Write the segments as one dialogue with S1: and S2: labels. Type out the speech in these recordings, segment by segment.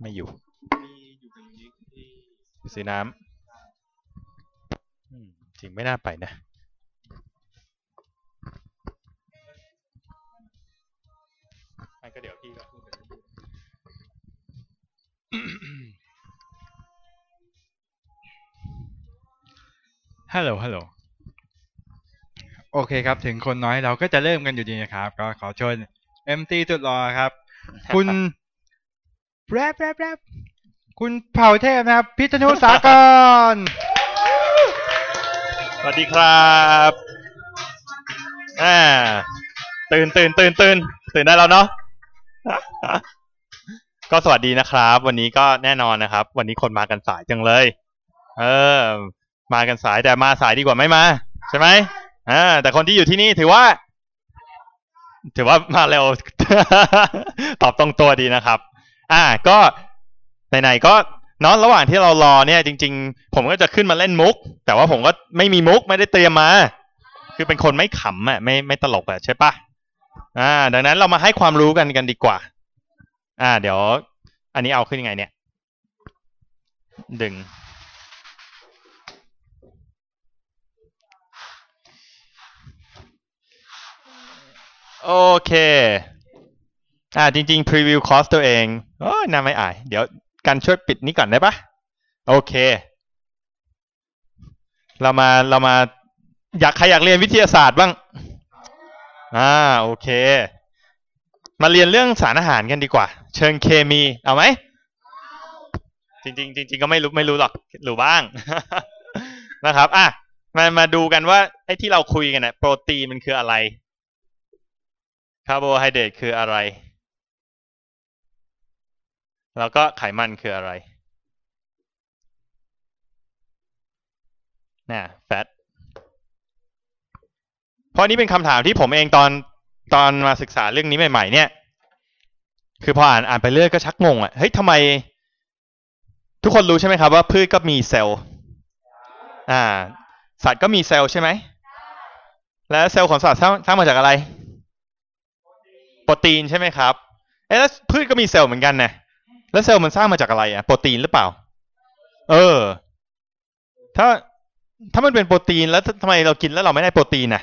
S1: ไม่อยู่
S2: มีอยู่กับนิกที่
S1: ไปซื้อน้ำอืมจริงไม่น่าไปนะไม่ก็เดี๋ยวพี่ก็พูดไปเรื่อยๆฮัลโหลฮัลโหลโอเคครับ ถึงคนน้อยเราก็จะเริ่มกันอยู่ดีนะครับ ก็ขอเชิญเอ็มตีสุดรอครับ คุณ แรปแรปแรปคุณเผ่าเทพนะครับ พิษณุสากร
S3: สวัสดีครับอ่าตื่นตื่นตื่นตื่นตื่นได้แล้วเนาะ ก็สวัสดีนะครับ วันนี้ก็แน่นอนนะครับ วันนี้คนมากันสายจังเลย เออ มากันสายแต่มาสายดีกว่าไม่มา ใช่ไหมอ่าแต่คนที่อยู่ที่นี่ถือว่า ถือว่ามาเร็ว ตอบตรงตัวดีนะครับ อ่า ก็ไหนๆก็เนาะระหว่างที่เรารอเนี่ย จริง ๆ ผมก็จะขึ้นมาเล่นมุก แต่ว่าผมก็ไม่มีมุกไม่ได้เตรียมมา คือเป็นคนไม่ขำอะไม่ไม่ตลกอะใช่ปะอ่า ดังนั้นเรามาให้ความรู้กันกันดีกว่า อ่า เดี๋ยว อันนี้เอาขึ้นยังไงเนี่ย ดึง โอเค อ่าจริงๆ preview คอร์สตัวเองโอ้ยน่าไม่อาย เดี๋ยวกันช่วยปิดนี้ก่อนได้ปะโอเค เรามาเรามาอยากใครอยากเรียนวิทยาศาสตร์บ้าง อ่าโอเค มาเรียนเรื่องสารอาหารกันดีกว่า เชิงเคมี เอาไหม จริงๆจริงๆก็ไม่รู้ไม่รู้หรอกรู้บ้างนะครับอะมามาดูกันว่าไอ้ที่เราคุยกันเนี่ยโปรตีนมันคืออะไร คาร์โบไฮเดรตคืออะไร แล้วก็ไขมันคืออะไรน่ะแฟตเพราะนี่เป็นคำถามที่ผมเองตอนตอนมาศึกษาเรื่องนี้ใหม่ ๆ เนี่ย คือพออ่านอ่านไปเรื่อยก็ชักงงอะเฮ้ยทำไม ทุกคนรู้ใช่ไหมครับว่าพืชก็มีเซลล์ อ่า สัตว์ก็มีเซลล์ใช่ไหม แล้วเซลล์ของสัตว์สร้างสร้างมาจากอะไร โปรตีนใช่ไหมครับ เอ๊ะแล้วพืชก็มีเซลล์เหมือนกันนะ แล้วเซลล์มันสร้างมาจากอะไรอะโปรตีนหรือเปล่า เออ ถ้าถ้ามันเป็นโปรตีนแล้วทำไมเรากินแล้วเราไม่ได้โปรตีนนะ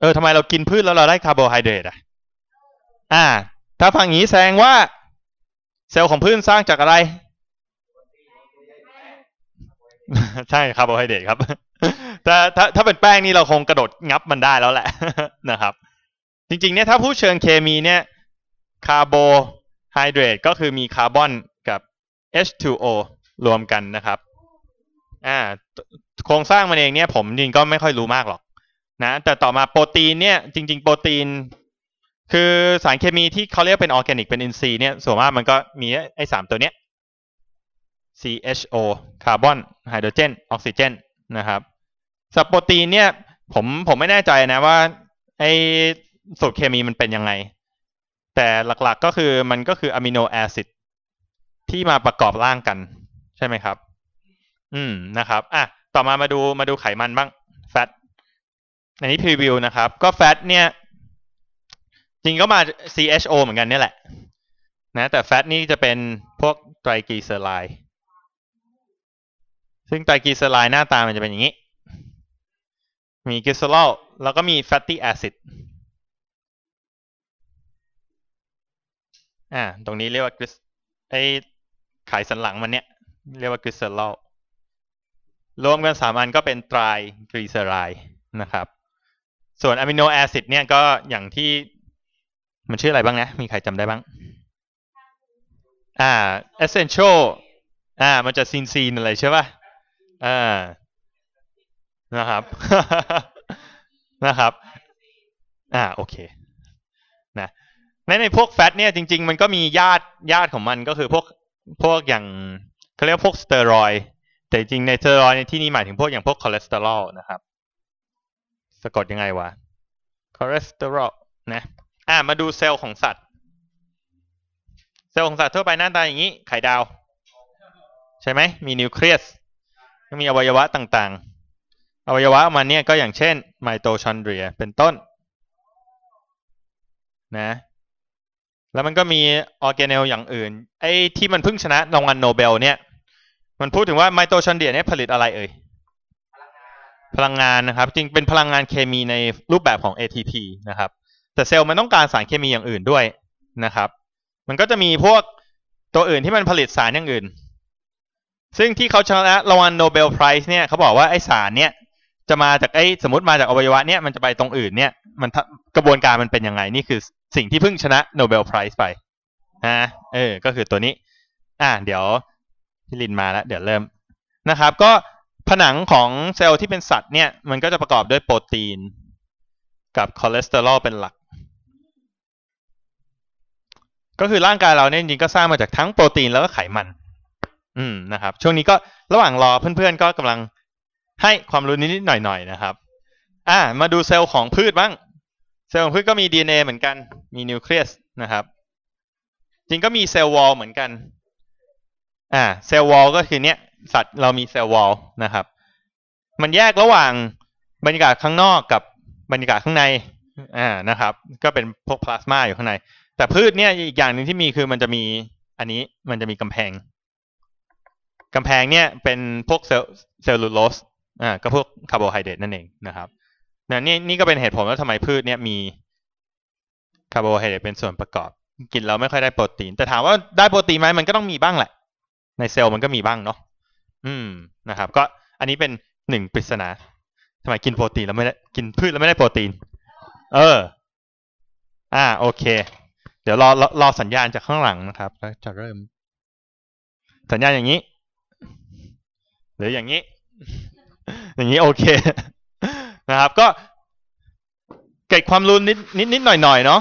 S3: เออทำไมเรากินพืชแล้วเราได้คาร์โบไฮเดรตอะอ่า ถ้าฟังอย่างนี้แสดงว่า เซลล์ของพืชสร้างจากอะไร ใช่คาร์โบไฮเดรตครับถ้าถ้าถ้าเป็นแป้งนี่เราคงกระโดดงับมันได้แล้วแหละนะครับ จริงๆเนี่ยถ้าพูดเชิงเคมีเนี่ยคาร์โบ ไฮเดรตก็คือมีคาร์บอนกับ H2O รวมกันนะครับอ่าโครงสร้างมันเองเนี่ยผมจริงก็ไม่ค่อยรู้มากหรอกนะแต่ต่อมาโปรตีนเนี่ยจริง ๆ โปรตีน คือสารเคมีที่เขาเรียกเป็นออร์แกนิกเป็นอินทรีย์เนี่ยส่วนมากมันก็มีไอ้สามตัวเนี้ย CHO คาร์บอนไฮโดรเจนออกซิเจนนะครับสำหรับโปรตีนเนี่ยผมผมไม่แน่ใจนะว่าไอ้สูตรเคมีมันเป็นยังไง แต่หลักๆก็คือมันก็คือ amino acidที่มาประกอบร่างกัน ใช่ไหมครับ อืมนะครับ อะ ต่อมามาดูมาดูไขมันบ้าง fat อันนี้ preview นะครับ ก็ fat เนี่ย จริงก็มา CHO เหมือนกันเนี่ยแหละ นะ แต่ fat นี่จะเป็นพวกไตรกลีเซอไรด์ซึ่งไตรกลีเซอไรด์หน้าตามันจะเป็นอย่างนี้ มีกลีเซอรอลแล้วก็มี fatty acid อ่า ตรงนี้เรียกว่าไอไขสันหลังมันเนี่ยเรียกว่ากลีเซอรอลรวมกันสามอันก็เป็นไตรกลีเซอไรด์นะครับ ส่วน amino acid เนี่ยก็อย่างที่มันชื่ออะไรบ้างนะ มีใครจำได้บ้าง อ่า essential อ่า มันจะซีนซีนอะไรใช่ป่ะ อ่า นะครับ นะครับ อ่า โอเค นะ ในในพวก fat เนี่ยจริง ๆ มันก็มีญาติญาติของมันก็คือพวกพวกอย่างเขาเรียกพวกสเตียรอยด์แต่จริงในสเตียรอยด์ในที่นี้หมายถึงพวกอย่างพวกคอเลสเตอรอลนะครับ สะกดยังไงวะคอเลสเตอรอลนะอ่ามาดูเซลล์ของสัตว์ เซลล์ของสัตว์ทั่วไปหน้าตาอย่างนี้ ไข่ดาว ใช่ไหมมีนิวเคลียสมีอวัยวะต่างๆ อวัยวะมันเนี่ยก็อย่างเช่นไมโตชอนเดรียเป็นต้น นะ แล้วมันก็มีออร์แกเนลอย่างอื่น ไอ้ที่มันเพิ่งชนะรางวัลโนเบล เนี่ย มันพูดถึงว่าไมโตชอนเดรียเนี่ยผลิตอะไรเอ่ย พลังงานนะครับ จริงเป็นพลังงานเคมีในรูปแบบของ ATP นะครับ แต่เซลล์มันต้องการสารเคมีอย่างอื่นด้วยนะครับ มันก็จะมีพวกตัวอื่นที่มันผลิตสารอย่างอื่น ซึ่งที่เขาชนะรางวัล Nobel Prize เนี่ยเขาบอกว่าไอสารเนี่ยจะมาจากไอ้สมมติมาจากอวัยวะเนี่ยมันจะไปตรงอื่นเนี่ยมันทำกระบวนการมันเป็นยังไงนี่คือ สิ่งที่เพิ่งชนะ Nobel Prize ไปนะเออ ก็คือตัวนี้ อ่า เดี๋ยวพี่ลินมาแล้วเดี๋ยวเริ่มนะครับ ก็ผนังของเซลล์ที่เป็นสัตว์เนี่ย มันก็จะประกอบด้วยโปรตีน กับคอเลสเตอรอลเป็นหลัก ก็คือร่างกายเราเนี่ยจริงก็สร้างมาจากทั้งโปรตีนแล้วก็ไขมัน อืมนะครับ ช่วงนี้ก็ระหว่างรอเพื่อนๆก็กำลังให้ความรู้นิดๆหน่อยๆนะครับ อ่า มาดูเเซลล์ของพืชบ้าง ซลล์ของพืชก็มี DNA เหมือนกัน มีนิวเคลียสนะครับ จริงก็มี cell wall เหมือนกัน อ่า cell wall ก็คือเนี้ย สัตว์เรามี cell wall นะครับ มันแยกระหว่างบรรยากาศข้างนอกกับบรรยากาศข้างใน อ่า นะครับ ก็เป็นพวกพลาสมาอยู่ข้างใน แต่พืชเนี่ยอีกอย่างหนึ่งที่มีคือมันจะมีอันนี้ มันจะมีกำแพง กำแพงเนี่ยเป็นพวกเซลเซลลูโลส อ่า ก็พวกคาร์โบไฮเดรตนั่นเองนะครับ นะนี่นี่ก็เป็นเหตุผลว่าทำไมพืชเนี่ยมีคาร์โบไฮเดรตเป็นส่วนประกอบ กินแล้วไม่ค่อยได้โปรตีน แต่ถามว่าได้โปรตีนไหมมันก็ต้องมีบ้างแหละ ในเซลล์มันก็มีบ้างเนาะอืมนะครับ ก็อันนี้เป็นหนึ่งปริศนาทำไมกินโปรตีนแล้วไม่ได้กินพืชแล้วไม่ได้โปรตีน เออ อ่า โอเค เดี๋ยวรอรอรอสัญญาณจากข้างหลังนะครับแล้วจะเริ่ม สัญญาณอย่างนี้ หรืออย่างนี้ อย่างนี้โอเค นะครับ ก็เก็บความรู้นิดนิดนิดหน่อยหน่อยเนาะ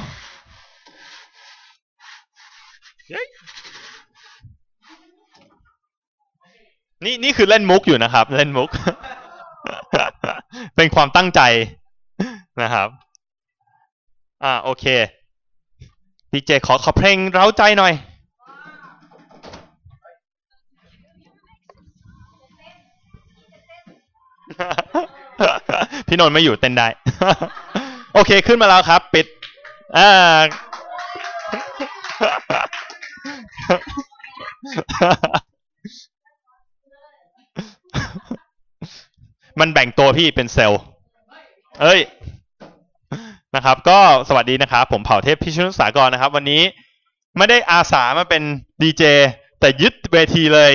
S3: นี่นี่คือเล่นมุกอยู่นะครับ เล่นมุก เป็นความตั้งใจนะครับ อ่าโอเคดีเจขอขอเพลงเร้าใจหน่อย พี่นนท์ไม่อยู่เต้นได้ โอเคขึ้นมาแล้วครับ ปิดอ่ามันแบ่งตัวพี่เป็นเซลล์ เอ้ย นะครับ ก็สวัสดีนะครับ ผมเผ่าเทพพิชุนุสากรนะครับ วันนี้ไม่ได้อาสามาเป็นดีเจแต่ยึดเวทีเลย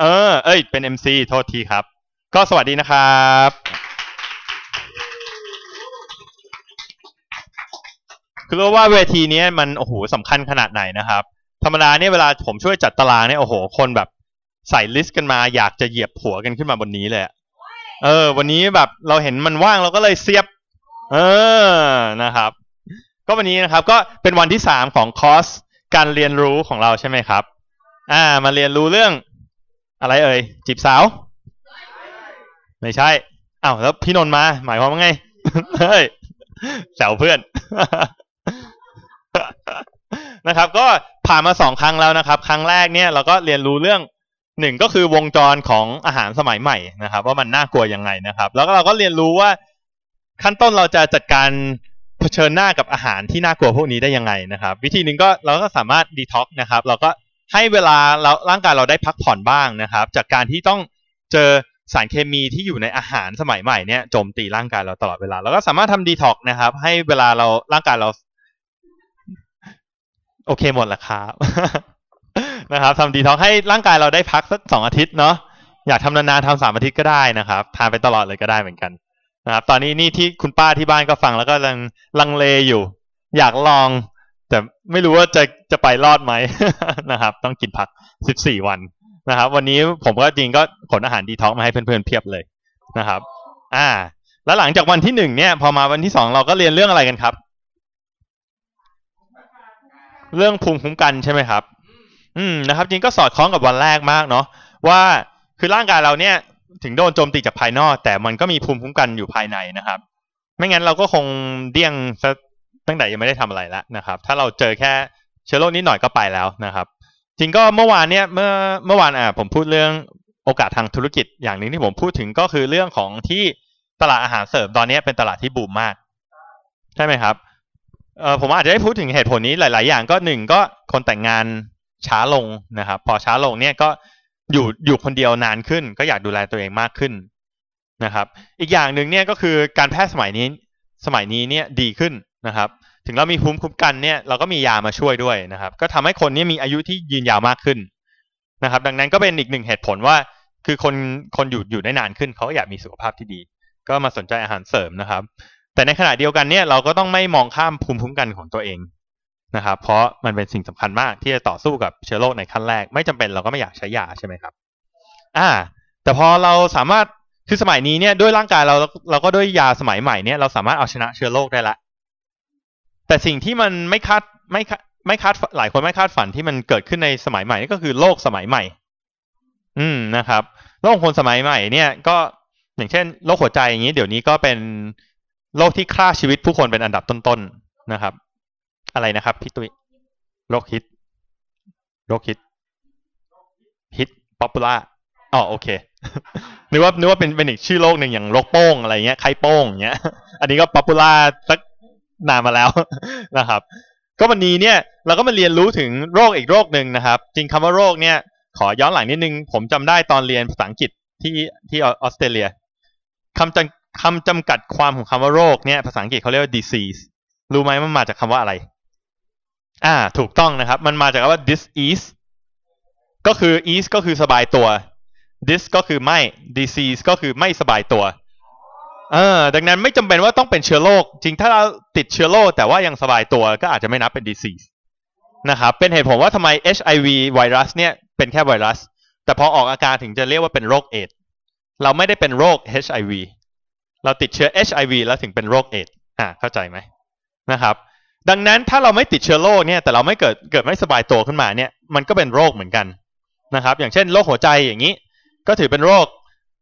S3: เออ เอ้ย เป็น MC โทษทีครับ ก็สวัสดีนะครับ คือว่าเวทีนี้มันโอ้โหสำคัญขนาดไหนนะครับ ธรรมดาเนี่ยเวลาผมช่วยจัดตารางเนี่ยโอ้โห คนแบบใส่ลิสต์กันมาอยากจะเหยียบหัวกันขึ้นมาบนนี้เลยเออ วันนี้แบบเราเห็นมันว่างเราก็เลยเสียบ เออนะครับ ก็วันนี้นะครับก็เป็นวันที่สามของคอร์สการเรียนรู้ของเราใช่ไหมครับ อ่า มาเรียนรู้เรื่องอะไรเอ่ยจีบสาว ไม่ใช่อ้าวแล้วพี่นนท์มา หมายความว่าไงเฮ้ยแซวเพื่อน นะครับ ก็ผ่านมาสองครั้งแล้วนะครับ ครั้งแรกเนี่ยเราก็เรียนรู้เรื่องหนึ่งก็คือวงจรของอาหารสมัยใหม่นะครับ ว่ามันน่ากลัวยังไงนะครับ แล้วก็เราก็เรียนรู้ว่าขั้นต้นเราจะจัดการเผชิญหน้ากับอาหารที่น่ากลัวพวกนี้ได้ยังไงนะครับ วิธีหนึ่งก็เราก็สามารถดีท็อกนะครับ เราก็ให้เวลาเราร่างกายเราได้พักผ่อนบ้างนะครับ จากการที่ต้องเจอสารเคมีที่อยู่ในอาหารสมัยใหม่เนี่ยโจมตีร่างกายเราตลอดเวลาเราก็สามารถทำดีท็อกนะครับ ให้เวลาเราร่างกายเรา โอเคหมดแล้วครับนะครับทำดีท็อกให้ร่างกายเราได้พักสักสองอาทิตย์เนาะอยากทำนานๆทำสามอาทิตย์ก็ได้นะครับทานไปตลอดเลยก็ได้เหมือนกันนะครับ ตอนนี้นี่ที่คุณป้าที่บ้านก็ฟังแล้วก็ลังลังเลอยู่ อยากลอง แต่ไม่รู้ว่าจะจะไปรอดไหมนะครับ ต้องกินพักสิบสี่วันนะครับ วันนี้ผมก็จริงก็ขนอาหารดีท็อกมาให้เพื่อนๆเพียบเลยนะครับ อ่า แล้วหลังจากวันที่หนึ่งเนี่ย พอมาวันที่สองเราก็เรียนเรื่องอะไรกันครับ เรื่องภูมิคุ้มกันใช่ไหมครับ อืมนะครับ จริงก็สอดคล้องกับวันแรกมากเนาะว่าคือร่างกายเราเนี่ย ถึงโดนโจมตีจากภายนอก แต่มันก็มีภูมิคุ้มกันอยู่ภายในนะครับ ไม่งั้นเราก็คงเดี้ยงซะตั้งแต่ยังไม่ได้ทำอะไรแล้วนะครับ ถ้าเราเจอแค่เชื้อโรคนิดหน่อยก็ไปแล้วนะครับ จริงก็เมื่อวานเนี่ยเมื่อเมื่อวานอะผมพูดเรื่องโอกาสทางธุรกิจอย่างหนึ่งที่ผมพูดถึงก็คือเรื่องของที่ตลาดอาหารเสริมตอนนี้เป็นตลาดที่บูมมาก ใช่ไหมครับ เออผมอาจจะได้พูดถึงเหตุผลนี้หลาย ๆ อย่างก็หนึ่งก็คนแต่งงานช้าลงนะครับ พอช้าลงเนี่ยก็อยู่อยู่คนเดียวนานขึ้น ก็อยากดูแลตัวเองมากขึ้นนะครับ อีกอย่างหนึ่งเนี่ยก็คือการแพทย์สมัยนี้สมัยนี้เนี่ยดีขึ้นนะครับ ถึงเรามีภูมิคุ้มกันเนี่ยเราก็มียามาช่วยด้วยนะครับ ก็ทำให้คนนี้มีอายุที่ยืนยาวมากขึ้นนะครับ ดังนั้นก็เป็นอีกหนึ่งเหตุผลว่า คือคนคนอยู่อยู่ได้นานขึ้นเขาอยากมีสุขภาพที่ดี ก็มาสนใจอาหารเสริมนะครับ แต่ในขณะเดียวกันเนี่ยเราก็ต้องไม่มองข้ามภูมิคุ้มกันของตัวเองนะครับ เพราะมันเป็นสิ่งสำคัญมากที่จะต่อสู้กับเชื้อโรคในขั้นแรก ไม่จำเป็นเราก็ไม่อยากใช้ยาใช่ไหมครับ อ่า แต่พอเราสามารถคือสมัยนี้เนี่ยด้วยร่างกายเราเราก็ด้วยยาสมัยใหม่เนี่ยเราสามารถเอาชนะเชื้อโรคได้ละ แต่สิ่งที่มันไม่คาดไม่คาดไม่คาดหลายคนไม่คาดฝันที่มันเกิดขึ้นในสมัยใหม่นี่ก็คือโรคสมัยใหม่ อืมนะครับโรคคนสมัยใหม่เนี่ย ก็อย่างเช่นโรคหัวใจอย่างนี้ เดี๋ยวนี้ก็เป็น โรคที่ฆ่าชีวิตผู้คนเป็นอันดับต้นๆนะครับ อะไรนะครับพี่ตุ้ยโรคฮิตโรคฮิตฮิต popular อ๋อโอเคนึกว่านึกว่าเป็นเป็นอีกชื่อโรคหนึ่งอย่างโรคโป้งอะไรเงี้ยไข้โป้งเงี้ย อันนี้ก็ popular สักนานมาแล้วนะครับ ก็วันนี้เนี่ยเราก็มาเรียนรู้ถึงโรคอีกโรคหนึ่งนะครับ จริงคำว่าโรคเนี่ย ขอย้อนหลังนิดนึง ผมจำได้ตอนเรียนภาษาอังกฤษที่ที่ออสเตรเลียคำจำ คำจำกัดความของคำว่าโรคเนี่ยภาษาอังกฤษเขาเรียกว่า disease รู้ไหมมันมาจากคำว่าอะไร อ่า ถูกต้องนะครับ มันมาจากคำว่า disease ก็คือ ease ก็คือสบายตัว dis ก็คือไม่ disease ก็คือไม่สบายตัวเออดังนั้นไม่จำเป็นว่าต้องเป็นเชื้อโรคจริงถ้าเราติดเชื้อโรคแต่ว่ายังสบายตัวก็อาจจะไม่นับเป็น disease นะครับเป็นเหตุผลว่าทำไม HIV ไวรัสเนี่ยเป็นแค่ไวรัส แต่พอออกอาการถึงจะเรียกว่าเป็นโรคเอดเราไม่ได้เป็นโรค HIV เราติดเชื้อ HIV แล้วถึงเป็นโรคเอดส์อ่าเข้าใจไหมนะครับ ดังนั้นถ้าเราไม่ติดเชื้อโรคเนี่ยแต่เราไม่เกิดเกิดไม่สบายตัวขึ้นมาเนี่ยมันก็เป็นโรคเหมือนกันนะครับ อย่างเช่นโรคหัวใจอย่างนี้ ก็ถือเป็นโรค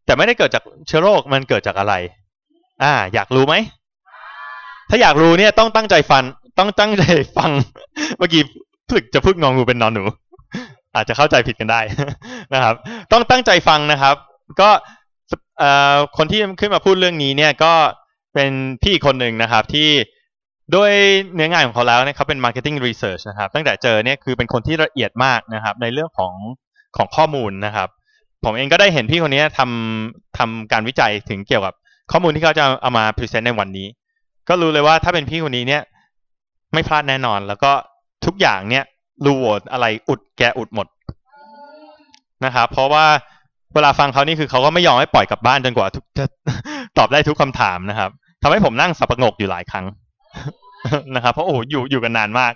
S3: แต่ไม่ได้เกิดจากเชื้อโรคมันเกิดจากอะไร อ่า อยากรู้ไหมถ้าอยากรู้เนี่ยต้องตั้งใจฟังต้องตั้งใจฟังเมื่อกี้พึกจะพึกงองูเป็นนอนหนู อาจจะเข้าใจผิดกันได้นะครับ ต้องตั้งใจฟังนะครับ ก็ คนที่ขึ้นมาพูดเรื่องนี้เนี่ยก็เป็นพี่คนหนึ่งนะครับที่ด้วยเนื้องานของเขาแล้วเนี่ยเขาเป็น marketing research นะครับ ตั้งแต่เจอเนี่ยคือเป็นคนที่ละเอียดมากนะครับ ในเรื่องของของข้อมูลนะครับ ผมเองก็ได้เห็นพี่คนนี้ทำทำการวิจัยถึงเกี่ยวกับข้อมูลที่เขาจะเอามา present ในวันนี้ ก็รู้เลยว่าถ้าเป็นพี่คนนี้เนี่ยไม่พลาดแน่นอน แล้วก็ทุกอย่างเนี่ยรูโหว่อะไรอุดแกอุดหมดนะครับ เพราะว่า เวลาฟังเขานี่คือเขาก็ไม่ยอมให้ปล่อยกลับบ้านจนกว่าจะตอบได้ทุกคำถามนะครับทำให้ผมนั่งสับประงกอยู่หลายครั้งนะครับ เพราะโอ้อยู่อยู่กันนานมาก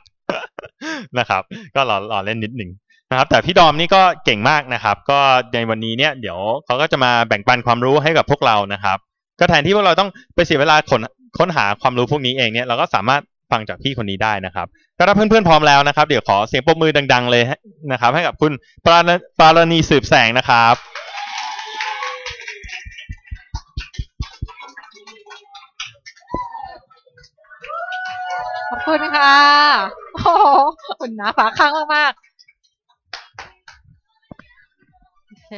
S3: นะครับ ก็หล่อหล่อเล่นนิดหนึ่งนะครับ แต่พี่ดอมนี่ก็เก่งมากนะครับ ก็ในวันนี้เนี่ย เดี๋ยวเขาก็จะมาแบ่งปันความรู้ให้กับพวกเรานะครับ ก็แทนที่พวกเราต้องไปเสียเวลาค้นค้นหาความรู้พวกนี้เองเนี่ยเราก็สามารถฟังจากพี่คนนี้ได้นะครับ ก็ถ้าเพื่อนๆพร้อมแล้วนะครับ เดี๋ยวขอเสียงปรบมือดัง ๆ เลยนะครับ ให้กับคุณปราณปารณีสืบแสงนะครับ
S4: ขอบคุณค่ะ โอ้โหอุ่นหนาฝาคั่งมากๆโอเค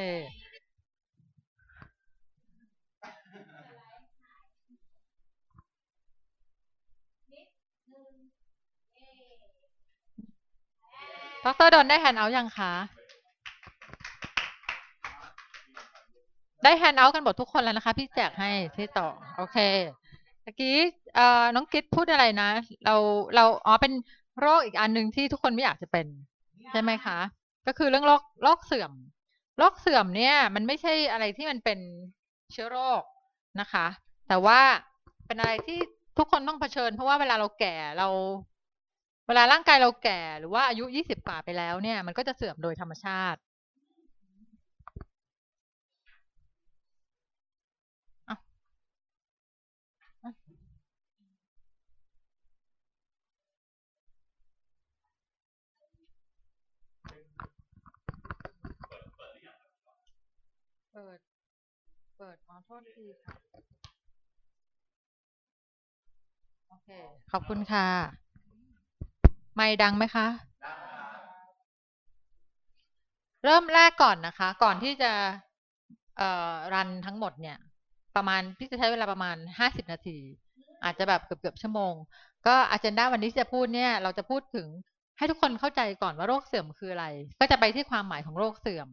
S4: ดรดอนได้ handout ยังคะ ได้ handout กันหมดทุกคนแล้วนะคะ พี่แจกให้ที่ต่อ โอเค ตะกี้เอ่อน้องกิ๊ดพูดอะไรนะ เราเราอ๋อเป็นโรคอีกอันหนึ่งที่ทุกคนไม่อยากจะเป็น ใช่ไหมคะ ก็คือเรื่องโรคโรคเสื่อมโรคเสื่อมเนี่ย มันไม่ใช่อะไรที่มันเป็นเชื้อโรคนะคะ แต่ว่าเป็นอะไรที่ทุกคนต้องเผชิญ เพราะว่าเวลาเราแก่เรา เวลาร่างกายเราแก่หรือว่าอายุยี่สิบกว่าไปแล้วเนี่ย มันก็จะเสื่อมโดยธรรมชาติ ปิด เปิดขอโทษทีค่ะ โอเค ขอบคุณค่ะ ไม่ดังไหมคะ เริ่มแรกก่อนนะคะ ก่อนที่จะเอ่อรันทั้งหมดเนี่ย ประมาณพี่จะใช้เวลาประมาณห้าสิบนาที อาจจะแบบเกือบเกือบชั่วโมง ก็อาจารย์วันนี้จะพูดเนี่ย เราจะพูดถึงให้ทุกคนเข้าใจก่อนว่าโรคเสื่อมคืออะไร ก็จะไปที่ความหมายของโรคเสื่อม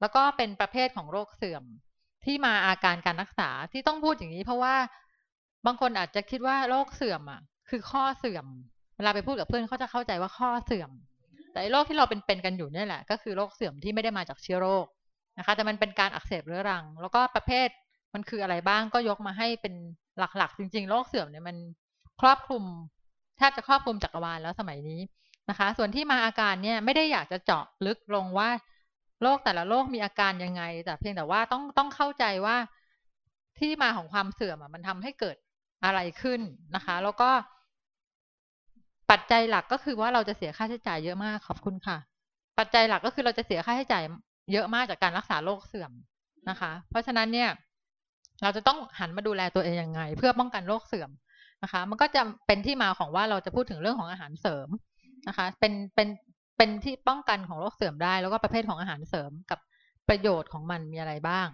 S4: แล้วก็เป็นประเภทของโรคเสื่อมที่มาอาการการรักษาที่ต้องพูดอย่างนี้ เพราะว่าบางคนอาจจะคิดว่าโรคเสื่อมอะ คือข้อเสื่อม เวลาไปพูดกับเพื่อนเขาจะเข้าใจว่าข้อเสื่อม แต่โรคที่เราเป็นเป็นกันอยู่นี่แหละ ก็คือโรคเสื่อมที่ไม่ได้มาจากเชื้อโรคนะคะ แต่มันเป็นการอักเสบเรื้อรัง แล้วก็ประเภทมันคืออะไรบ้างก็ยกมาให้เป็นหลักๆ จริง ๆ โรคเสื่อมเนี่ยมันครอบคลุมแทบจะครอบคลุมจักรวาลแล้วสมัยนี้นะคะ ส่วนที่มาอาการเนี่ยไม่ได้อยากจะเจาะลึกลงว่า โรคแต่ละโรคมีอาการยังไง แต่เพียงแต่ว่าต้องต้องเข้าใจว่าที่มาของความเสื่อมอะมันทำให้เกิดอะไรขึ้นนะคะ แล้วก็ปัจจัยหลักก็คือว่าเราจะเสียค่าใช้จ่ายเยอะมากขอบคุณค่ะ ปัจจัยหลักก็คือเราจะเสียค่าใช้จ่ายเยอะมากจากการรักษาโรคเสื่อมนะคะ เพราะฉะนั้นเนี่ย เราจะต้องหันมาดูแลตัวเองยังไง เพื่อป้องกันโรคเสื่อมนะคะ มันก็จะเป็นที่มาของว่าเราจะพูดถึงเรื่องของอาหารเสริมนะคะ เป็นเป็น เป็นที่ป้องกันของโรคเสื่อมได้ แล้วก็ประเภทของอาหารเสริมกับประโยชน์ของมันมีอะไรบ้าง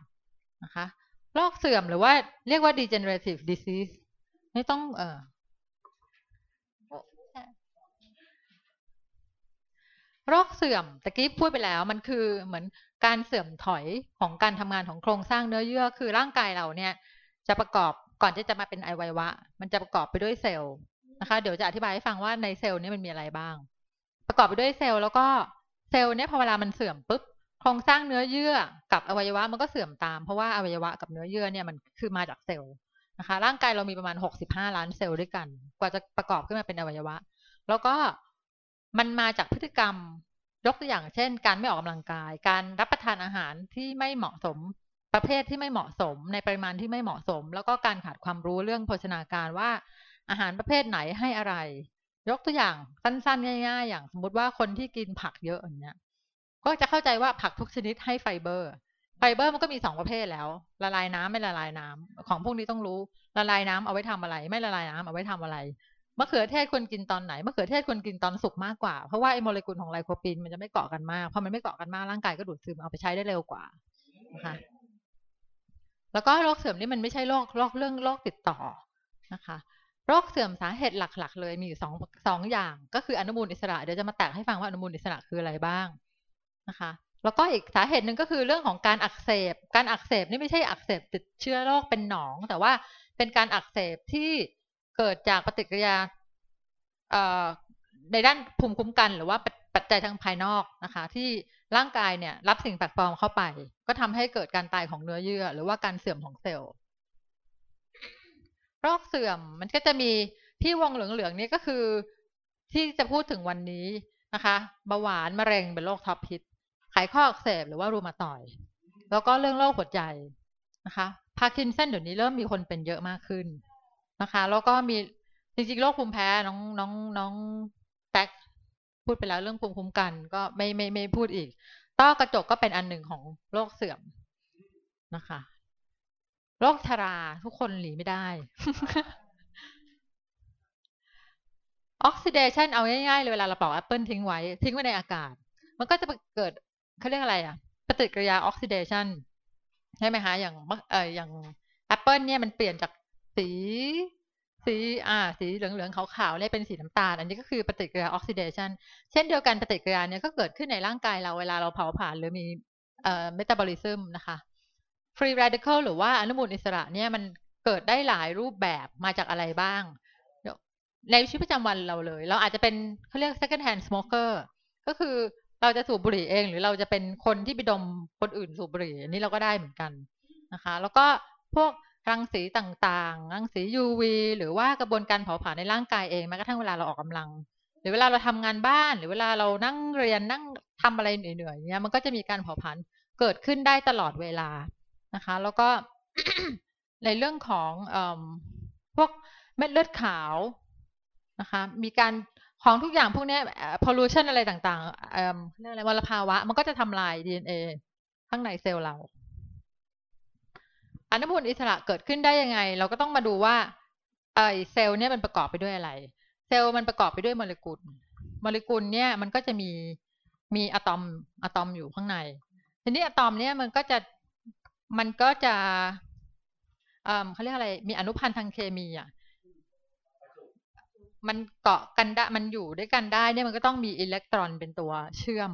S4: นะคะโรคเสื่อมหรือว่าเรียกว่า degenerative disease ไม่ต้องเออโรคเสื่อมตะกี้พูดไปแล้วมันคือเหมือนการเสื่อมถอยของการทำงานของโครงสร้างเนื้อเยื่อ คือร่างกายเราเนี่ย จะประกอบก่อนที่จะมาเป็นไอวัยวะ มันจะประกอบไปด้วยเซลล์นะคะ เดี๋ยวจะอธิบายให้ฟังว่าในเซลล์นี้มันมีอะไรบ้าง ประกอบไปด้วยเซลล์แล้วก็เซลล์เนี่ยพอเวลามันเสื่อมปุ๊บโครงสร้างเนื้อเยื่อกับอวัยวะมันก็เสื่อมตาม เพราะว่าอวัยวะกับเนื้อเยื่อเนี่ยมันคือมาจากเซลล์นะคะ ร่างกายเรามีประมาณหกสิบห้าล้านเซลล์ด้วยกัน กว่าจะประกอบขึ้นมาเป็นอวัยวะ แล้วก็มันมาจากพฤติกรรมยกตัวอย่างเช่น การไม่ออกกำลังกาย การรับประทานอาหารที่ไม่เหมาะสม ประเภทที่ไม่เหมาะสม ในปริมาณที่ไม่เหมาะสม แล้วก็การขาดความรู้เรื่องโภชนาการว่าอาหารประเภทไหนให้อะไร ยกตัวอย่างสั้น ๆ ง่าย ๆ อย่างสมมติว่าคนที่กินผักเยอะอย่างเงี้ย ก็จะเข้าใจว่าผักทุกชนิดให้ไฟเบอร์ ไฟเบอร์มันก็มีสองประเภทแล้ว ละลายน้ำไม่ละลายน้ำของพวกนี้ต้องรู้ ละลายน้ำเอาไว้ทำอะไร ไม่ละลายน้ำเอาไว้ทำอะไรมะเขือเทศควรกินตอนไหนมะเขือเทศควรกินตอนสุกมากกว่า เพราะว่าไอโมเลกุลของไลโคปีนมันจะไม่เกาะกันมากพอมันไม่เกาะกันมากร่างกายก็ดูดซึมเอาไปใช้ได้เร็วกว่านะคะแล้วก็โรคเสื่อมนี่มันไม่ใช่โรคโรคเรื่องโรคติดต่อนะคะ โรคเสื่อมสาเหตุหลักๆ เลยมีอยู่สองสองอย่าง ก็คืออนุมูลอิสระเดี๋ยวจะมาแตกให้ฟังว่าอนุมูลอิสระคืออะไรบ้างนะคะ แล้วก็อีกสาเหตุหนึ่งก็คือเรื่องของการอักเสบ การอักเสบนี่ไม่ใช่อักเสบติดเชื้อโรคเป็นหนอง แต่ว่าเป็นการอักเสบที่เกิดจากปฏิกิริยาในด้านภูมิคุ้มกันหรือว่าปัจจัยทางภายนอกนะคะ ที่ร่างกายเนี่ยรับสิ่งแปลกปลอมเข้าไป ก็ทำให้เกิดการตายของเนื้อเยื่อ หรือว่าการเสื่อมของเซลล์ โรคเสื่อมมันก็จะมีที่วงเหลืองๆนี้ก็คือที่จะพูดถึงวันนี้นะคะเบาหวานมะเร็งเป็นโรค top hit ไขข้ออักเสบหรือว่ารูมาตอยด์แล้วก็เรื่องโรคหัวใจนะคะพาร์กินสันเดี๋ยวนี้เริ่มมีคนเป็นเยอะมากขึ้นนะคะ แล้วก็มีจริงๆโรคภูมิแพ้น้องน้องน้องแท็กพูดไปแล้วเรื่องภูมิคุ้มกัน ก็ไม่ไม่ไม่พูดอีกต้อกระจกก็เป็นอันหนึ่งของโรคเสื่อมนะคะ โรคชราทุกคนหลีกไม่ได้ oxidation เอาง่ายๆเลยเวลาเราปอกแอปเปิลทิ้งไว้ ทิ้งไว้ในอากาศ มันก็จะเกิดเขาเรียกอะไรอะปฏิกิริยาออกซิเดชันใช่ไหมคะอย่างเอออย่างแอปเปิลเนี่ยมันเปลี่ยนจากสีสีอ่าสีเหลืองๆขาวๆเนี่ยเป็นสีน้ำตาล อันนี้ก็คือปฏิกิริยาออกซิเดชันเช่นเดียวกันปฏิกิริยาเนี่ยก็เกิดขึ้นในร่างกายเราเวลาเราเผาผลาญหรือมีเอ่อเมตาบอลิซึมนะคะ free radical หรือว่าอนุมูลอิสระเนี่ยมันเกิดได้หลายรูปแบบมาจากอะไรบ้าง ในชีวิตประจำวันเราเลย เราอาจจะเป็นเขาเรียก second hand smoker ก็คือเราจะสูบบุหรี่เอง หรือเราจะเป็นคนที่ไปดมคนอื่นสูบบุหรี่อันนี้เราก็ได้เหมือนกันนะคะ แล้วก็พวกรังสีต่างๆ รังสี UV หรือว่ากระบวนการเผาผลาญในร่างกายเองแม้กระทั่งเวลาเราออกกำลัง หรือเวลาเราทำงานบ้าน หรือเวลาเรานั่งเรียนนั่งทำอะไรเหนื่อยๆเนี้ยมันก็จะมีการเผาผลาญเกิดขึ้นได้ตลอดเวลา นะคะ แล้วก็ในเรื่องของอพวกเม็ดเลือดขาวนะคะ มีการของทุกอย่างพวกนี้ pollution อะไรต่างๆเรียกอะไรมลภาวะ มันก็จะทำลาย DNA ข้างในเซลล์เรา อนุมูลอิสระเกิดขึ้นได้ยังไง เราก็ต้องมาดูว่าไอเซลล์เนี่ยมันประกอบไปด้วยอะไร เซลล์มันประกอบไปด้วยโมเลกุล โมเลกุลเนี่ยมันก็จะมีมีอะตอมอะตอมอยู่ข้างใน ทีนี้อะตอมเนี่ยมันก็จะ มันก็จะเขาเรียกอะไร มีอนุพันธ์ทางเคมีอะ มันเกาะกันได้ มันอยู่ด้วยกันได้เนี่ยมันก็ต้องมีอิเล็กตรอนเป็นตัวเชื่อม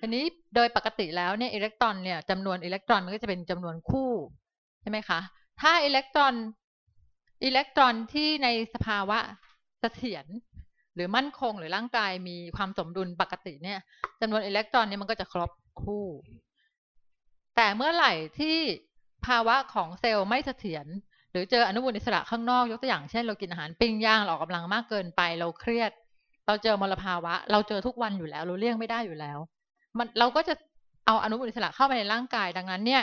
S4: ทีนี้โดยปกติแล้วเนี่ยอิเล็กตรอนเนี่ยจำนวนอิเล็กตรอนมันก็จะเป็นจำนวนคู่ใช่ไหมคะ ถ้าอิเล็กตรอนอิเล็กตรอนที่ในสภาวะเสถียรหรือมั่นคงหรือร่างกายมีความสมดุลปกติเนี่ยจำนวนอิเล็กตรอนเนี่ยมันก็จะครบคู่ แต่เมื่อไหร่ที่ภาวะของเซลล์ไม่เสถียรหรือเจออนุมูลอิสระข้างนอกยกตัวอย่างเช่นเรากินอาหารปิ้งย่างเราออกกำลังมากเกินไปเราเครียด เราเจอมลภาวะ เราเจอทุกวันอยู่แล้ว เราเลี่ยงไม่ได้อยู่แล้ว มันเราก็จะเอาอนุมูลอิสระเข้ามาในร่างกายดังนั้นเนี่ย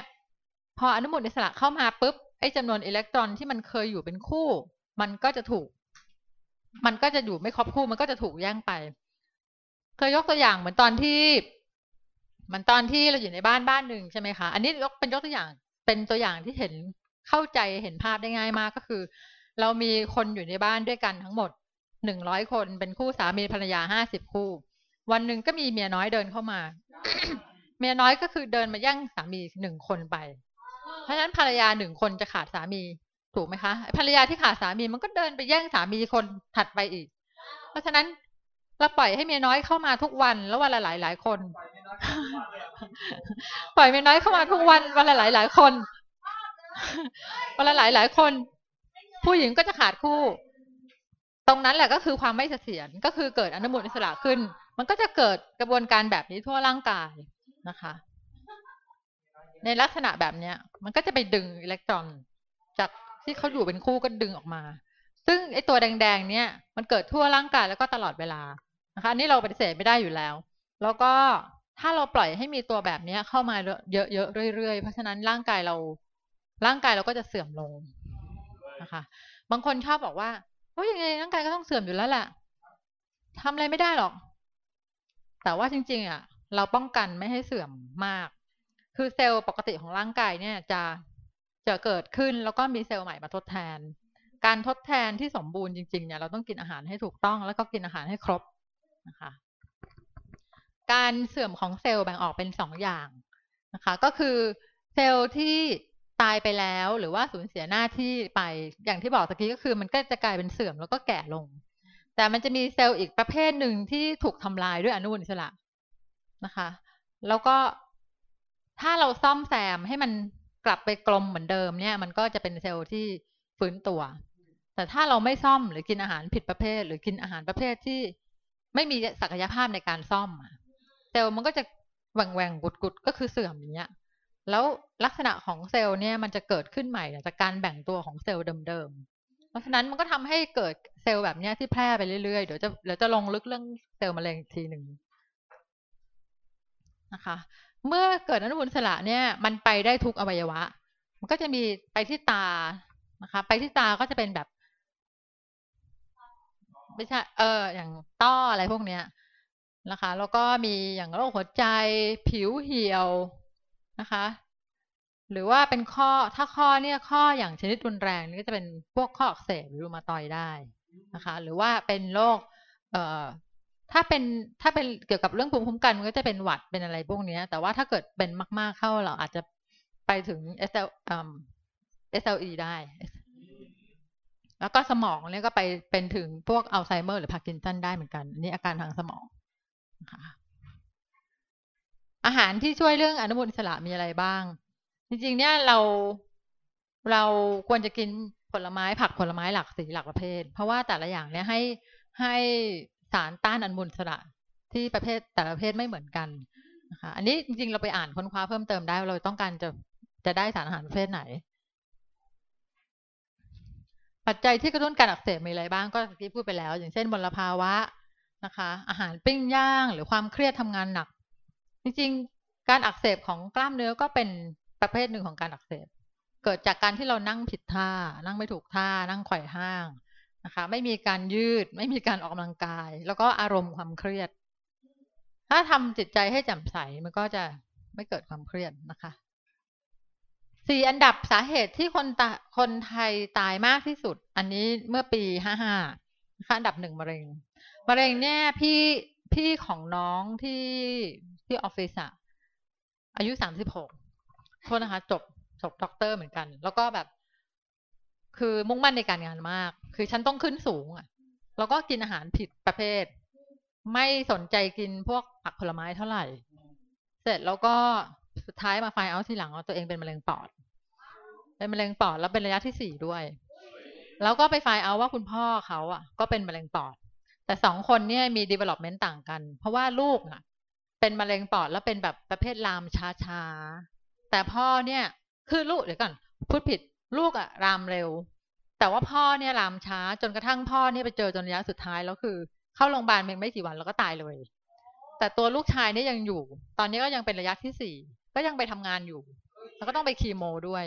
S4: พออนุมูลอิสระเข้ามาปุ๊บไอ้จำนวนอิเล็กตรอนที่มันเคยอยู่เป็นคู่ มันก็จะถูก มันก็จะอยู่ไม่ครบคู่มันก็จะถูกแย่งไป เคยยกตัวอย่างเหมือนตอนที่ มือนตอนที่เราอยู่ในบ้านบ้านหนึ่งใช่ไหมคะอันนี้ยกเป็นยกตัวอย่างเป็นตัวอย่างที่เห็นเข้าใจเห็นภาพได้ง่ายมากก็คือ เรามีคนอยู่ในบ้านด้วยกันทั้งหมดหนึ่งร้อยคนเป็นคู่สามีภรรยาห้าสิบคู่ วันหนึ่งก็มีเมียน้อยเดินเข้ามา เมียน้อยก็คือเดินมาแย่งสามีหนึ่งคนไป เพราะฉะนั้นภรรยาหนึ่งคนจะขาดสามีถูกไหมคะภรรยาที่ขาดสามีมันก็เดินไปแย่งสามีคนถัดไปอีก เพราะฉะนั้น เราปล่อยให้เมียน้อยเข้ามาทุกวันแล้ววันละหลายหลายคน ปล่อยเมียน้อยเข้ามาทุกวันวันละหลายหลายคนวันละหลายหลายคน ผู้หญิงก็จะขาดคู่ ตรงนั้นแหละก็คือความไม่เสถียรก็คือเกิดอนุมูลอิสระขึ้น มันก็จะเกิดกระบวนการแบบนี้ทั่วร่างกายนะคะ ในลักษณะแบบเนี้ย มันก็จะไปดึงอิเล็กตรอนจากที่เขาอยู่เป็นคู่ก็ดึงออกมา ซึ่งไอ้ตัวแดงๆ เนี่ยมันเกิดทั่วร่างกายแล้วก็ตลอดเวลานะคะอันนี่เราปฏิเสธไม่ได้อยู่แล้ว แล้วก็ถ้าเราปล่อยให้มีตัวแบบเนี้ยเข้ามาเยอะๆเรื่อยๆ เพราะฉะนั้นร่างกายเราร่างกายเราก็จะเสื่อมลงนะคะ บางคนชอบบอกว่าโอ้ยยังไงร่างกายก็ต้องเสื่อมอยู่แล้วแหละทำอะไรไม่ได้หรอก แต่ว่าจริง ๆ อะ เราป้องกันไม่ให้เสื่อมมาก คือเซลล์ปกติของร่างกายเนี่ยจะจะเกิดขึ้นแล้วก็มีเซลล์ใหม่มาทดแทน การทดแทนที่สมบูรณ์จริงๆเนี่ยเราต้องกินอาหารให้ถูกต้อง แล้วก็กินอาหารให้ครบนะคะการเสื่อมของเซลล์แบ่งออกเป็นสองอย่างนะคะก็คือเซลล์ที่ตายไปแล้วหรือว่าสูญเสียหน้าที่ไปอย่างที่บอกตะกี้ก็คือ มันก็จะกลายเป็นเสื่อมแล้วก็แก่ลง แต่มันจะมีเซลล์อีกประเภทหนึ่งที่ถูกทำลายด้วยอนุมูลอิสระนะคะ แล้วก็ถ้าเราซ่อมแซมให้มันกลับไปกลมเหมือนเดิมเนี่ย มันก็จะเป็นเซลล์ที่ฟื้นตัว แต่ถ้าเราไม่ซ่อมหรือกินอาหารผิดประเภท หรือกินอาหารประเภทที่ไม่มีศักยภาพในการซ่อมเซลล์มันก็จะแหว่งแหว่งกุดกุดก็คือเสื่อมอย่างเงี้ย แล้วลักษณะของเซลล์เนี่ยมันจะเกิดขึ้นใหม่จากการแบ่งตัวของเซลล์เดิมๆ เพราะฉะนั้นมันก็ทำให้เกิดเซลล์แบบเนี้ยที่แพร่ไปเรื่อยๆ เดี๋ยวจะเดี๋ยวจะลงลึกเรื่องเซลล์มะเร็งอีกทีหนึ่งนะคะ เมื่อเกิดอนุมูลสระเนี่ยมันไปได้ทุกอวัยวะ มันก็จะมีไปที่ตานะคะ ไปที่ตาก็จะเป็นแบบ ไม่ใช่เออ อย่างต้ออะไรพวกเนี้ยนะคะ แล้วก็มีอย่างโรคหัวใจผิวเหี่ยวนะคะ หรือว่าเป็นข้อถ้าข้อเนี่ยข้ออย่างชนิดรุนแรงนี่ก็จะเป็นพวกข้ออักเสบหรือรูมาตอยด์ได้นะคะ หรือว่าเป็นโรคเอ่อถ้าเป็นถ้าเป็นเกี่ยวกับเรื่องภูมิคุ้มกันมันก็จะเป็นหวัดเป็นอะไรพวกนี้แต่ว่าถ้าเกิดเป็นมาก ๆเข้าเราอาจจะไปถึง SL อืม SLE ได้ แล้วก็สมองเนี่ยก็ไปเป็นถึงพวกอัลไซเมอร์หรือพาร์กินสันได้เหมือนกันนี่อาการทางสมองนะคะอาหารที่ช่วยเรื่องอนุมูลอิสระมีอะไรบ้าง จริง ๆ เนี่ยเราเราควรจะกินผลไม้ผักผลไม้หลากสีหลากประเภท เพราะว่าแต่ละอย่างเนี่ยให้ให้สารต้านอนุมูลอิสระที่ประเภทแต่ละประเภทไม่เหมือนกันนะคะอันนี้จริงๆเราไปอ่านค้นคว้าเพิ่มเติมได้เราต้องการจะจะได้สารอาหารประเภทไหน ปัจจัยที่กระตุ้นการอักเสบมีอะไรบ้างก็ที่พูดไปแล้ว อย่างเช่นมลภาวะนะคะ อาหารปิ้งย่างหรือความเครียดทำงานหนัก จริงๆ การอักเสบของกล้ามเนื้อก็เป็นประเภทหนึ่งของการอักเสบ เกิดจากการที่เรานั่งผิดท่า นั่งไม่ถูกท่า นั่งไขว่ห้างนะคะ ไม่มีการยืด ไม่มีการออกกำลังกาย แล้วก็อารมณ์ความเครียด ถ้าทำจิตใจให้แจ่มใสมันก็จะไม่เกิดความเครียดนะคะ สี่อันดับสาเหตุที่คนตาคนไทยตายมากที่สุด อันนี้เมื่อปีห้าห้านะคะอันดับหนึ่งมะเร็งมะเร็งเนี่ยพี่พี่ของน้องที่ที่ออฟฟิศอะอายุสามสิบหกโทษนะคะ จบจบด็อกเตอร์เหมือนกัน แล้วก็แบบ คือมุ่งมั่นในการงานมาก คือฉันต้องขึ้นสูงอะแล้วก็กินอาหารผิดประเภท ไม่สนใจกินพวกผักผลไม้เท่าไหร่ เสร็จแล้วก็สุดท้ายมาไฟเอาทีหลังว่าตัวเองเป็นมะเร็งปอด เป็นมะเร็งปอดแล้วเป็นระยะที่สี่ด้วย แล้วก็ไปไฟเอาว่าคุณพ่อเขาอะ ก็เป็นมะเร็งปอด แต่สองคนเนี่ยมี development ต่างกัน เพราะว่าลูกอะ เป็นมะเร็งปอดแล้วเป็นแบบประเภทลามช้าๆ แต่พ่อเนี่ย คือลูกเดี๋ยวก่อนพูดผิดลูกอะรามเร็ว แต่ว่าพ่อเนี่ยรามช้า จนกระทั่งพ่อเนี่ยไปเจอจนระยะสุดท้ายแล้วคือ เข้าโรงพยาบาลเพียงไม่กี่วันแล้วก็ตายเลย แต่ตัวลูกชายเนี่ยยังอยู่ ตอนนี้ก็ยังเป็นระยะที่สี่ก็ยังไปทำงานอยู่ แล้วก็ต้องไปคีโมด้วย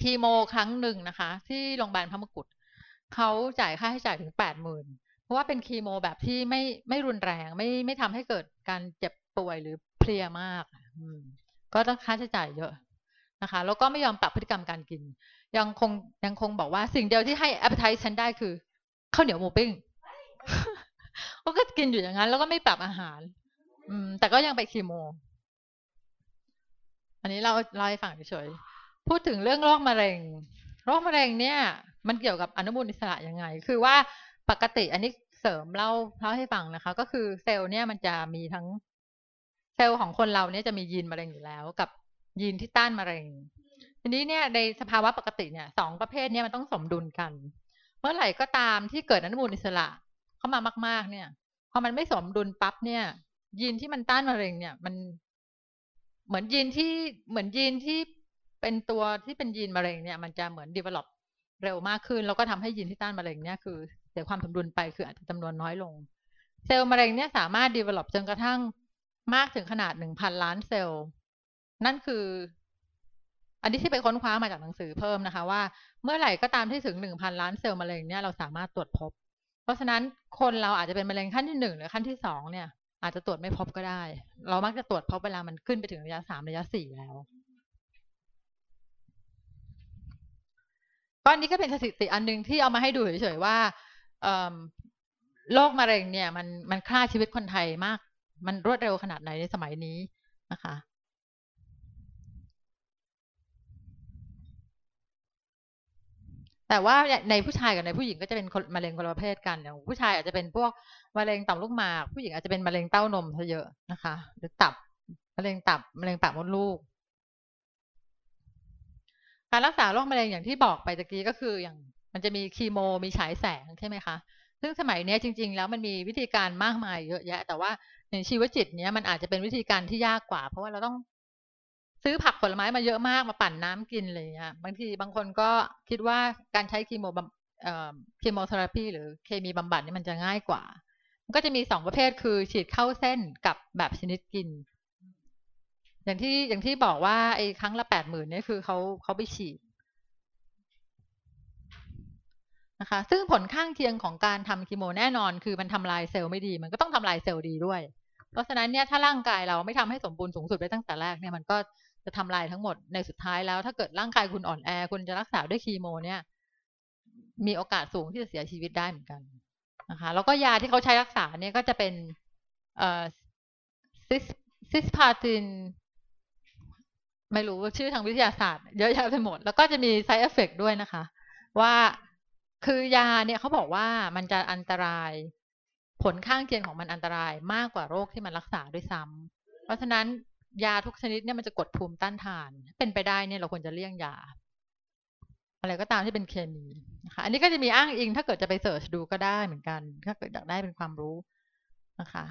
S4: คีโมครั้งหนึ่งนะคะ ที่โรงพยาบาลพระมงกุฎเขาจ่ายค่าใช้จ่ายถึงแปดหมื่นเพราะว่าเป็นคีโมแบบที่ไม่ไม่รุนแรง ไม่ไม่ทำให้เกิดการเจ็บป่วยหรือเพลียมาก อืม ก็ต้องค่าใช้จ่ายเยอะนะคะ แล้วก็ไม่ยอมปรับพฤติกรรมการกิน ยังคงยังคงบอกว่าสิ่งเดียวที่ให้ appetite ฉันได้คือข้าวเหนียวหมูปิ้งเขาก็กินอยู่อย่างนั้น แล้วก็ไม่ปรับอาหาร อืม แต่ก็ยังไปคีโม อันนี้เราเล่าให้ฟังเฉย พูดถึงเรื่องโรคมะเร็ง โรคมะเร็งเนี่ย มันเกี่ยวกับอนุมูลอิสระยังไง คือว่าปกติอันนี้เสริมเล่าเล่าให้ฟังนะคะ ก็คือเซลล์เนี่ยมันจะมีทั้งเซลล์ของคนเราเนี่ยจะมียีนมะเร็งอยู่แล้ว กับยีนที่ต้านมะเร็ง ทีนี้เนี่ยในสภาวะปกติเนี่ยสองประเภทเนี่ยมันต้องสมดุลกัน เมื่อไหร่ก็ตามที่เกิดอนุมูลอิสระเข้ามามาก ๆ เนี่ยพอมันไม่สมดุลปั๊บเนี่ย ยีนที่มันต้านมะเร็งเนี่ย มันเหมือนยีนที่เหมือนยีนที่ เป็นตัวที่เป็นยีนมะเร็งเนี่ยมันจะเหมือน develop เร็วมากขึ้น แล้วก็ทำให้ยีนที่ต้านมะเร็งเนี่ยคือเสียความสมดุลไปคืออาจจะจำนวนน้อยลง เซลล์มะเร็งเนี่ยสามารถ develop จนกระทั่งมากถึงขนาดหนึ่งพันล้านเซลล์ นั่นคือ อันนี้ที่ไปค้นคว้ามาจากหนังสือเพิ่มนะคะ ว่าเมื่อไหร่ก็ตามที่ถึงหนึ่งพันล้านเซลล์มะเร็งเนี่ยเราสามารถตรวจพบ เพราะฉะนั้นคนเราอาจจะเป็นมะเร็งขั้นที่หนึ่งหรือขั้นที่สองเนี่ย อาจจะตรวจไม่พบก็ได้ เรามักจะตรวจพบเวลามันขึ้นไปถึงระยะสามระยะสี่แล้ว ก็อันนี้ก็เป็นสถิติอันหนึ่งที่เอามาให้ดูเฉยๆว่าโรคมะเร็งเนี่ย มันมันฆ่าชีวิตคนไทยมาก มันรวดเร็วขนาดไหนในสมัยนี้นะคะแต่ว่าในผู้ชายกับในผู้หญิงก็จะเป็นมะเร็งคนละประเภทกันอย่างผู้ชายอาจจะเป็นพวกมะเร็งต่อมลูกหมาก ผู้หญิงอาจจะเป็นมะเร็งเต้านมซะเยอะนะคะ หรือตับมะเร็งตับมะเร็งปากมดลูก การรักษาโรคมะเร็งอย่างที่บอกไปตะกี้ก็คืออย่างมันจะมีคีโมมีฉายแสงใช่ไหมคะ ซึ่งสมัยนี้จริง ๆ แล้วมันมีวิธีการมากมายเยอะแยะ แต่ว่าในชีวจิตเนี้ยมันอาจจะเป็นวิธีการที่ยากกว่า เพราะว่าเราต้องซื้อผักผลไม้มาเยอะมากมาปั่นน้ำกินเลยเงี้ยบางทีบางคนก็คิดว่าการใช้คีโมเอ่อ chemotherapy หรือเคมีบำบัดนี่มันจะง่ายกว่า มันก็จะมีสองประเภทคือฉีดเข้าเส้นกับแบบชนิดกิน อย่างที่อย่างที่บอกว่าไอ้ครั้งละแปดหมื่นนี่คือเขาเขาไปฉีดนะคะ ซึ่งผลข้างเคียงของการทำคีโมแน่นอน คือมันทำลายเซลล์ไม่ดี มันก็ต้องทำลายเซลล์ดีด้วย เพราะฉะนั้นเนี่ยถ้าร่างกายเราไม่ทำให้สมบูรณ์สูงสุดไปตั้งแต่แรกเนี่ยมันก็จะทำลายทั้งหมดในสุดท้ายแล้ว ถ้าเกิดร่างกายคุณอ่อนแอคุณจะรักษาด้วยคีโมเนี่ย มีโอกาสสูงที่จะเสียชีวิตได้เหมือนกันนะคะแล้วก็ยาที่เขาใช้รักษาเนี่ยก็จะเป็นเอ่อซิส cisplatin ไม่รู้ชื่อทางวิทยาศาสตร์ เยอะแยะไปหมด แล้วก็จะมี side effect ด้วยนะคะ ว่าคือยาเนี่ยเขาบอกว่ามันจะอันตรายผลข้างเคียงของมันอันตรายมากกว่าโรคที่มันรักษาด้วยซ้ำเพราะฉะนั้นยาทุกชนิดเนี่ยมันจะกดภูมิต้านทาน เป็นไปได้เนี่ยเราควรจะเลี่ยงยา อะไรก็ตามที่เป็นเคมีนะคะอันนี้ก็จะมีอ้างอิงถ้าเกิดจะไปเสิร์ชดูก็ได้เหมือนกัน ถ้าเกิดอยากได้เป็นความรู้นะคะ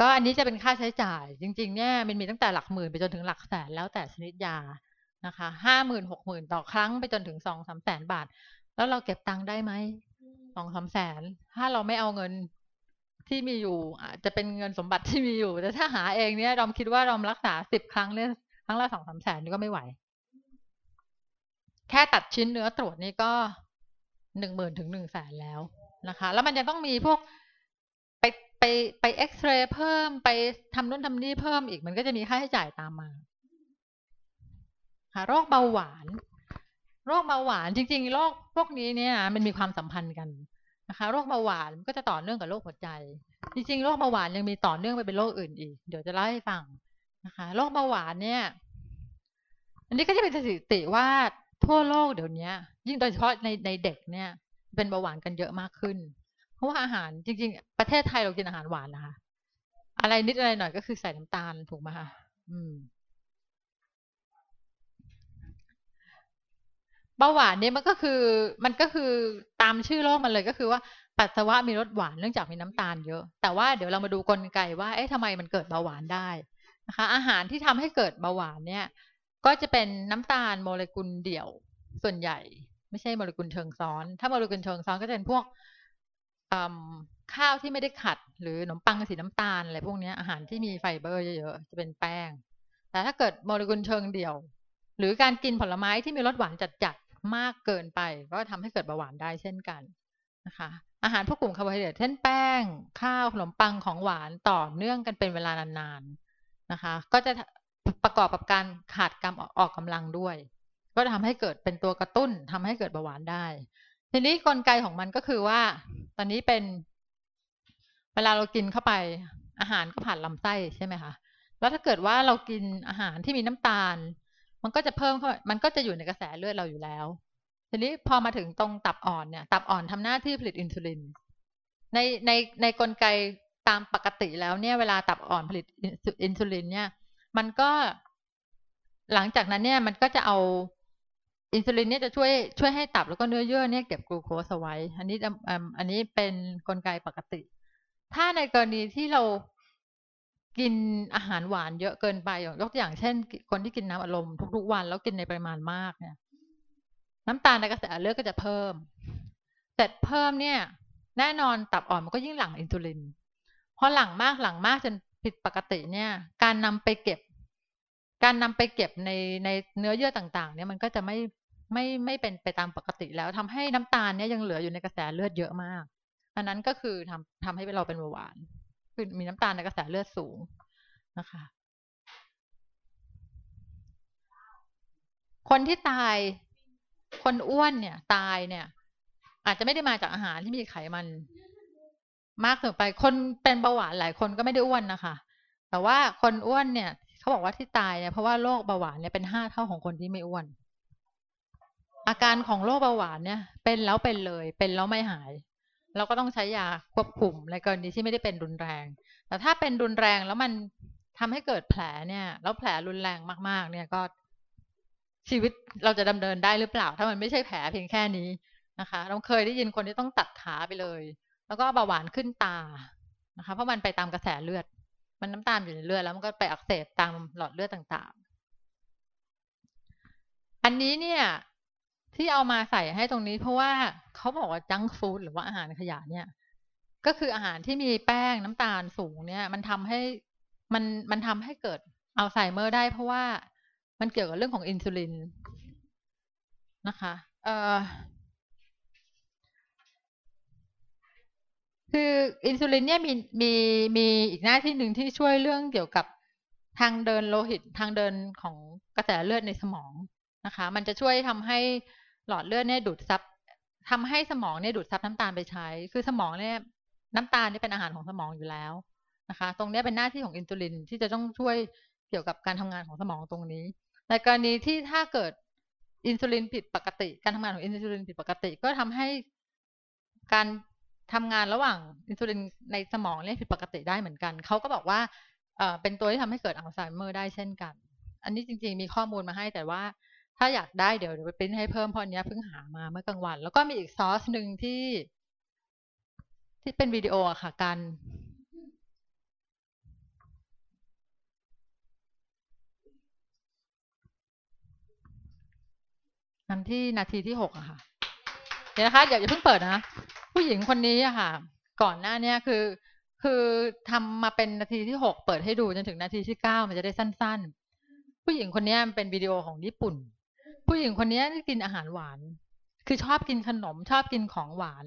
S4: ก็อันนี้จะเป็นค่าใช้จ่าย จริงๆเนี่ยมันมีตั้งแต่หลักหมื่นไปจนถึงหลักแสนแล้วแต่ชนิดยานะคะห้าหมื่นหกหมื่นต่อครั้งไปจนถึงสองสามแสนบาท แล้วเราเก็บตังค์ได้ไหมสองสามแสนถ้าเราไม่เอาเงินที่มีอยู่อาจจะเป็นเงินสมบัติที่มีอยู่ แต่ถ้าหาเองเนี่ยเราคิดว่าเรารักษาสิบครั้งเนี่ยครั้งละสองสามแสนนี่ก็ไม่ไหว แค่ตัดชิ้นเนื้อตรวจนี่ก็หนึ่งหมื่นถึงหนึ่งแสนแล้วนะคะ แล้วมันยังต้องมีพวก ไปไปเอ็กซเรย์เพิ่มไปทำนู่นทำนี่เพิ่มอีกมันก็จะมีค่าใช้จ่ายตามมาค่ะโรคเบาหวานโรคเบาหวานจริง ๆ โรคพวกนี้เนี่ย มันมีความสัมพันธ์กันนะคะโรคเบาหวานก็จะต่อเนื่องกับโรคหัวใจ จริงๆโรคเบาหวานยังมีต่อเนื่องไปเป็นโรคอื่นอีก เดี๋ยวจะเล่าให้ฟังนะคะโรคเบาหวานเนี่ย อันนี้ก็จะเป็นสถิติว่าทั่วโลกเดี๋ยวนี้ยิ่งโดยเฉพาะในในเด็กเนี่ย เป็นเบาหวานกันเยอะมากขึ้น ราะว่าอาหารจริง ๆ ประเทศไทยเรากินอาหารหวานนะคะ อะไรนิดอะไรหน่อยก็คือใส่น้ำตาลถูกไหมคะอืมเบาหวานเนี่ยมันก็คือมันก็คือตามชื่อโรคมันเลยก็คือว่าปัสสาวะมีรสหวานเนื่องจากมีน้ำตาลเยอะ แต่ว่าเดี๋ยวเรามาดูกลไกว่าเอ๊ะทำไมมันเกิดเบาหวานได้นะคะ อาหารที่ทำให้เกิดเบาหวานเนี่ย ก็จะเป็นน้ำตาลโมเลกุลเดี่ยวส่วนใหญ่ ไม่ใช่โมเลกุลเชิงซ้อน ถ้าโมเลกุลเชิงซ้อนก็จะเป็นพวก ข้าวที่ไม่ได้ขัด หรือขนมปังสีน้ำตาลอะไรพวกนี้อาหารที่มีไฟเบอร์เยอะๆจะเป็นแป้ง แต่ถ้าเกิดโมเลกุลเชิงเดี่ยว หรือการกินผลไม้ที่มีรสหวานจัดๆมากเกินไป ก็ทำให้เกิดเบาหวานได้เช่นกันนะคะอาหารพวกกลุ่มคาร์โบไฮเดรตเช่นแป้ง ข้าวขนมปังของหวานต่อเนื่องกันเป็นเวลานานๆนะคะ ก็จะประกอบกับการขาดการออกกำลังด้วย ก็ทำให้เกิดเป็นตัวกระตุ้นทำให้เกิดเบาหวานได้ ทีนี้กลไกของมันก็คือว่า ตอนนี้เป็น เวลาเรากินเข้าไป อาหารก็ผ่านลำไส้ใช่ไหมคะแล้วถ้าเกิดว่าเรากินอาหารที่มีน้ำตาล มันก็จะเพิ่มเข้ามันก็จะอยู่ในกระแสเลือดเราอยู่แล้ว ทีนี้พอมาถึงตรงตับอ่อนเนี่ย ตับอ่อนทำหน้าที่ผลิตอินซูลิน ในในในกลไกตามปกติแล้วเนี่ยเวลาตับอ่อนผลิตอินซูลินเนี่ย มันก็หลังจากนั้นเนี่ยมันก็จะเอา อินซูลินเนี่ยจะช่วยช่วยให้ตับแล้วก็เนื้อเยื่อเนี่ยเก็บกลูโคสเอาไว้ อันนี้อันนี้เป็นนกลไกปกติ ถ้าในกรณีที่เรากินอาหารหวานเยอะเกินไปยกตัวอย่างเช่น คนที่กินน้ำอารมณ์ทุกๆวันแล้วกินในปริมาณมากเนี่ย น้ำตาลในกระแสเลือดก็จะเพิ่มเสร็จเพิ่มเนี่ย แน่นอนตับอ่อนมันก็ยิ่งหลั่งอินซูลินพอหลั่งมากหลั่งมากจนผิดปกติเนี่ย การนำไปเก็บ การนำไปเก็บในในเนื้อเยื่อต่าง ๆ เนี่ยมันก็จะไม่ ไม่ไม่เป็นไปตามปกติแล้วทำให้น้ำตาลเนี่ยยังเหลืออยู่ในกระแสเลือดเยอะมาก อันนั้นก็คือทำทำให้เราเป็นเบาหวานคือมีน้ำตาลในกระแสเลือดสูงนะคะ คนที่ตายคนอ้วนเนี่ย ตายเนี่ย อาจจะไม่ได้มาจากอาหารที่มีไขมัน มากเกินไปคนเป็นเบาหวานหลายคนก็ไม่ได้อ้วนนะคะ แต่ว่าคนอ้วนเนี่ย เขาบอกว่าที่ตายเนี่ยเพราะว่าโรคเบาหวานเนี่ยเป็นห้าเท่าของคนที่ไม่อ้วน อาการของโรคเบาหวานเนี่ย เป็นแล้วเป็นเลย เป็นแล้วไม่หาย เราก็ต้องใช้ยาควบคุมในกรณีที่ไม่ได้เป็นรุนแรง แต่ถ้าเป็นรุนแรงแล้วมันทำให้เกิดแผลเนี่ย แล้วแผลรุนแรงมากๆ เนี่ยก็ชีวิตเราจะดำเนินได้หรือเปล่า ถ้ามันไม่ใช่แผลเพียงแค่นี้นะคะ เราเคยได้ยินคนที่ต้องตัดขาไปเลย แล้วก็เบาหวานขึ้นตานะคะ เพราะมันไปตามกระแสเลือด มันน้ำตาลอยู่ในเลือดแล้วมันก็ไปอักเสบตามหลอดเลือดต่างๆ อันนี้เนี่ย ที่เอามาใส่ให้ตรงนี้เพราะว่าเขาบอกว่าจังฟู้ดหรือว่าอาหารขยะเนี่ย ก็คืออาหารที่มีแป้งน้ำตาลสูงเนี่ย มันทำให้มันมันทำให้เกิดอัลไซเมอร์ได้เพราะว่ามันเกี่ยวกับเรื่องของอินซูลินนะคะเอ่อคืออินซูลินเนี่ยมีมีมีอีกหน้าที่หนึ่งที่ช่วยเรื่องเกี่ยวกับทางเดินโลหิตทางเดินของกระแสเลือดในสมองนะคะ มันจะช่วยทำให้ หลอดเลือดเนี่ยดูดซับทำให้สมองเนี่ยดูดซับน้ำตาลไปใช้ คือสมองเนี่ยน้ำตาลนี่เป็นอาหารของสมองอยู่แล้วนะคะ ตรงนี้เป็นหน้าที่ของอินซูลินที่จะต้องช่วยเกี่ยวกับการทำงานของสมองตรงนี้ ในกรณีที่ถ้าเกิดอินซูลินผิดปกติ การทำงานของอินซูลินผิดปกติ ก็ทำให้การทำงานระหว่างอินซูลินในสมองเนี่ยผิดปกติได้เหมือนกัน เขาก็บอกว่าเออเป็นตัวที่ทำให้เกิดอัลไซเมอร์ได้เช่นกัน อันนี้จริงๆมีข้อมูลมาให้แต่ว่า ถ้าอยากได้เดี๋ยวเดี๋ยวไปพิมพ์ให้เพิ่มเพราะนี้เพิ่งหามาเมื่อกลางวัน แล้วก็มีอีกซอสหนึ่งที่ ที่เป็นวิดีโออะค่ะกันนันที่นาทีที่หกอะค่ะ เดี๋ยวนะคะอย่าอย่าเพิ่งเปิดนะ ผู้หญิงคนนี้อะค่ะ ก่อนหน้าเนี้ยคือ คือทำมาเป็นนาทีที่หกเปิดให้ดูจนถึงนาทีที่เก้ามันจะได้สั้น ๆ ผู้หญิงคนนี้เป็นวิดีโอของญี่ปุ่น ผู้หญิงคนนี้กินอาหารหวาน คือชอบกินขนมชอบกินของหวาน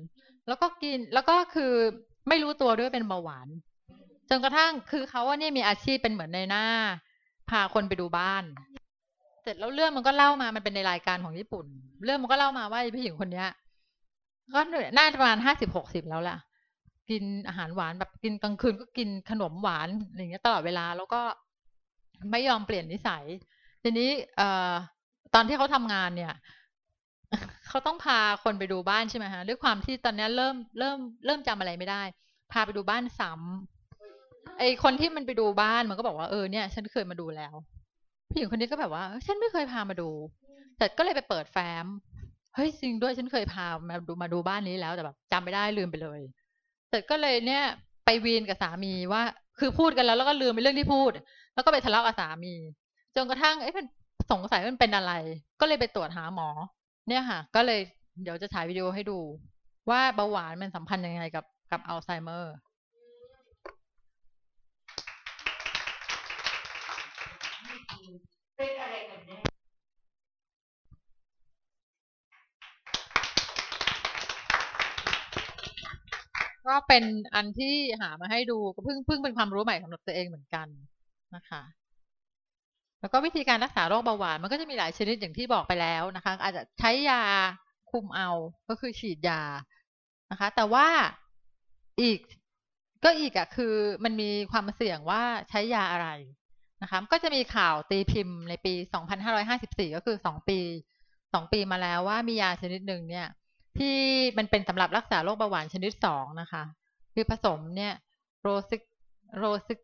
S4: แล้วก็กินแล้วก็คือไม่รู้ตัวด้วยเป็นเบาหวาน จนกระทั่งคือเขาว่านี่มีอาชีพเป็นเหมือนในหน้า พาคนไปดูบ้าน เสร็จแล้วเรื่องมันก็เล่ามามันเป็นในรายการของญี่ปุ่น เรื่องมันก็เล่ามาว่าผู้หญิงคนนี้ก็น่าจะประมาณห้าสิบหกสิบแล้วล่ะ กินอาหารหวานแบบกินกลางคืนก็กินขนมหวานอะไรเงี้ยตลอดเวลาแล้วก็ไม่ยอมเปลี่ยนนิสัย ทีนี้เอ่อ ตอนที่เขาทำงานเนี่ยเขาต้องพาคนไปดูบ้านใช่ไหมฮะด้วยความที่ตอนนี้เริ่มเริ่มเริ่มจำอะไรไม่ได้ พาไปดูบ้านซ้ำไอคนที่มันไปดูบ้านมันก็บอกว่าเออเนี่ย ฉันเคยมาดูแล้วผู้หญิงคนนี้ก็แบบว่าฉันไม่เคยพามาดู แต่ก็เลยไปเปิดแฟ้มเฮ้ยจริงด้วยฉันเคยพามาดูมาดูบ้านนี้แล้วแต่แบบจำไม่ได้ลืมไปเลยแต่ก็เลยเนี่ย ไปวีนกับสามีว่า คือพูดกันแล้วแล้วก็ลืมไปเรื่องที่พูด แล้วก็ไปทะเลาะกับสามีจนกระทั่งเอ๊ะมัน สงสัยมันเป็นอะไร ก็เลยไปตรวจหาหมอ เนี่ยค่ะ ก็เลยเดี๋ยวจะถ่ายวิดีโอให้ดู ว่าเบาหวานมันสัมพันธ์ยังไงกับกับอัลไซเมอร์ก็เป็นอันที่หามาให้ดูก็เพิ่งเพิ่งเป็นความรู้ใหม่สำหรับตัวเองเหมือนกันนะคะ แล้วก็วิธีการรักษาโรคเบาหวานมันก็จะมีหลายชนิดอย่างที่บอกไปแล้วนะคะ อาจจะใช้ยาคุมเอาก็คือฉีดยานะคะ แต่ว่าอีกก็อีกอะคือมันมีความเสี่ยงว่าใช้ยาอะไรนะคะก็จะมีข่าวตีพิมพ์ในปี 2554 ก็คือ 2 ปี 2 ปีมาแล้วว่ามียาชนิดหนึ่งเนี่ย ที่มันเป็นสำหรับรักษาโรคเบาหวานชนิดสองนะคะ คือผสมเนี่ย rosig rosig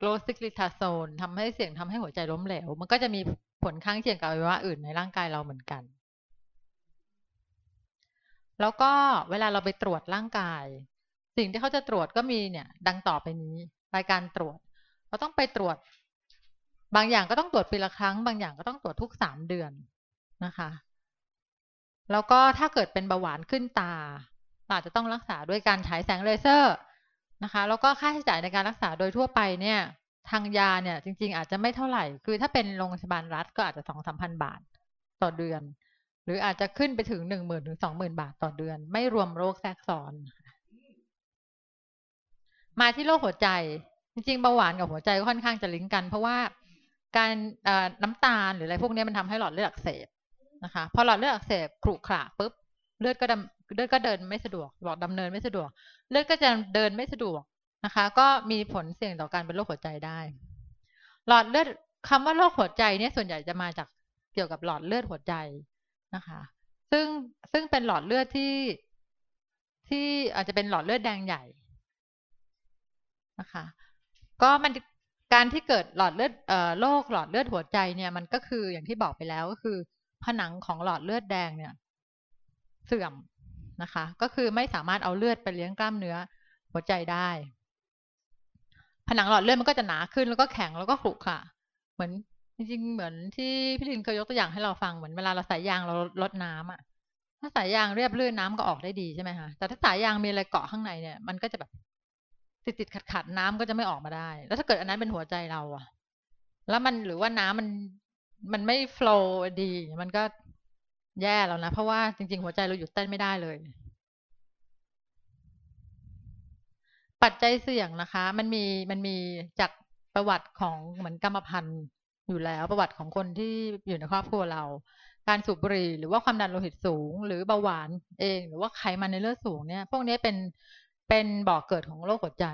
S4: rosiglitazone ทำให้เสี่ยงทำให้หัวใจล้มเหลว มันก็จะมีผลข้างเคียงกับอวัยวะอื่นในร่างกายเราเหมือนกัน แล้วก็เวลาเราไปตรวจร่างกาย สิ่งที่เขาจะตรวจก็มีเนี่ย ดังต่อไปนี้รายการตรวจ เราต้องไปตรวจ บางอย่างก็ต้องตรวจปีละครั้ง บางอย่างก็ต้องตรวจทุกสามเดือนนะคะ แล้วก็ถ้าเกิดเป็นเบาหวานขึ้นตาอาจจะต้องรักษาด้วยการฉายแสงเลเซอร์ นะคะ แล้วก็ค่าใช้จ่ายในการรักษาโดยทั่วไปเนี่ยทางยาเนี่ยจริง ๆ อาจจะไม่เท่าไหร่ คือถ้าเป็นโรงพยาบาลรัฐก็อาจจะสองสามพันบาทต่อเดือน หรืออาจจะขึ้นไปถึงหนึ่งหมื่นถึงสองหมื่นบาทต่อเดือน ไม่รวมโรคแทรกซ้อน มาที่โรคหัวใจ จริงๆเบาหวานกับหัวใจก็ค่อนข้างจะลิงก์กัน เพราะว่าการน้ำตาลหรืออะไรพวกนี้มันทำให้หลอดเลือดอักเสบนะคะ พอหลอดเลือดอักเสบขรุขระปุ๊บเลือดก็ดำ เลือดก็เดินไม่สะดวกหลอดดำเนินไม่สะดวก เลือดก็จะเดินไม่สะดวกนะคะ ก็มีผลเสี่ยงต่อการเป็นโรคหัวใจได้ หลอดเลือดคำว่าโรคหัวใจเนี่ยส่วนใหญ่จะมาจากเกี่ยวกับหลอดเลือดหัวใจนะคะ ซึ่งซึ่งเป็นหลอดเลือดที่ที่อาจจะเป็นหลอดเลือดแดงใหญ่นะคะ ก็มันการที่เกิดหลอดเลือดเอ่อโรคหลอดเลือดหัวใจเนี่ยมันก็คืออย่างที่บอกไปแล้วก็คือ ผนังของหลอดเลือดแดงเนี่ย เสื่อม นะคะ ก็คือไม่สามารถเอาเลือดไปเลี้ยงกล้ามเนื้อหัวใจได้ ผนังหลอดเลือดมันก็จะหนาขึ้นแล้วก็แข็งแล้วก็ขรุขระเหมือนจริงๆเหมือนที่พี่ลินเคยยกตัวอย่างให้เราฟังเหมือนเวลาเราใส่ยางเราลดน้ำอะ ถ้าสายยางเรียบลื่นน้ำก็ออกได้ดีใช่ไหมคะแต่ถ้าสายยางมีอะไรเกาะข้างในเนี่ย มันก็จะแบบติดติดขัดขัดน้ำก็จะไม่ออกมาได้ แล้วถ้าเกิดอันนั้นเป็นหัวใจเราอะแล้วมันหรือว่าน้ำมันมันไม่ฟล์ดี มันก็ แย่แล้วนะ เพราะว่าจริง ๆ หัวใจเราหยุดเต้นไม่ได้เลย ปัจจัยเสี่ยงนะคะ มันมีมันมีจากประวัติของเหมือนกรรมพันธุ์อยู่แล้ว ประวัติของคนที่อยู่ในครอบครัวเรา การสูบบุหรี่หรือว่าความดันโลหิตสูง หรือเบาหวานเอง หรือว่าไขมันในเลือดสูงเนี่ย พวกนี้เป็นเป็นบ่อกเกิดของโรคหัวใจ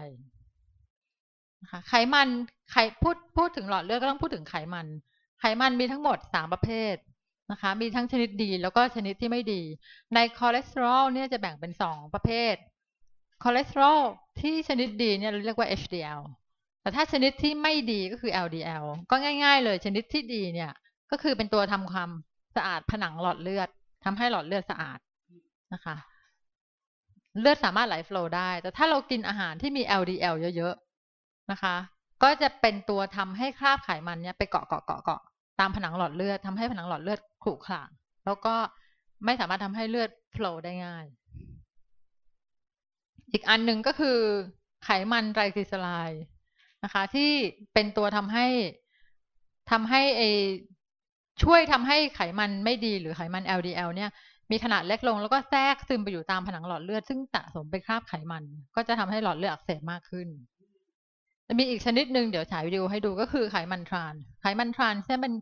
S4: นะคะไขมันไขพูดพูดถึงหลอดเลือดก็ต้องพูดถึงไขมัน ไขมันมีทั้งหมดสามประเภท นะคะมีทั้งชนิดดีแล้วก็ชนิดที่ไม่ดี ในคอเลสเตอรอลเนี่ยจะแบ่งเป็นสองประเภทคอเลสเตอรอลที่ชนิดดีเนี่ยเราเรียกว่า HDL แต่ถ้าชนิดที่ไม่ดีก็คือ LDL ก็ง่าย ๆ เลยชนิดที่ดีเนี่ยก็คือเป็นตัวทำความสะอาดผนังหลอดเลือดทำให้หลอดเลือดสะอาดนะคะ เลือดสามารถไหลฟล์ได้ แต่ถ้าเรากินอาหารที่มี LDL เยอะๆนะคะ ก็จะเป็นตัวทำให้คราบไขมันเนี่ยไปเกาะเกาะเกาะเกาะ ตามผนังหลอดเลือดทำให้ผนังหลอดเลือดขรุขระแล้วก็ไม่สามารถทำให้เลือดโฟล์ได้ง่าย อีกอันหนึ่งก็คือไขมันไตรกลีเซอไรด์นะคะ ที่เป็นตัวทำให้ทำให้ไอช่วยทำให้ไขมันไม่ดีหรือไขมัน LDL เนี่ยมีขนาดเล็กลงแล้วก็แทรกซึมไปอยู่ตามผนังหลอดเลือด ซึ่งสะสมเป็นคราบไขมัน ก็จะทำให้หลอดเลือดอักเสบมากขึ้น จะมีอีกชนิดหนึ่งเดี๋ยวฉายวิดีโอให้ดูก็คือไขมันทราน ไขมันทรานเนี่ยมัน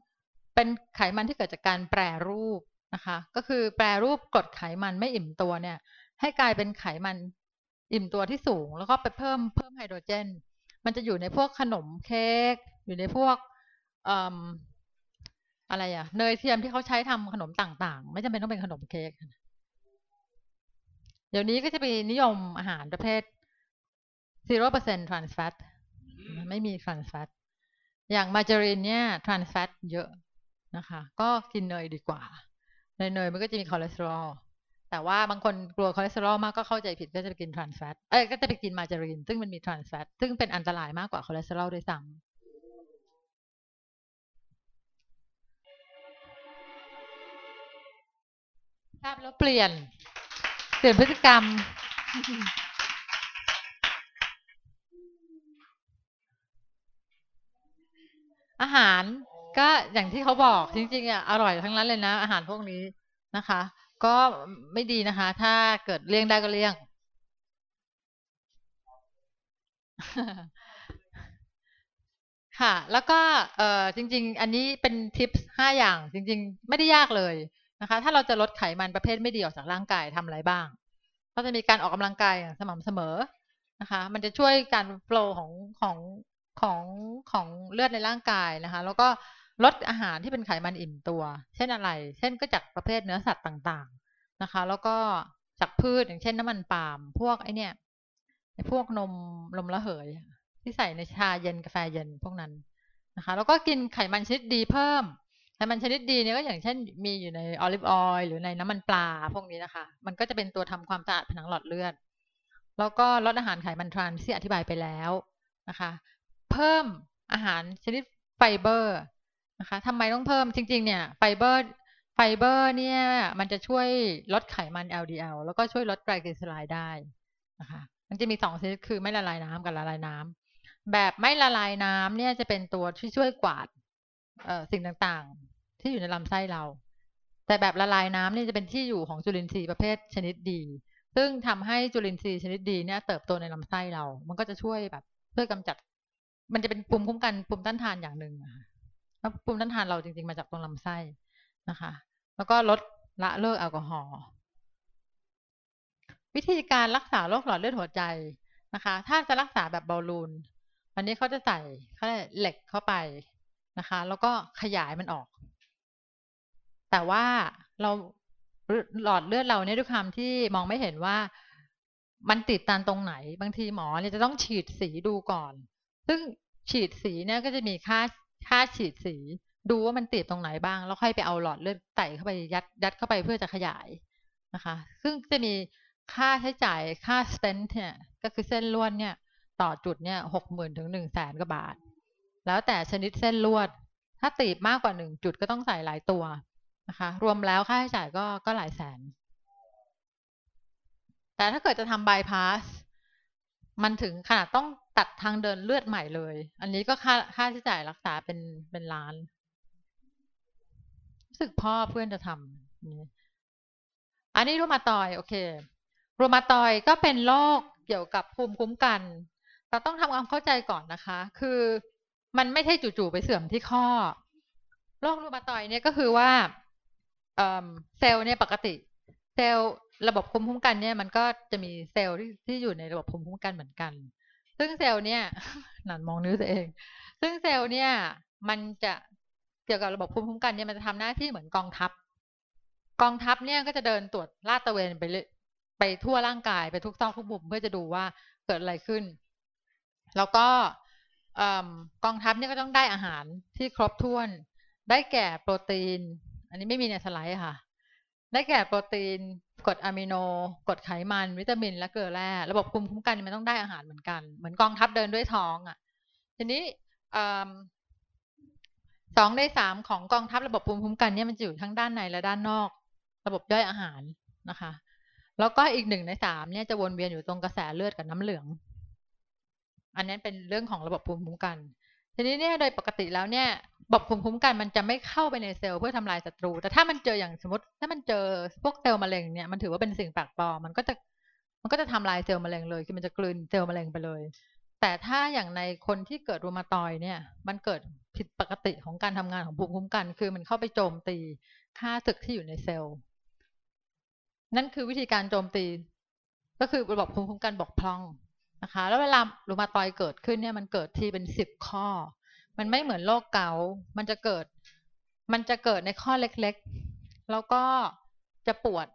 S4: เป็นไขมันที่เกิดจากการแปรรูปนะคะ ก็คือแปรรูปกรดไขมันไม่อิ่มตัวเนี่ย ให้กลายเป็นไขมันอิ่มตัวที่สูง แล้วก็ไปเพิ่มเพิ่มไฮโดรเจน มันจะอยู่ในพวกขนมเค้กอยู่ในพวกอะไรอะเนยเทียมที่เขาใช้ทำขนมต่างๆ ไม่จำเป็นต้องเป็นขนมเค้กเดี๋ยวนี้ก็จะไปนิยมอาหารประเภท0% trans fat ไม่มี trans fat อย่างมาการีนเนี่ย trans fat เยอะนะคะ ก็กินเนยดีกว่าในเนยมันก็จะมีคอเลสเตอรอลแต่ว่าบางคนกลัวคอเลสเตอรอลมากก็เข้าใจผิดก็จะไปกิน trans fat เอ้ยก็จะไปกินมาการีน ซึ่งมันมี trans fat ซึ่งเป็นอันตรายมากกว่าคอเลสเตอรอลด้วยซ้ำทราบแล้วเปลี่ยน เปลี่ยนพฤติกรรม อาหารก็อย่างที่เขาบอกจริงๆอะอร่อยทั้งนั้นเลยนะ อาหารพวกนี้นะคะ ก็ไม่ดีนะคะ ถ้าเกิดเลี่ยงได้ก็เลี่ยง ค่ะ แล้วก็เอ่อจริง ๆ อันนี้เป็นทิปห้าอย่าง จริง ๆ ไม่ได้ยากเลยนะคะ ถ้าเราจะลดไขมันประเภทไม่ดีออกจากร่างกายทำอะไรบ้างก็จะมีการออกกำลังกายอย่างสม่ำเสมอนะคะ มันจะช่วยการโฟล์ของของ ของของเลือดในร่างกายนะคะ แล้วก็ลดอาหารที่เป็นไขมันอิ่มตัว เช่นอะไร เช่นก็จากประเภทเนื้อสัตว์ต่างๆนะคะ แล้วก็จากพืชอย่างเช่นน้ำมันปาล์มพวกไอเนี่ยพวกนมนมระเหย ที่ใส่ในชาเย็นกาแฟเย็นพวกนั้นนะคะ แล้วก็กินไขมันชนิดดีเพิ่มไขมันชนิดดีเนี่ยก็อย่างเช่น มีอยู่ใน olive oil หรือในน้ำมันปลาพวกนี้นะคะ มันก็จะเป็นตัวทำความสะอาดผนังหลอดเลือด แล้วก็ลดอาหารไขมัน trans ที่อธิบายไปแล้วนะคะ เพิ่มอาหารชนิดไฟเบอร์นะคะทำไมต้องเพิ่มจริง ๆ เนี่ยไฟเบอร์ไฟเบอร์เนี่ยมันจะช่วยลดไขมัน LDL แล้วก็ช่วยลดไตรกลีเซอไรด์ได้นะคะมันจะมีสองชนิดคือไม่ละลายน้ำกับละลายน้ำแบบไม่ละลายน้ำเนี่ยจะเป็นตัวที่ช่วยกวาดเอ่อสิ่งต่างๆ ที่อยู่ในลำไส้เรา แต่แบบละลายน้ำนี่จะเป็นที่อยู่ของจุลินทรีย์ประเภทชนิดดี ซึ่งทำให้จุลินทรีย์ชนิดดีเนี่ยเติบโตในลำไส้เรา มันก็จะช่วยแบบช่วยกำจัด มันจะเป็นภูมิคุ้มกันภูมิต้านทานอย่างหนึ่งอะแล้วภูมิต้านทานเราจริง ๆ มาจากตรงลำไส้นะคะ แล้วก็ลดละเลิกแอลกอฮอล์วิธีการรักษาโรคหลอดเลือดหัวใจนะคะ ถ้าจะรักษาแบบบอลลูน อันนี้เขาจะใส่เขาเหล็กเข้าไปนะคะ แล้วก็ขยายมันออก แต่ว่าเราหลอดเลือดเราเนี่ยด้วยความที่มองไม่เห็นว่ามันติดตันตรงไหน บางทีหมอเนี่ยจะต้องฉีดสีดูก่อน ซึ่ง ฉีดสีเนี่ยก็จะมีค่าค่าฉีดสี ดูว่ามันติดตรงไหนบ้าง แล้วค่อยไปเอาหลอดเลือดไต่เข้าไปยัดยัดเข้าไปเพื่อจะขยายนะคะ ซึ่งจะมีค่าใช้จ่ายค่าสเตนต์เนี่ยก็คือเส้นลวดเนี่ยต่อจุดเนี่ยหกหมื่นถึงหนึ่งแสนกว่าบาท แล้วแต่ชนิดเส้นลวด ถ้าตีบมากกว่าหนึ่งจุดก็ต้องใส่หลายตัวนะคะ รวมแล้วค่าใช้จ่ายก็ก็หลายแสน แต่ถ้าเกิดจะทำบายพาส มันถึงขนาดต้องตัดทางเดินเลือดใหม่เลย อันนี้ก็ค่าค่าใช้จ่ายรักษาเป็นเป็นล้านรู้สึกพ่อเพื่อนจะทำอันนี้รูมาตอย โอเครูมาตอยก็เป็นโรคเกี่ยวกับภูมิคุ้มกันเราต้องทำความเข้าใจก่อนนะคะ คือมันไม่ใช่จู่ๆไปเสื่อมที่ข้อโรครูมาตอยเนี่ยก็คือว่าเซลล์เนี่ยปกติ เซลล์ระบบภูมิคุ้มกันเนี่ยมันก็จะมีเซลล์ที่ที่อยู่ในระบบภูมิคุ้มกันเหมือนกัน ซึ่งเซลล์เนี่ยหนันมองนิ้วตัวเอง ซึ่งเซลล์เนี่ย มันจะเกี่ยวกับระบบภูมิคุ้มกันเนี่ยมันจะทำหน้าที่เหมือนกองทัพ กองทัพเนี่ยก็จะเดินตรวจลาดตระเวนไปเลยไปทั่วร่างกายไปทุกซอกทุกมุมเพื่อจะดูว่าเกิดอะไรขึ้น แล้วก็กองทัพเนี่ยก็ต้องได้อาหารที่ครบถ้วน ได้แก่โปรตีน อันนี้ไม่มีในสไลด์ค่ะ ได้แก่โปรตีนกรดอะมิโนกรดไขมัน วิตามิน และเกลือแร่ระบบภูมิคุ้มกันมันต้องได้อาหารเหมือนกัน เหมือนกองทัพเดินด้วยท้องอะ ทีนี้สองในสามของกองทัพระบบภูมิคุ้มกันเนี่ยมันจะอยู่ทั้งด้านในและด้านนอก ระบบย่อยอาหารนะคะ แล้วก็อีกหนึ่งในสามเนี่ยจะวนเวียนอยู่ตรงกระแสเลือดกับน้ำเหลือง อันนี้เป็นเรื่องของระบบภูมิคุ้มกัน ทีนี้เนี่ยโดยปกติแล้วเนี่ยระบบภูมิคุ้มกันมันจะไม่เข้าไปในเซลล์เพื่อทำลายศัตรู แต่ถ้ามันเจออย่างสมมติ ถ้ามันเจอพวกเซลล์มะเร็งเนี่ยมันถือว่าเป็นสิ่งแปลกปลอมมันก็จะมันก็จะทำลายเซลล์มะเร็งเลยคือมันจะกลืนเซลล์มะเร็งไปเลย แต่ถ้าอย่างในคนที่เกิดรูมาตอยเนี่ย มันเกิดผิดปกติของการทำงานของภูมิคุ้มกัน คือมันเข้าไปโจมตีค่าศึกที่อยู่ในเซลล์ นั่นคือวิธีการโจมตี ก็คือระบบภูมิคุ้มกันบกพร่อง นะคะ แล้วเวลารูมาตอยเกิดขึ้นเนี่ยมันเกิดทีเป็นสิบข้อ มันไม่เหมือนโรคเกาต์มันจะเกิด มันจะเกิดในข้อเล็กๆ แล้วก็จะปวด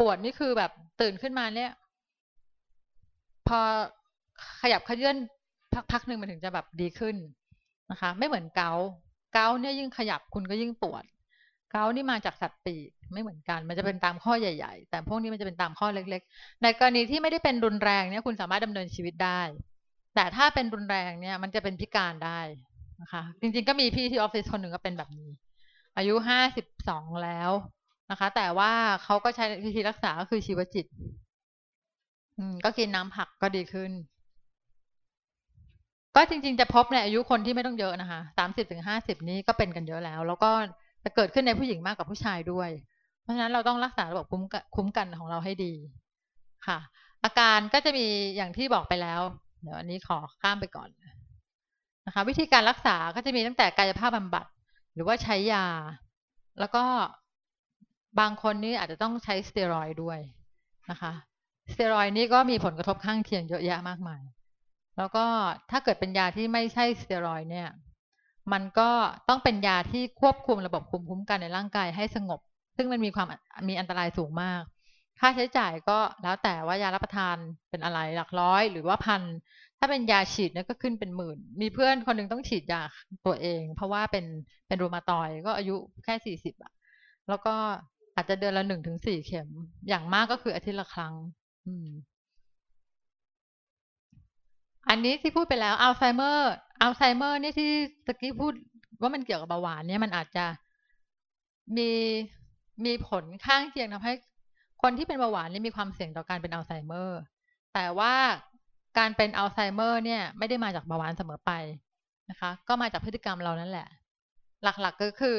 S4: ปวดนี่คือแบบตื่นขึ้นมาเนี่ย พอขยับขยื่นพักๆหนึ่งมันถึงจะแบบดีขึ้นนะคะ ไม่เหมือนเกาต์เกาต์เนี่ยยิ่งขยับคุณก็ยิ่งปวด เกาต์นี่มาจากสัตว์ปีกไม่เหมือนกัน มันจะเป็นตามข้อใหญ่ ๆ แต่พวกนี้มันจะเป็นตามข้อเล็ก ๆ ในกรณีที่ไม่ได้เป็นรุนแรงเนี่ยคุณสามารถดำเนินชีวิตได้ แต่ถ้าเป็นรุนแรงเนี่ยมันจะเป็นพิการได้นะคะ จริงๆก็มีพี่ที่ออฟฟิศคนหนึ่งก็เป็นแบบนี้ อายุห้าสิบสองแล้วนะคะ แต่ว่าเขาก็ใช้วิธีรักษาก็คือชีวจิต อืม ก็กินน้ำผักก็ดีขึ้น ก็จริง ๆ จะพบในอายุคนที่ไม่ต้องเยอะนะคะสามสิบถึงห้าสิบนี้ก็เป็นกันเยอะแล้ว แล้วก็ จะเกิดขึ้นในผู้หญิงมากกว่าผู้ชายด้วย เพราะฉะนั้นเราต้องรักษาระบบคุ้มกันคุ้มกันของเราให้ดีค่ะ อาการก็จะมีอย่างที่บอกไปแล้ว เดี๋ยวอันนี้ขอข้ามไปก่อนนะคะ วิธีการรักษาก็จะมีตั้งแต่กายภาพบำบัด หรือว่าใช้ยา แล้วก็บางคนนี่อาจจะต้องใช้สเตียรอยด์ด้วยนะคะสเตียรอยด์นี่ก็มีผลกระทบข้างเคียงเยอะแยะมากมาย แล้วก็ถ้าเกิดเป็นยาที่ไม่ใช่สเตียรอยด์เนี่ย มันก็ต้องเป็นยาที่ควบคุมระบบภูมิคุ้มกันในร่างกายให้สงบ ซึ่งมันมีความมีอันตรายสูงมาก ค่าใช้จ่ายก็แล้วแต่ว่ายารับประทานเป็นอะไรหลักร้อย หรือว่าพัน ถ้าเป็นยาฉีดเนี่ยก็ขึ้นเป็นหมื่น มีเพื่อนคนหนึ่งต้องฉีดยาตัวเอง เพราะว่าเป็นเป็นรูมาตอยก็อายุแค่สี่สิบอะแล้วก็อาจจะเดือนละหนึ่งถึงสี่เข็ม อย่างมากก็คืออาทิตย์ละครั้ง อืม อันนี้ที่พูดไปแล้วอัลไซเมอร์อัลไซเมอร์นี่ที่ตะกี้พูดว่ามันเกี่ยวกับเบาหวานเนี่ยมันอาจจะมีมีผลข้างเคียงทำให้ คนที่เป็นเบาหวานนี่มีความเสี่ยงต่อการเป็นอัลไซเมอร์ แต่ว่าการเป็นอัลไซเมอร์เนี่ยไม่ได้มาจากเบาหวานเสมอไปนะคะ ก็มาจากพฤติกรรมเรานั่นแหละ หลักๆก็คือ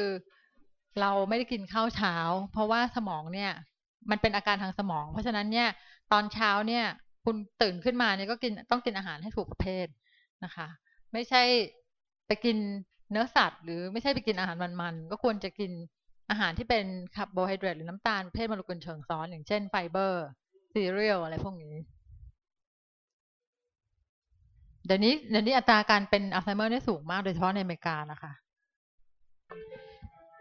S4: เราไม่ได้กินข้าวเช้า เพราะว่าสมองเนี่ย มันเป็นอาการทางสมอง เพราะฉะนั้นเนี่ย ตอนเช้าเนี่ย คุณตื่นขึ้นมาเนี่ยก็กินต้องกินอาหารให้ถูกประเภทนะคะ ไม่ใช่ไปกินเนื้อสัตว์ หรือไม่ใช่ไปกินอาหารมันๆก็ควรจะกินอาหารที่เป็นคาร์โบไฮเดรตหรือน้ำตาลประเภทโมเลกุลเชิงซ้อน อย่างเช่นไฟเบอร์ซีเรียลอะไรพวกนี้เดี๋ยวนี้เดี๋ยวนี้อัตราการเป็นอัลไซเมอร์นี่สูงมากโดยเฉพาะในอเมริกานะคะ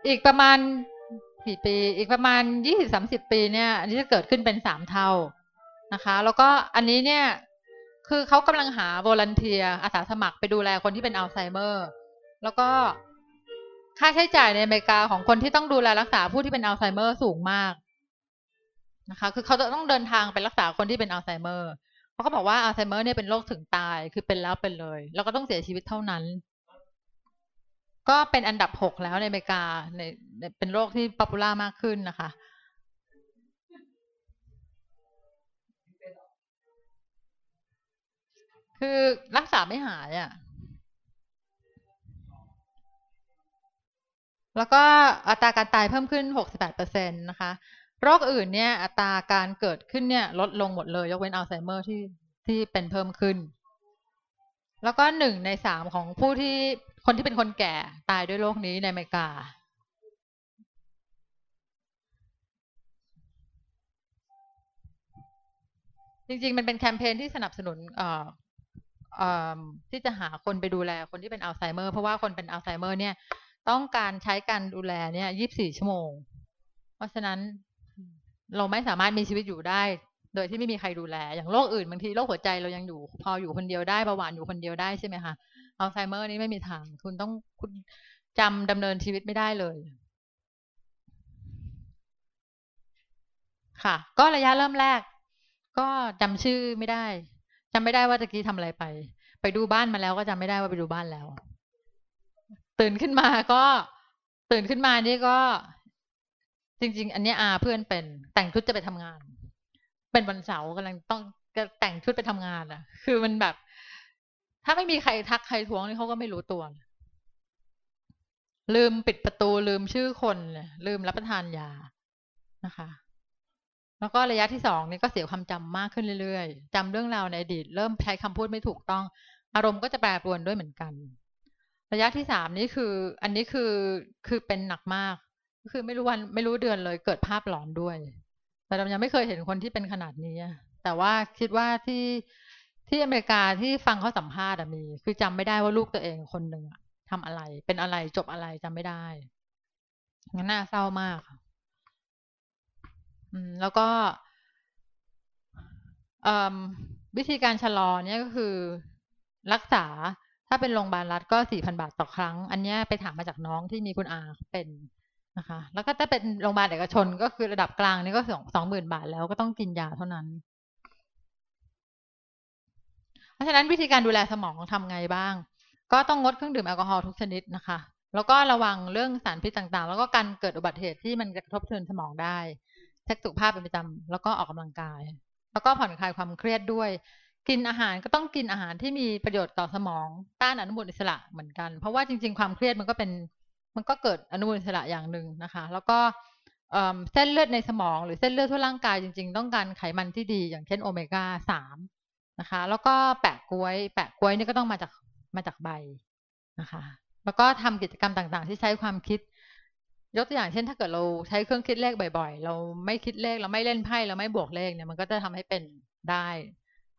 S4: อีกประมาณกี่ปี อีกประมาณยี่สิบสามสิบปีเนี่ย อันนี้จะเกิดขึ้นเป็นสามเท่า นะคะ แล้วก็อันนี้เนี่ยคือเขากำลังหา volunteer อาสาสมัครไปดูแลคนที่เป็นอัลไซเมอร์ แล้วก็ค่าใช้จ่ายในอเมริกาของคนที่ต้องดูแลรักษาผู้ที่เป็นอัลไซเมอร์สูงมากนะคะ คือเขาจะต้องเดินทางไปรักษาคนที่เป็นอัลไซเมอร์เขาก็บอกว่าอัลไซเมอร์เนี่ยเป็นโรคถึงตาย คือเป็นแล้วเป็นเลย แล้วก็ต้องเสียชีวิตเท่านั้น ก็เป็นอันดับหกแล้วในอเมริกาในเป็นโรคที่ popular มากขึ้นนะคะ คือรักษาไม่หายอะ แล้วก็อัตราการตายเพิ่มขึ้น 68%นะคะ โรคอื่นเนี่ย อัตราการเกิดขึ้นเนี่ย ลดลงหมดเลย ยกเว้นอัลไซเมอร์ที่ที่เป็นเพิ่มขึ้น แล้วก็หนึ่งในสามของผู้ที่คนที่เป็นคนแก่ตายด้วยโรคนี้ในอเมริกาจริงๆ มันเป็นแคมเปญที่สนับสนุนอ่อเอ่อ ที่จะหาคนไปดูแลคนที่เป็นอัลไซเมอร์เพราะว่าคนเป็นอัลไซเมอร์ เนี่ย ต้องการใช้การดูแลเนี่ย24ชั่วโมง เพราะฉะนั้นเราไม่สามารถมีชีวิตอยู่ได้ โดยที่ไม่มีใครดูแล อย่างโรคอื่นบางทีโรคหัวใจเรายังอยู่ พออยู่คนเดียวได้เบาหวานอยู่คนเดียวได้ใช่ไหมคะอัลไซเมอร์นี่ไม่มีทาง คุณต้องคุณจำดำเนินชีวิตไม่ได้เลย ค่ะ ก็ระยะเริ่มแรก ก็จำชื่อไม่ได้ จำไม่ได้ว่าตะกี้ทำอะไรไป ไปดูบ้านมาแล้วก็จำไม่ได้ว่าไปดูบ้านแล้ว ตื่นขึ้นมาก็ตื่นขึ้นมานี่ก็ จริง ๆ อันนี้อาเพื่อนเป็นแต่งชุดจะไปทำงาน เป็นวันเสาร์กำลังต้องแต่งชุดไปทำงานอะ คือมันแบบ ถ้าไม่มีใครทักใครทวงนี่เขาก็ไม่รู้ตัวลืมปิดประตูลืมชื่อคนลืมรับประทานยานะคะ แล้วก็ระยะที่สองนี่ก็เสียความจำมากขึ้นเรื่อยๆจำเรื่องราวในอดีต เริ่มใช้คำพูดไม่ถูกต้อง อารมณ์ก็จะแปรปรวนด้วยเหมือนกัน ระยะที่สามนี่คือ อันนี้คือคือเป็นหนักมากคือไม่รู้วันไม่รู้เดือนเลยเกิดภาพหลอนด้วย แต่เรายังไม่เคยเห็นคนที่เป็นขนาดนี้ แต่ว่าคิดว่าที่ที่อเมริกาที่ฟังเขาสัมภาษณ์มี คือจำไม่ได้ว่าลูกตัวเองคนหนึ่งทำอะไร เป็นอะไรจบอะไรจำไม่ได้งั้นน่าเศร้ามากค่ะ แล้วก็วิธีการชะลอเนี่ยก็คือรักษาถ้าเป็นโรงพยาบาลรัฐก็สี่พันบาทต่อครั้ง อันนี้ไปถามมาจากน้องที่มีคุณอาเป็นนะคะ แล้วก็ถ้าเป็นโรงพยาบาลเอกชนก็คือระดับกลางนี่ก็สองสองหมื่นบาทแล้วก็ต้องกินยาเท่านั้น เพราะฉะนั้นวิธีการดูแลสมองทำไงบ้าง ก็ต้องงดเครื่องดื่มแอลกอฮอล์ทุกชนิดนะคะ แล้วก็ระวังเรื่องสารพิษต่างๆ แล้วก็การเกิดอุบัติเหตุที่มันกระทบกระเทือนสมองได้ เช็คสุขภาพเป็นประจำแล้วก็ออกกำลังกาย แล้วก็ผ่อนคลายความเครียดด้วย กินอาหารก็ต้องกินอาหารที่มีประโยชน์ต่อสมองต้านอนุมูลอิสระเหมือนกัน เพราะว่าจริง ๆ ความเครียดมันก็เป็นมันก็เกิดอนุมูลอิสระอย่างหนึ่งนะคะ แล้วก็เส้นเลือดในสมอง หรือเส้นเลือดทั่วร่างกายจริง ๆ ต้องการไขมันที่ดี อย่างเช่นโอเมก้าสามนะคะ แล้วก็แปะกล้วย แปะกล้วยนี่ก็ต้องมาจากมาจากใบนะคะ แล้วก็ทำกิจกรรมต่างๆ ที่ใช้ความคิด ยกตัวอย่างเช่นถ้าเกิดเราใช้เครื่องคิดเลขบ่อยๆ เราไม่คิดเลขเราไม่เล่นไพ่เราไม่บวกเลขเนี่ยมันก็จะทำให้เป็นได้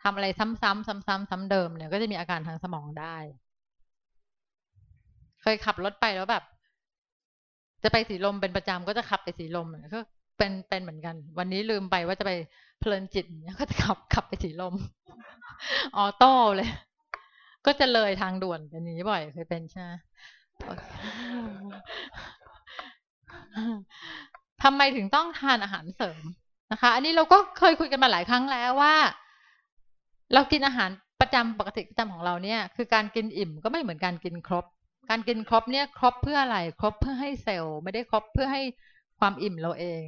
S4: ทำอะไรซ้ำๆซ้ำๆซ้ำเดิมเนี่ยก็จะมีอาการทางสมองได้ เคยขับรถไปแล้วแบบ จะไปสีลมเป็นประจำก็จะขับไปสีลมก็เป็นเป็นเหมือนกัน วันนี้ลืมไปว่าจะไปเพลินจิตเนี่ยก็จะขับขับไปสีลมออโต้เลย ก็จะเลยทางด่วนเป็นนี้บ่อยเคยเป็นใช่ไหม ทำไมถึงต้องทานอาหารเสริมนะคะ อันนี้เราก็เคยคุยกันมาหลายครั้งแล้วว่า เรากินอาหารประจำปกติประจำของเราเนี่ย คือการกินอิ่มก็ไม่เหมือนการกินครบ การกินครบเนี่ยครบเพื่ออะไร ครบเพื่อให้เซลล์ไม่ได้ครบเพื่อให้ความอิ่มเราเอง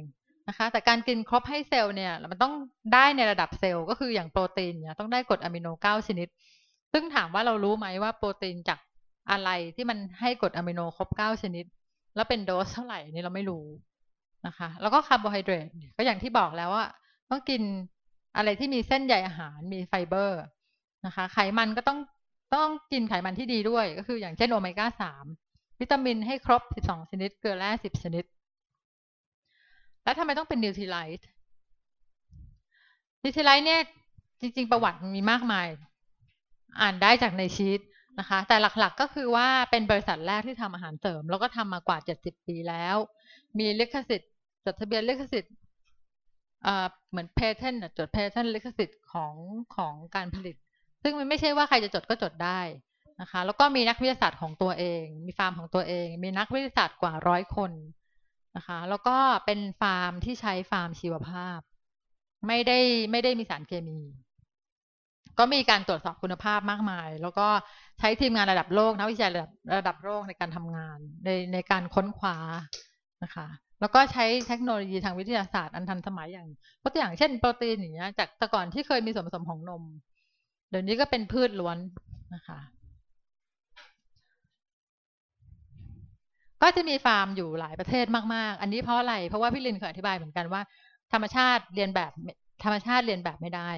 S4: นะคะ แต่การกินครบให้เซลล์เนี่ยมันต้องได้ในระดับเซลล์ก็คืออย่างโปรตีนเนี่ยต้องได้กรดอะมิโนเก้าชนิด ซึ่งถามว่าเรารู้ไหมว่าโปรตีนจากอะไรที่มันให้กรดอะมิโนครบเก้าชนิด แล้วเป็นโดสเท่าไหร่นี่เราไม่รู้นะคะ แล้วก็คาร์โบไฮเดรตก็อย่างที่บอกแล้วว่าต้องกินอะไรที่มีเส้นใยอาหารมีไฟเบอร์นะคะ ไขมันก็ต้องต้องกินไขมันที่ดีด้วย ก็คืออย่างเช่นโอเมก้าสามวิตามินให้ครบสิบสองชนิด เกลือแร่สิบชนิด แล้วทำไมต้องเป็นนิวทรีไลท์นิวทรีไลท์เนี่ยจริง ๆ ประวัติมีมากมาย อ่านได้จากในชีต นะคะ แต่หลักๆก็คือว่าเป็นบริษัทแรกที่ทำอาหารเสริม แล้วก็ทำมากว่าเจ็ดสิบปีแล้ว มีลิขสิทธิ์จดทะเบียนลิขสิทธิ์เหมือนเพเทนจดเพเทนลิขสิทธิ์ของของการผลิต ซึ่งมันไม่ใช่ว่าใครจะจดก็จดได้นะคะ แล้วก็มีนักวิทยาศาสตร์ของตัวเอง มีฟาร์มของตัวเอง มีนักวิทยาศาสตร์กว่าร้อยคนนะคะ แล้วก็เป็นฟาร์มที่ใช้ฟาร์มชีวภาพ ไม่ได้ไม่ได้มีสารเคมี ก็มีการตรวจสอบคุณภาพมากมาย แล้วก็ใช้ทีมงานระดับโลกนักวิจัยระดับระดับโลกในการทำงานในในการค้นคว้านะคะ แล้วก็ใช้เทคโนโลยีทางวิทยาศาสตร์อันทันสมัยอย่างตัวอย่างเช่นโปรตีนอย่างเงี้ยจากแต่ก่อนที่เคยมีส่วนผสมของนม เดี๋ยวนี้ก็เป็นพืชล้วนนะคะ ก็จะมีฟาร์มอยู่หลายประเทศมากๆ อันนี้เพราะอะไร เพราะว่าพี่ลินเคยอธิบายเหมือนกันว่า ธรรมชาติเรียนแบบธรรมชาติเรียนแบบไม่ได้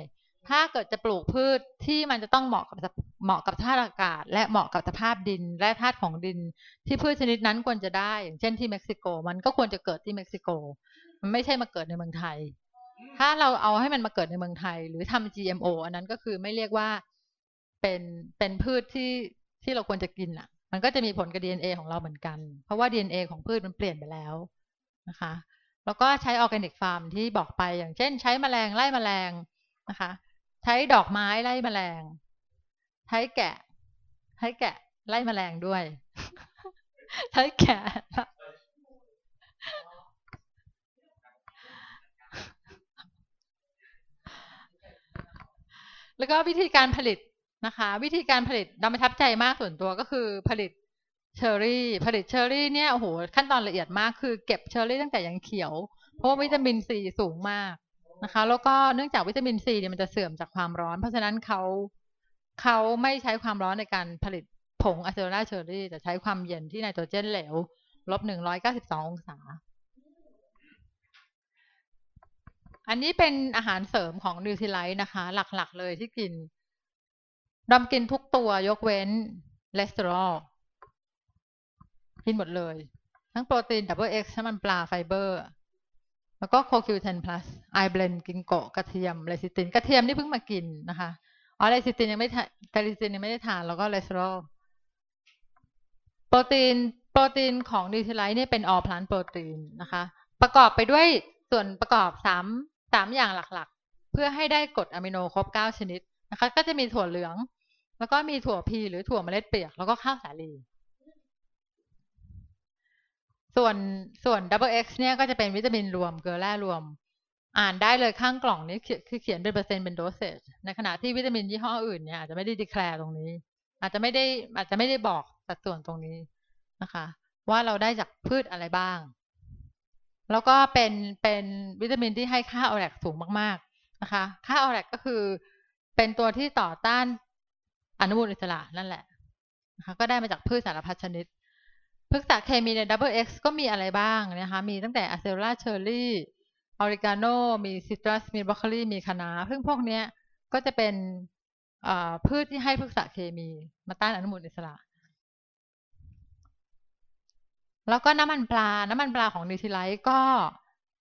S4: ถ้าเกิดจะปลูกพืชที่มันจะต้องเหมาะกับเหมาะกับธาตุอากาศ และเหมาะกับสภาพดินและธาตุของดิน ที่พืชชนิดนั้นควรจะได้ อย่างเช่นที่เม็กซิโก มันก็ควรจะเกิดที่เม็กซิโก มันไม่ใช่มาเกิดในเมืองไทย ถ้าเราเอาให้มันมาเกิดในเมืองไทย หรือทำ GMO อันนั้นก็คือไม่เรียกว่าเป็นเป็นพืชที่ที่เราควรจะกินอะ มันก็จะมีผลกับ DNA ของเราเหมือนกัน เพราะว่า DNA ของพืชมันเปลี่ยนไปแล้วนะคะ แล้วก็ใช้ organic farm ที่บอกไปอย่างเช่น ใช้แมลงไล่แมลงนะคะ ใช้ดอกไม้ไล่แมลง ใช้แกะ ใช้แกะ ไล่แมลงด้วย ใช้แกะ แล้วก็วิธีการผลิตนะคะ วิธีการผลิตเราประทับใจมากส่วนตัวก็คือผลิตเชอร์รี่ ผลิตเชอร์รี่เนี่ยโอ้โหขั้นตอนละเอียดมากคือเก็บเชอร์รี่ตั้งแต่ยังเขียว เพราะว่าวิตามินซีสูงมาก นะคะ แล้วก็เนื่องจากวิตามินซีเนี่ยมันจะเสื่อมจากความร้อน เพราะฉะนั้นเขาเขาไม่ใช้ความร้อนในการผลิตผง acerola cherry แต่ใช้ความเย็นที่ไนโตรเจนเหลวลบหนึ่งร้อยเก้าสิบสององศา อันนี้เป็นอาหารเสริมของนิวทรีไลท์นะคะ หลักๆเลยที่กินดำกินทุกตัวยกเว้นเลสเตอรอลกินหมดเลย ทั้งโปรตีน Double X น้ำมันปลาไฟเบอร์ แล้วก็โคคิวเทนพลัสไอเบลน ginkgo กระเทียมเลซิตินกระเทียมนี่เพิ่งมากินนะคะอ๋อเลซิตินยังไม่ทานเลซิตินยังไม่ได้ทานแล้วก็เลสเตอรอลโปรตีนโปรตีนของนิวทรีไลท์เนี่ยเป็น all plant protein นะคะ ประกอบไปด้วยส่วนประกอบสามสามอย่างหลักๆ เพื่อให้ได้กรดอะมิโนครบเก้าชนิดนะคะ ก็จะมีถั่วเหลือง แล้วก็มีถั่วพีหรือถั่วเมล็ดเปียก แล้วก็ข้าวสาลี ส่วนส่วน double X เนี่ยก็จะเป็นวิตามินรวมเกลือแร่รวม อ่านได้เลยข้างกล่องนี้คือเขียนเป็นเปอร์เซ็นต์เป็นโดสเซจในขณะที่วิตามินยี่ห้ออื่นเนี่ยอาจจะไม่ได้ดีแคลร์ตรงนี้ อาจจะไม่ได้อาจจะไม่ได้บอกสัดส่วนตรงนี้นะคะ ว่าเราได้จากพืชอะไรบ้าง แล้วก็เป็นเป็นวิตามินที่ให้ค่า ORAC สูงมากๆนะคะ ค่า ORAC ก็คือเป็นตัวที่ต่อต้านอนุมูลอิสระนั่นแหละนะคะก็ได้มาจากพืชสารพัดชนิด พฤกษเคมีใน Double X ก็มีอะไรบ้างนะคะ มีตั้งแต่ acerola cherry oregano มี citrus มีบรอกโคลี มีคะน้าซึ่งพวกเนี้ยก็จะเป็นพืชที่ให้พฤกษเคมีมาต้านอนุมูลอิสระ แล้วก็น้ำมันปลา น้ำมันปลาของนิทิไลท์ก็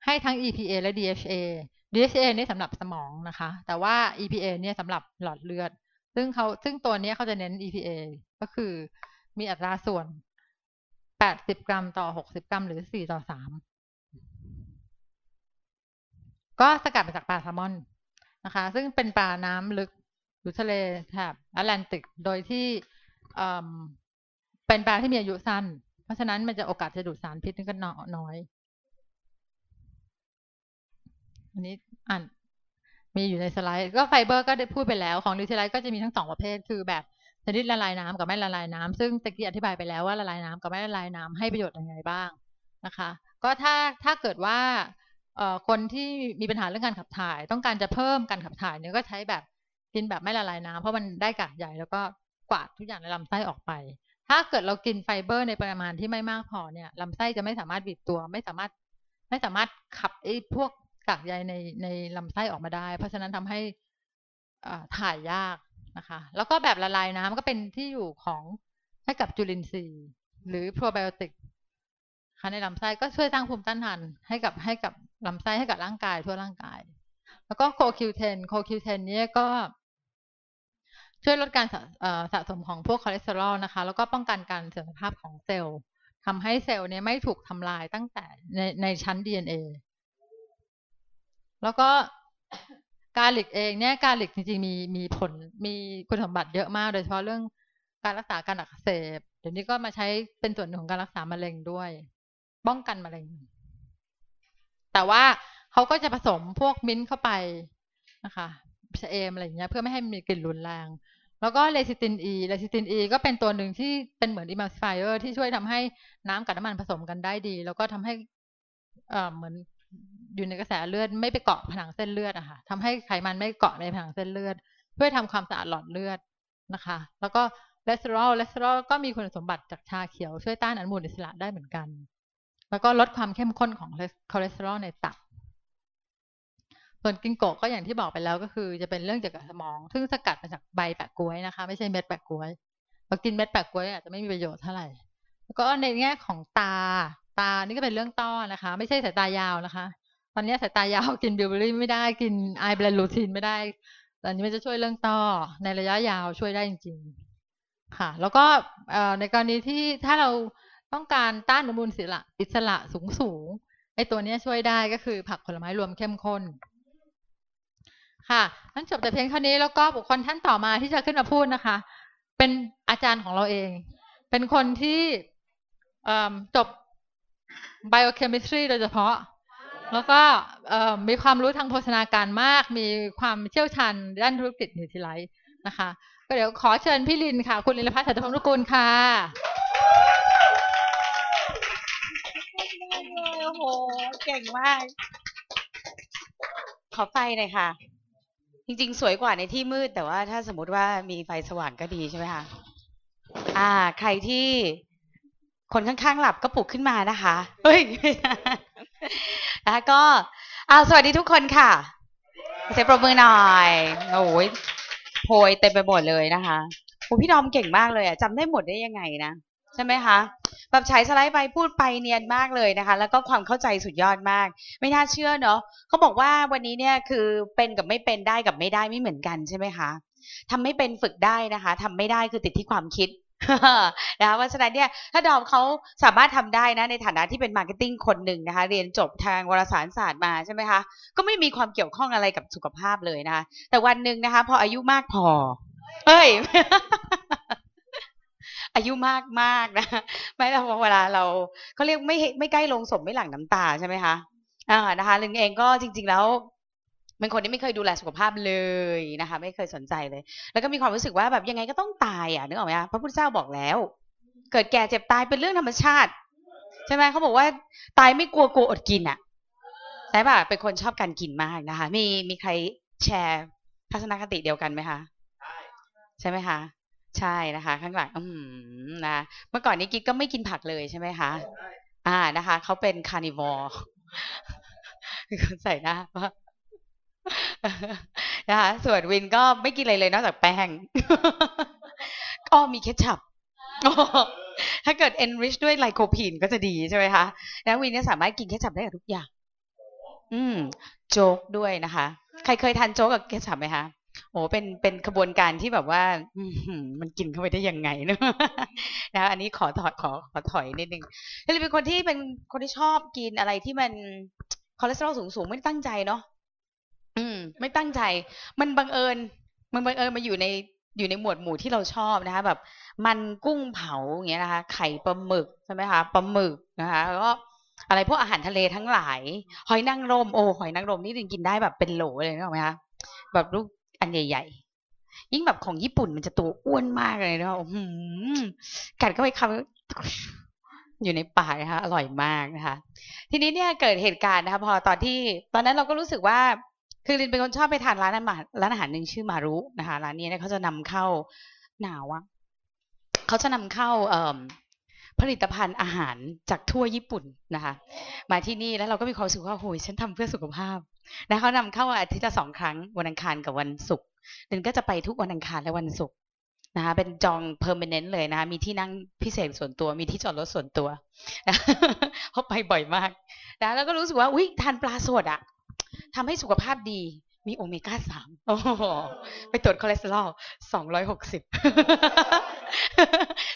S4: ให้ทั้ง EPA และ DHA DHA นี่สำหรับสมองนะคะ แต่ว่า EPA เนี่ยสำหรับหลอดเลือด ซึ่งเขาซึ่งตัวนี้เขาจะเน้น EPA ก็คือมีอัตราส่วน 80กรัมต่อ60กรัม หรือ4ต่อ3ก็สกัดมาจากปลาแซลมอนนะคะ ซึ่งเป็นปลาน้ำลึกอยู่ทะเลแถบแอตแลนติก โดยที่เป็นปลาที่มีอายุสั้น เพราะฉะนั้นมันจะโอกาสจะดูดสารพิษนี่ก็น้อย อันนี้อ่านมีอยู่ในสไลด์ ก็ไฟเบอร์ก็ได้พูดไปแล้ว ของนิวทไลท์ก็จะมีทั้งสองประเภท คือแบบ ชนิดละลายน้ำกับไม่ละลายน้ำซึ่งตะกี้อธิบายไปแล้วว่าละลายน้ำกับไม่ละลายน้ำให้ประโยชน์ยังไงบ้างนะคะ ก็ถ้าถ้าเกิดว่าคนที่มีปัญหาเรื่องการขับถ่าย ต้องการจะเพิ่มการขับถ่ายเนี่ยก็ใช้แบบกินแบบไม่ละลายน้ำเพราะมันได้กากใหญ่แล้วก็กวาดทุกอย่างในลำไส้ออกไป ถ้าเกิดเรากินไฟเบอร์ในปริมาณที่ไม่มากพอเนี่ยลำไส้จะไม่สามารถบีบตัวไม่สามารถไม่สามารถขับไอ้พวกกากใยในในลำไส้ออกมาได้ เพราะฉะนั้นทำให้ถ่ายยาก นะคะ แล้วก็แบบละลายน้ำก็เป็นที่อยู่ของให้กับจุลินทรีย์ หรือโปรไบโอติกค่ะในลำไส้ก็ช่วยสร้างภูมิต้านทานให้กับให้กับลำไส้ให้กับร่างกายทั่วร่างกาย แล้วก็โคคิวเทนโคคิวเทนนี้ก็ช่วยลดการสะสมของพวกคอเลสเตอรอลนะคะ แล้วก็ป้องกันการเสื่อมสภาพของเซลล์ทำให้เซลล์เนี่ยไม่ถูกทำลายตั้งแต่ในในชั้น DNA แล้วก็ garlic เองเนี่ย garlic จริงๆมีมีผลมีคุณสมบัติเยอะมาก โดยเฉพาะเรื่องการรักษาการอักเสบเดี๋ยวนี้ก็มาใช้เป็นส่วนหนึ่งของการรักษามะเร็งด้วย ป้องกันมะเร็ง แต่ว่าเขาก็จะผสมพวกมิ้นเข้าไปนะคะชะเอมอะไรอย่างเงี้ยเพื่อไม่ให้มีกลิ่นรุนแรง แล้วก็เลซิตินอีเลซิตินอีก็เป็นตัวหนึ่งที่เป็นเหมือน emulsifier ที่ช่วยทำให้น้ำกับน้ำมันผสมกันได้ดี แล้วก็ทำให้เอ่อเหมือน อยู่ในกระแสเลือดไม่ไปเกาะผนังเส้นเลือดอะค่ะทำให้ไขมันไม่เกาะในผนังเส้นเลือด เพื่อทำความสะอาดหลอดเลือดนะคะ แล้วก็เลสเตอรอลเลสเตอรอลก็มีคุณสมบัติจากชาเขียวช่วยต้านอนุมูลอิสระได้เหมือนกัน แล้วก็ลดความเข้มข้นของคอเลสเตอรอลในตับส่วน ginkgo ก็อย่างที่บอกไปแล้วก็คือ จะเป็นเรื่องเกี่ยวกับสมอง ซึ่งสกัดมาจากใบแปะก๊วยนะคะ ไม่ใช่เม็ดแปะก๊วยเรากินเม็ดแปะก๊วยอาจจะไม่มีประโยชน์เท่าไหร่แล้วก็ในแง่ของตาตานี่ก็เป็นเรื่องต้อนะคะ ไม่ใช่สายตายาวนะคะ ตอนนี้สายตายาวกิน bilberry ไม่ได้กินไอแบรนลูทินไม่ได้ตอนนี้มันจะช่วยเรื่องต้อในระยะยาวช่วยได้จริงๆ ค่ะ แล้วก็ในกรณีที่ถ้าเราต้องการต้านอนุมูลอิสระอิสระสูงสูงไอตัวนี้ช่วยได้ก็คือผักผลไม้รวมเข้มข้น ค่ะท่านจบแต่เพียงเท่านี้แล้วก็บุคคลท่านต่อมาที่จะขึ้นมาพูดนะคะ เป็นอาจารย์ของเราเอง เป็นคนที่จบ biochemistry โดยเฉพาะ แล้วก็มีความรู้ทางโภชนาการมาก มีความเชี่ยวชาญด้านธุรกิจนิวทริไลท์นะคะ ก็เดี๋ยวขอเชิญพี่ลินค่ะ คุณลินพัฒน์สัตพงศ์นุกูลค่ะ
S5: โอ้โห เก่งมาก ขอไฟหน่อยค่ะ จริงๆ สวยกว่าในที่มืด แต่ว่าถ้าสมมติว่ามีไฟสว่างก็ดีใช่ไหมคะอ่า ใครที่คนข้างๆหลับก็ปลุกขึ้นมานะคะ เฮ้ย แล้วก็อาสวัสดีทุกคนค่ะเสียงปรบมือหน่อยโอ้ยโพยเต็มไปหมดเลยนะคะโอ้พี่ดอมเก่งมากเลยอะจำได้หมดได้ยังไงนะใช่ไหมคะแบบใช้สไลด์ไปพูดไปเนียนมากเลยนะคะ แล้วก็ความเข้าใจสุดยอดมาก ไม่น่าเชื่อเนาะเขาบอกว่าวันนี้เนี่ยคือเป็นกับไม่เป็นได้กับไม่ได้ไม่เหมือนกันใช่ไหมคะทำไม่เป็นฝึกได้นะคะทำไม่ได้คือติดที่ความคิด นะคะเพราะฉะนั้นเนี่ยถ้าดอมเขาสามารถทำได้นะในฐานะที่เป็น marketing คนหนึ่งนะคะ เรียนจบทางวารสารศาสตร์มาใช่ไหมคะ ก็ไม่มีความเกี่ยวข้องอะไรกับสุขภาพเลยนะคะ แต่วันหนึ่งนะคะพออายุมากพอ เอ้ย อายุมากมากนะไม่แล้วเวลาเราเขาเรียกไม่ไม่ใกล้โลงศพไม่หลั่งน้ำตาใช่ไหมคะอ่านะคะลินเองก็จริง ๆแล้ว เป็นคนที่ไม่เคยดูแลสุขภาพเลยนะคะ ไม่เคยสนใจเลย แล้วก็มีความรู้สึกว่าแบบยังไงก็ต้องตายอะนึกออกไหมคะพระพุทธเจ้าบอกแล้ว เกิดแก่เจ็บตายเป็นเรื่องธรรมชาติ ใช่ไหมเขาบอกว่าตายไม่กลัวกลัวอดกินอะใช่ป่ะเป็นคนชอบการกินมากนะคะ มีมีใครแชร์ทัศนคติเดียวกันไหมคะใช่ไหมคะใช่นะคะ ข้างหลังอืมนะเมื่อก่อนนี้กิ๊กก็ไม่กินผักเลยใช่ไหมคะอ่านะคะเขาเป็น carnivoreใส่หน้าว่า นะคะส่วนลินก็ไม่กินอะไรเลยนอกจากแป้งก็มี ketchup ถ้าเกิด enrich ด้วย lycopene ก็จะดีใช่ไหมคะแล้วลินเนี่ยสามารถกิน ketchup ได้กับทุกอย่าง อืม โจ๊กด้วยนะคะ ใครเคยทานโจ๊กกับ ketchup ไหมคะโอ้เป็นเป็นขบวนการที่แบบว่าอมันกินเข้าไปได้ยังไงเนอะนะอันนี้ขอถอยขอขอถอยนิดนึงเลยเป็นคนที่เป็นคนที่ชอบกินอะไรที่มันคอเลสเตอรอลสูงสูงๆไม่ตั้งใจเนาะ อืม ไม่ตั้งใจ มันบังเอิญ มันบังเอิญมาอยู่ในอยู่ในหมวดหมู่ที่เราชอบนะคะ แบบ มันกุ้งเผาอย่างเงี้ยนะคะ ไข่ปลาหมึกใช่ไหมคะปลาหมึกนะคะแล้วก็อะไรพวกอาหารทะเลทั้งหลาย หอยนางรมโอ้หอยนางรมนี่ลินกินได้แบบเป็นโหลเลยนึกออกไหมคะแบบลูกอันใหญ่ ๆ ยิ่งแบบของญี่ปุ่นมันจะตัวอ้วนมากเลยนะคะอื้อหือกัดเข้าไปคำอยู่ในปากนะคะอร่อยมากนะคะ ทีนี้เนี่ยเกิดเหตุการณ์นะคะ พอตอนที่ ตอนนั้นเราก็รู้สึกว่า คือลินเป็นคนชอบไปทานร้านอาหารร้านอาหารหนึ่งชื่อมารุนะคะร้านนี้เนี่ยเขาจะนำเข้าหนาวอะเขาจะนำเข้าเอ่อผลิตภัณฑ์อาหารจากทั่วญี่ปุ่นนะคะ มาที่นี่แล้วเราก็มีความรู้สึกว่าโหยฉันทำเพื่อสุขภาพนะเขานำเข้าอาทิตย์ละสองครั้งวันอังคารกับวันศุกร์ลินก็จะไปทุกวันอังคารและวันศุกร์นะคะเป็นจองเพอร์ม n เนนต์เลยนะคะมีที่นั่งพิเศษส่วนตัว มีที่จอดรถส่วนตัวเพราะไปบ่อยมากนะแล้วก็รู้สึกว่าอุ้ยทานปลาสดอะ ทำให้สุขภาพดี มีโอเมก้าสามโอ้โหไปตรวจคอเลสเตอรอลสองร้อยหกสิบ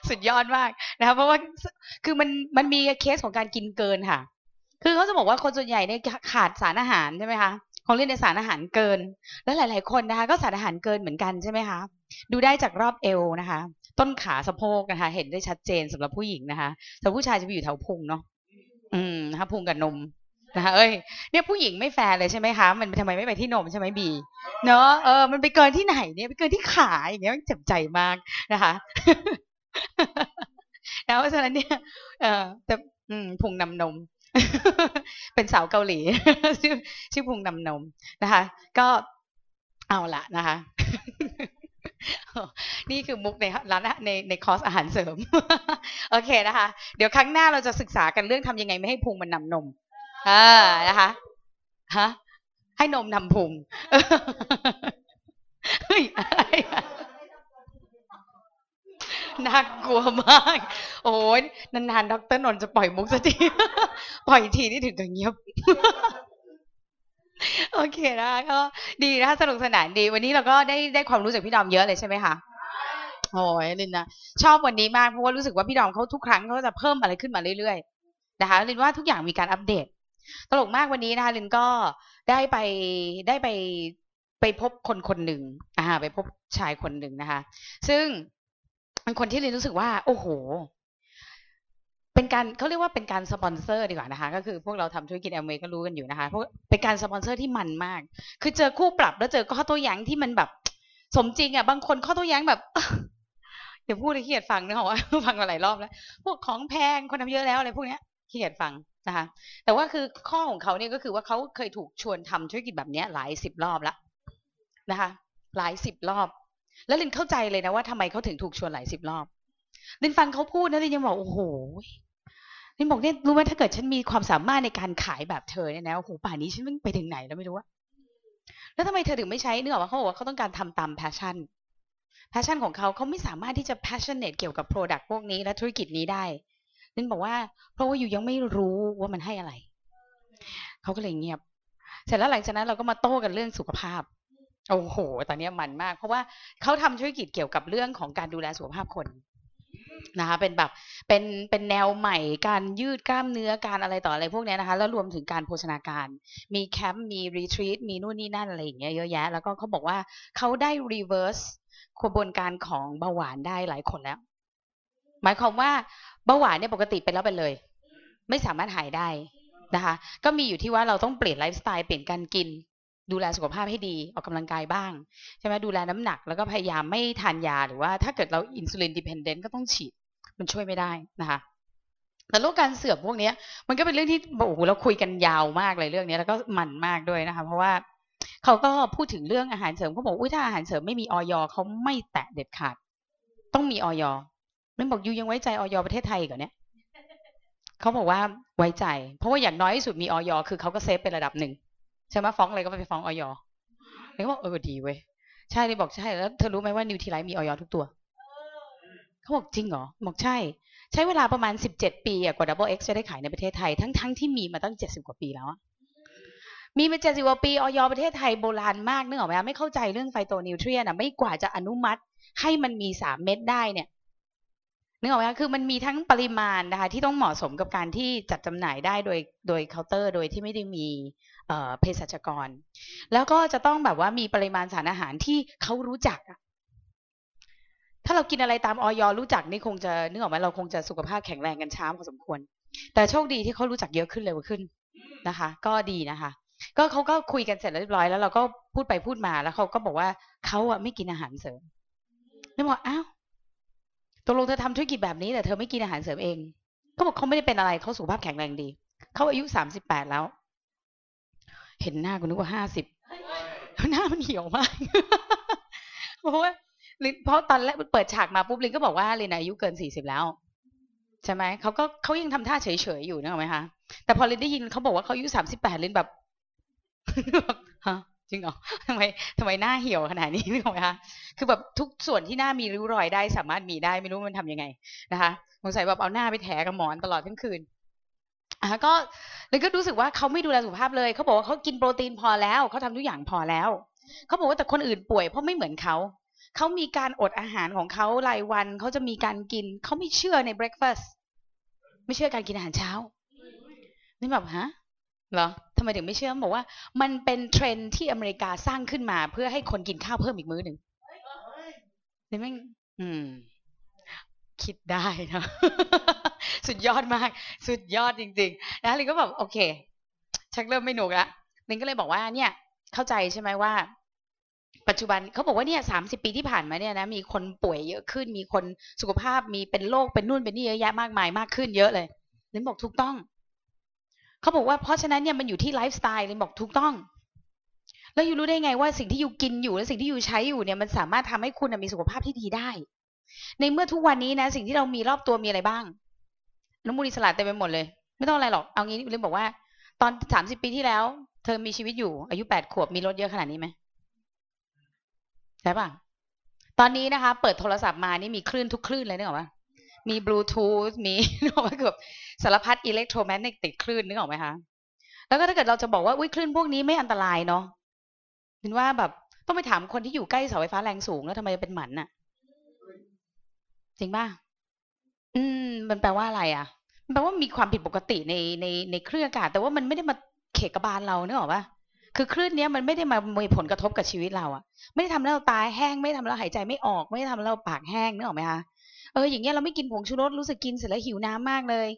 S5: สุดยอดมากนะคะเพราะว่าคือมันมันมีเคสของการกินเกินค่ะ คือเขาจะบอกว่าคนส่วนใหญ่เนี่ยขาดสารอาหารใช่ไหมคะของเล่นในสารอาหารเกิน แล้วหลาย ๆ คนนะคะ ก็สารอาหารเกินเหมือนกันใช่ไหมคะดูได้จากรอบเอวนะคะ ต้นขาสะโพกนะคะ เห็นได้ชัดเจนสำหรับผู้หญิงนะคะแต่ผู้ชายจะไปอยู่แถวพุงเนาะอืมนะคะพุงกับนม นะคะเอ้ยเนี่ยผู้หญิงไม่แฟร์เลยใช่ไหมคะมันทำไมไม่ไปที่นมใช่ไหมบีเนอะเออมันไปเกินที่ไหนเนี่ยไปเกินที่ขาอย่างเงี้ยมันเจ็บใจมากนะคะแล้วเพราะฉะนั้นเนี่ยเออแต่พุงนำนม เป็นสาวเกาหลีชื่อชื่อพุงนำนมนะคะ ก็เอาละนะคะนี่คือมุกในร้านในในคอร์สอาหารเสริม โอเคนะคะ เดี๋ยวครั้งหน้าเราจะศึกษากันเรื่องทำยังไงไม่ให้พุงมันนำนม เอ่านะคะฮะให้นมนำพุงเฮ้ยน่ากลัวมาก โอ้ยนานๆดรนนจะปล่อยมุกสักทีปล่อยทีนี่ถึงกับเงียบโอเคนะคะก็ดีนะคะสนุกสนานดีวันนี้เราก็ได้ได้ความรู้จากพี่ดอมเยอะเลยใช่ไหมคะโอ้ยลินนะชอบวันนี้มากเพราะว่ารู้สึกว่าพี่ดอมเขาทุกครั้งเขาจะเพิ่มอะไรขึ้นมาเรื่อยๆนะคะลินว่าทุกอย่างมีการอัปเดต ตลกมากวันนี้นะคะลินก็ได้ไปได้ไปไปพบคนคนหนึ่งอ่าไปพบชายคนหนึ่งนะคะ ซึ่งเป็นคนที่ลินรู้สึกว่า โอ้โห เป็นการเขาเรียกว่าเป็นการสปอนเซอร์ดีกว่านะคะ ก็คือพวกเราทำธุรกิจแอมเวย์ก็รู้กันอยู่นะคะพวกเป็นการสปอนเซอร์ที่มันมาก คือเจอคู่ปรับแล้วเจอข้อโต้แย้งที่มันแบบ สมจริงอะบางคนข้อโต้แย้งแบบเดี๋ยวพูดขี้เกียจฟังนะว่าฟังมาหลายรอบแล้ว พวกของแพงคนทำเยอะแล้วอะไรพวกเนี้ยขี้เกียจฟัง นะคะแต่ว่าคือข้อของเขาเนี่ยก็คือว่าเขาเคยถูกชวนทำธุรกิจแบบนี้หลายสิบรอบและนะคะหลายสิบรอบ แล้วลินเข้าใจเลยนะว่าทำไมเขาถึงถูกชวนหลายสิบรอบลินฟังเขาพูดนะลินยังบอกโอ้โหลินบอกเนี่ยรู้ไหมถ้าเกิดฉันมีความสามารถในการขายแบบเธอเนี่ยนะโอ้โหป่านนี้ฉันมันไปถึงไหนแล้วไม่รู้ว่าแล้วทำไมเธอถึงไม่ใช้เนื้อว่าเขาบอกว่าเขาต้องการทำตาม passion passion ของเขาเขาไม่สามารถที่จะ passionate เกี่ยวกับ product พวกนี้และธุรกิจนี้ได้ ลินบอกว่า เพราะว่า you ยังไม่รู้ว่ามันให้อะไร เขาก็เลยเงียบ เสร็จแล้วหลังจากนั้นเราก็มาโต้กันเรื่องสุขภาพ โอ้โห ตอนนี้มันมาก เพราะว่าเขาทำธุรกิจเกี่ยวกับเรื่องของการดูแลสุขภาพคนนะคะเป็นแบบเป็นเป็นแนวใหม่การยืดกล้ามเนื้อการอะไรต่ออะไรพวกเนี้ยนะคะ แล้วรวมถึงการโภชนาการ มีแคมป์มี retreat มีนู่นนี่นั่นอะไรอย่างเงี้ยเยอะแยะ แล้วก็เขาบอกว่าเขาได้ reverse กระบวนการของเบาหวานได้หลายคนแล้ว หมายความว่า เบาหวานเนี่ยปกติเป็นแล้วเป็นเลย ไม่สามารถหายได้นะคะ ก็มีอยู่ที่ว่าเราต้องเปลี่ยนไลฟ์สไตล์เปลี่ยนการกิน ดูแลสุขภาพให้ดีออกกำลังกายบ้างใช่ไหมดูแลน้ำหนักแล้วก็พยายามไม่ทานยาหรือว่าถ้าเกิดเรา insulin dependent ก็ต้องฉีดมันช่วยไม่ได้นะคะแต่โรคการเสื่อมพวกนี้มันก็เป็นเรื่องที่โอ้โหเราคุยกันยาวมากเลยเรื่องนี้แล้วก็มันมากด้วยนะคะ เพราะว่าเขาก็พูดถึงเรื่องอาหารเสริมเขาบอกอุ้ยถ้าอาหารเสริมไม่มีอย.เขาไม่แตะเด็ดขาด ต้องมีอย. ลินบอก you ยังไว้ใจอย. ประเทศไทยก่อนเนี้ยเขาบอกว่าไว้ใจ เพราะว่าอย่างน้อยที่สุดมีอย. คือเขาก็ safe เป็นระดับหนึ่งใช่ไหมฟ้องอะไรก็ไปฟ้องอย. เลยเขาบอกเออดีเว้ยใช่เลยบอกใช่แล้วเธอรู้ไหมว่า Nutrilite มีอย. ทุกตัวเขาบอกจริงเหรอบอกใช่ ใช้เวลาประมาณ17ปีกว่า Double X จะได้ขายในประเทศไทย ทั้งทั้งที่มีมาตั้ง70กว่าปีแล้วมีมา70กว่าปีอย. ประเทศไทยโบราณมากนึกออกไหมไม่เข้าใจเรื่อง phytonutrient อะไม่กว่าจะอนุมัติให้มันมี3เม็ดได้เนี่ย นึกออกไหมคะคือมันมีทั้งปริมาณนะคะที่ต้องเหมาะสมกับการที่จัดจำหน่ายได้โดยโดยเคาน์เตอร์ โดยที่ไม่ได้มีเภสัชกร แล้วก็จะต้องแบบว่ามีปริมาณสารอาหารที่เขารู้จัก ถ้าเรากินอะไรตามออยรู้จักนี่คงจะนึกออกไหมเราคงจะสุขภาพแข็งแรงกันช้าพอสมควร แต่โชคดีที่เขารู้จักเยอะขึ้นเร็วขึ้นนะคะ ก็ดีนะคะก็เขาก็คุยกันเสร็จแล้วเรียบร้อยแล้วเราก็พูดไปพูดมาแล้วเขาก็บอกว่าเขาอะไม่กินอาหารเสริมแล้วบอกอ้าว ตกลงเธอทำธุรกิจแบบนี้แต่เธอไม่กินอาหารเสริมเองเขาบอกเขาไม่ได้เป็นอะไรเขาสุขภาพแข็งแรงดี เขาอายุสามสิบแปดแล้ว เห็นหน้ากูนึกว่าห้าสิบหน้ามันเหี่ยวมากเพราะว่าลินเพราะตอนแรกเปิดฉากมาปุ๊บลินก็บอกว่าลินอายุเกินสี่สิบแล้ว ใช่ไหมเขาก็เขายังทำท่าเฉยๆอยู่นึกออไหมคะแต่พอลินได้ยินเขาบอกว่าเขาอายุสามสิบแปดลินแบบฮะ จริงเหรอทำไมทำไมหน้าเหี่ยวขนาดนี้นึกออกไหมคะคือแบบทุกส่วนที่หน้ามีริ้วรอยได้สามารถมีได้ไม่รู้มันทำยังไงนะคะสงสัยแบบเอาหน้าไปแถกับหมอนตลอดทั้งคืนอะก็เลยก็รู้สึกว่าเขาไม่ดูแลสุขภาพเลยเขาบอกว่าเขากินโปรตีนพอแล้วเขาทำทุกอย่างพอแล้วเขาบอกว่าแต่คนอื่นป่วยเพราะไม่เหมือนเขาเขามีการอดอาหารของเขารายวันเขาจะมีการกินเขาไม่เชื่อในเบรคฟาสต์ไม่เชื่อการกินอาหารเช้านี่แบบฮะเหรอ ไมถึงไม่เชื่อบอกว่า มันเป็นเทรนด์ที่อเมริกาสร้างขึ้นมา เพื่อให้คนกินข้าวเพิ่มอีกมื้อหนึ่งนี่แม่งอืม คิดได้นะสุดยอดมาก สุดยอดจริง ๆ นะลินก็แบบโอเค ชักเริ่มไม่หนุกละลินก็เลยบอกว่าเนี่ย เข้าใจใช่ไหมว่า ปัจจุบันเขาบอกว่าเนี่ยสามสิบปีที่ผ่านมาเนี่ยนะมีคนป่วยเยอะขึ้น มีคนสุขภาพมีเป็นโรคเป็นนู่นเป็นนี่เยอะแยะมากมายมากขึ้นเยอะเลยลินบอกถูกต้อง เขาบอกว่าเพราะฉะนั้นเนี่ยมันอยู่ที่ไลฟ์สไตล์ลินบอกถูกต้อง แล้ว you รู้ได้ไงว่าสิ่งที่ you กินอยู่และสิ่งที่ you ใช้อยู่เนี่ยมันสามารถทำให้คุณมีสุขภาพที่ดีได้ ในเมื่อทุกวันนี้นะ สิ่งที่เรามีรอบตัวมีอะไรบ้างอนุมูลอิสระเต็มไปหมดเลย ไม่ต้องอะไรหรอกเอางี้ลินบอกว่า ตอนสามสิบปีที่แล้ว เธอมีชีวิตอยู่ อายุแปดขวบมีรถเยอะขนาดนี้ไหมใช่ป่ะตอนนี้นะคะ เปิดโทรศัพท์มานี่มีคลื่นทุกคลื่นเลยนึกออกปะ มีบลูทูธมีนึกออกปะเกือบสารพัดอิเล็กโทรแมกเนติกคลื่นนึกออกไหมคะแล้วก็ถ้าเกิดเราจะบอกว่าอุ้ยคลื่นพวกนี้ไม่อันตรายเนาะเป็นว่าแบบต้องไปถามคนที่อยู่ใกล้เสาไฟฟ้าแรงสูงแล้วทำไมเป็นหมันน่ะ จริงป่ะอืม มันแปลว่าอะไรอะ มันแปลว่ามีความผิดปกติในในในเครื่องอากาศ แต่ว่ามันไม่ได้มาเขกกระบาลเราเนกอะปะคือคลื่นเนี้ยมันไม่ได้มามีผลกระทบกับชีวิตเราอะไม่ได้ทำให้เราตายแห้ง ไม่ได้ทำให้เราหายใจไม่ออก ไม่ได้ทำให้เราปากแห้งนึกออกไหมคะ เอออย่างเงี้ยเราไม่กินผงชูรสรู้สึกกินเสร็จแล้วหิวน้ำมากเลย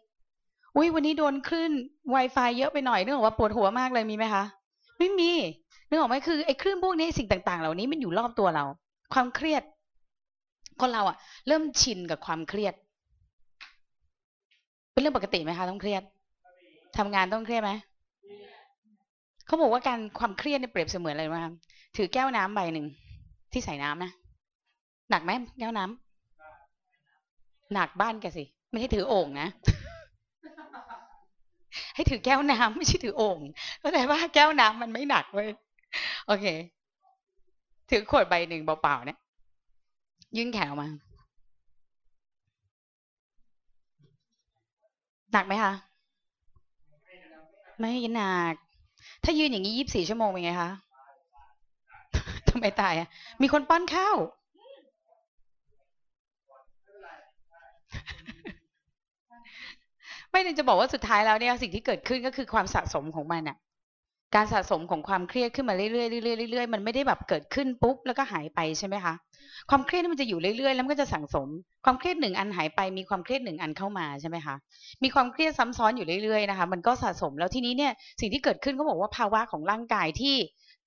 S5: อุ้ยวันนี้โดนคลื่น Wi-Fi เยอะไปหน่อยนึกออกว่าปวดหัวมากเลยมีไหมคะ ไม่มีนึกออกไหมคือไอ้คลื่นพวกนี้สิ่งต่าง ๆ เหล่านี้มันอยู่รอบตัวเรา ความเครียดคนเราอะเริ่มชินกับความเครียด เป็นเรื่องปกติไหมคะต้องเครียดทำงานต้องเครียดไหมเขาบอกว่าการความเครียดเนี่ยเปรียบเสมือนอะไรไหมถือแก้วน้ำใบหนึ่งที่ใส่น้ำนะหนักไหมแก้วน้ำ หนักบ้านแกสิ ไม่ใช่ถือโอ่งนะ ให้ถือแก้วน้ำไม่ใช่ถือโอ่งเข้าใจว่าแก้วน้ำมันไม่หนักเว้ยโอเค ถือขวดใบหนึ่งเปล่าๆเนี่ยยื่นแขนมา หนักไหมคะ ไม่หนัก ถ้ายืนอย่างนี้ยี่บสี่ชั่วโมงเป็นไงคะทำไมตายอะ มีคนป้อนข้าว ไม่ได้จะบอกว่าสุดท้ายแล้วเนี่ยสิ่งที่เกิดขึ้นก็คือความสะสมของมันอะการสะสมของความเครียดขึ้นมาเรื่อยๆเรื่อยๆเรื่อยๆมันไม่ได้แบบเกิดขึ้นปุ๊บแล้วก็หายไปใช่ไหมคะความเครียดนี่มันจะอยู่เรื่อยๆแล้วมันก็จะสั่งสม ความเครียดหนึ่งอันหายไป มีความเครียดหนึ่งอันเข้ามาใช่ไหมคะมีความเครียดซ้ำซ้อนอยู่เรื่อยๆนะคะ มันก็สะสมแล้วทีนี้เนี่ยสิ่งที่เกิดขึ้นเขาบอกว่าภาวะของร่างกายที่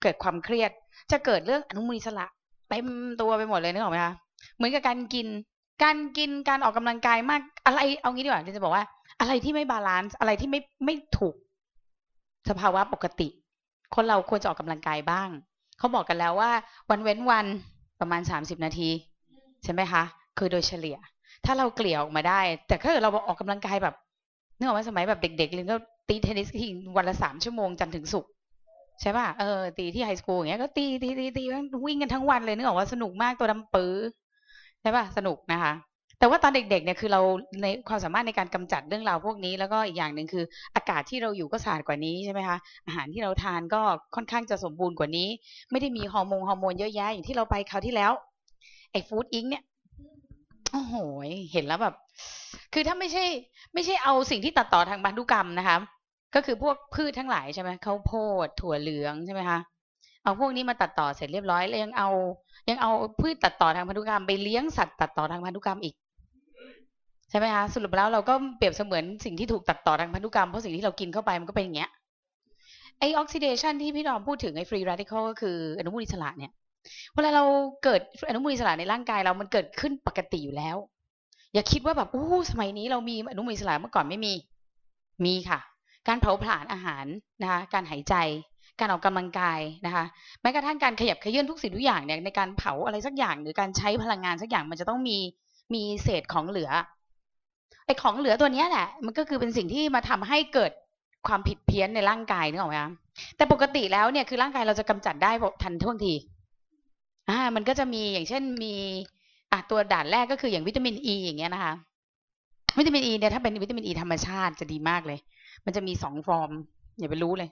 S5: เกิดความเครียด จะเกิดเรื่องอนุมูลอิสระเต็มตัวไปหมดเลยนึกออกไหมคะเหมือนกับการกิน การกินการออกกำลังกายมากอะไรเอางี้ดีกว่าจะบอกว่า อะไรที่ไม่ balance อะไรที่ไม่ไม่ถูก สภาวะปกติ คนเราควรจะออกกำลังกายบ้างเขาบอกกันแล้วว่า วันเว้นวันประมาณสามสิบนาที ใช่ไหมคะ คือโดยเฉลี่ย ถ้าเราเกลี่ยออกมาได้ แต่ถ้าเกิดเราออกกำลังกายแบบนึกออกไหมสมัยแบบเด็กๆเลยก็ตีเทนนิสทีวันละสามชั่วโมงจันถึงศุกร์ใช่ป่ะเออตีที่ไฮสคูลอย่างเงี้ยก็ตีตีตีตีวิ่งกันทั้งวันเลยนึกออกว่าสนุกมากตัวดำปื้อ ใช่ป่ะสนุกนะคะ แต่ว่าตอนเด็กๆเนี่ยคือเราในความสามารถในการกำจัดเรื่องราวพวกนี้ แล้วก็อีกอย่างหนึ่งคือ อากาศที่เราอยู่ก็สะอาดกว่านี้ใช่ไหมคะอาหารที่เราทานก็ค่อนข้างจะสมบูรณ์กว่านี้ ไม่ได้มีฮอร์โมนฮอร์โมนเยอะแยะอย่างที่เราไปคราวที่แล้วไอ้ฟู้ดอิงเนี่ยโอ้โหเห็นแล้วแบบ คือถ้าไม่ใช่ ไม่ใช่เอาสิ่งที่ตัดต่อทางพันธุกรรมนะคะ ก็คือพวกพืชทั้งหลายใช่ไหมข้าวโพดถั่วเหลืองใช่ไหมคะ เอาพวกนี้มาตัดต่อเสร็จเรียบร้อยแล้วยังเอา ยังเอาพืชตัดต่อทางพันธุกรรมไปเลี้ยงสัตว์ตัดต่อทางพันธุกรรมอีกใช่ไหมคะสรุปแล้วเราก็เปรียบเสมือนสิ่งที่ถูกตัดต่อทางพันธุกรรมเพราะสิ่งที่เรากินเข้าไปมันก็เป็นอย่างเงี้ยไอออกซิเดชันที่พี่ดอมพูดถึงไอฟรีรดิคอลก็คืออนุมูลอิสระเนี่ยเวลาเราเกิดอนุมูลอิสระในร่างกายเรามันเกิดขึ้นปกติอยู่แล้ว อย่าคิดว่าแบบอู้สมัยนี้เรามีอนุมูลอิสระเมื่อก่อนไม่มีมีค่ะ การเผาผลาญอาหารนะคะการหายใจ การออกกำลังกายนะคะแม้กระทั่งการขยับเขยื่อนทุกสิ่งทุกอย่างเนี่ยในการเผาอะไรสักอย่าง หรือการใช้พลังงานสักอย่างมันจะต้องมีมีเศษของเหลือไอของเหลือตัวเนี้ยแหละ มันก็คือเป็นสิ่งที่มาทำให้เกิดความผิดเพี้ยนในร่างกายนึกออกไหมคะแต่ปกติแล้วเนี่ยคือร่างกายเราจะกำจัดได้ทันท่วงทีอ่ามันก็จะมีอย่างเช่นมีอะตัวด่านแรกก็คืออย่างวิตามินอ e ีอย่างเงี้ยนะคะวิตามินอ e ีเนี่ยถ้าเป็นวิตามินอ e ีธรรมชาติจะดีมากเลย มันจะมีสองฟอร์มอย่าไปรู้เลย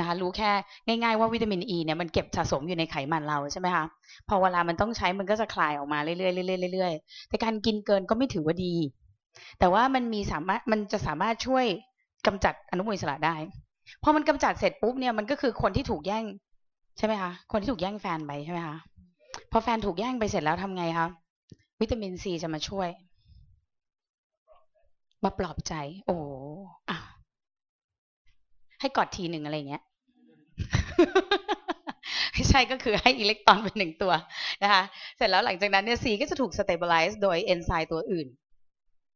S5: นะคะรู้แค่ง่าย ๆว่าวิตามินอ e ีเนี่ยมันเก็บสะสมอยู่ในไขมันเราใช่ไหมคะพอเวลามันต้องใช้มันก็จะคลายออกมาเรื่อยๆเรื่อยๆเรื่อยๆแต่การกินเกินก็ไม่ถือว่าดี แต่ว่ามันมีสามารถมันจะสามารถช่วยกำจัดอนุมูลอิสระได้พอมันกำจัดเสร็จปุ๊บเนี่ยมันก็คือคนที่ถูกแย่งใช่ไหมคะคนที่ถูกแย่งแฟนไปใช่ไหมคะพอแฟนถูกแย่งไปเสร็จแล้วทำไงคะวิตามินซีจะมาช่วยมาปลอบใจ โอ้อะให้กอดทีหนึ่งอะไรเงี้ย ไม่ใช่ก็คือให้อิเล็กตรอนเป็นหนึ่งตัวนะคะ เสร็จแล้วหลังจากนั้นเนี่ย C ก็จะถูก stabilize โดยเอนไซม์ตัวอื่น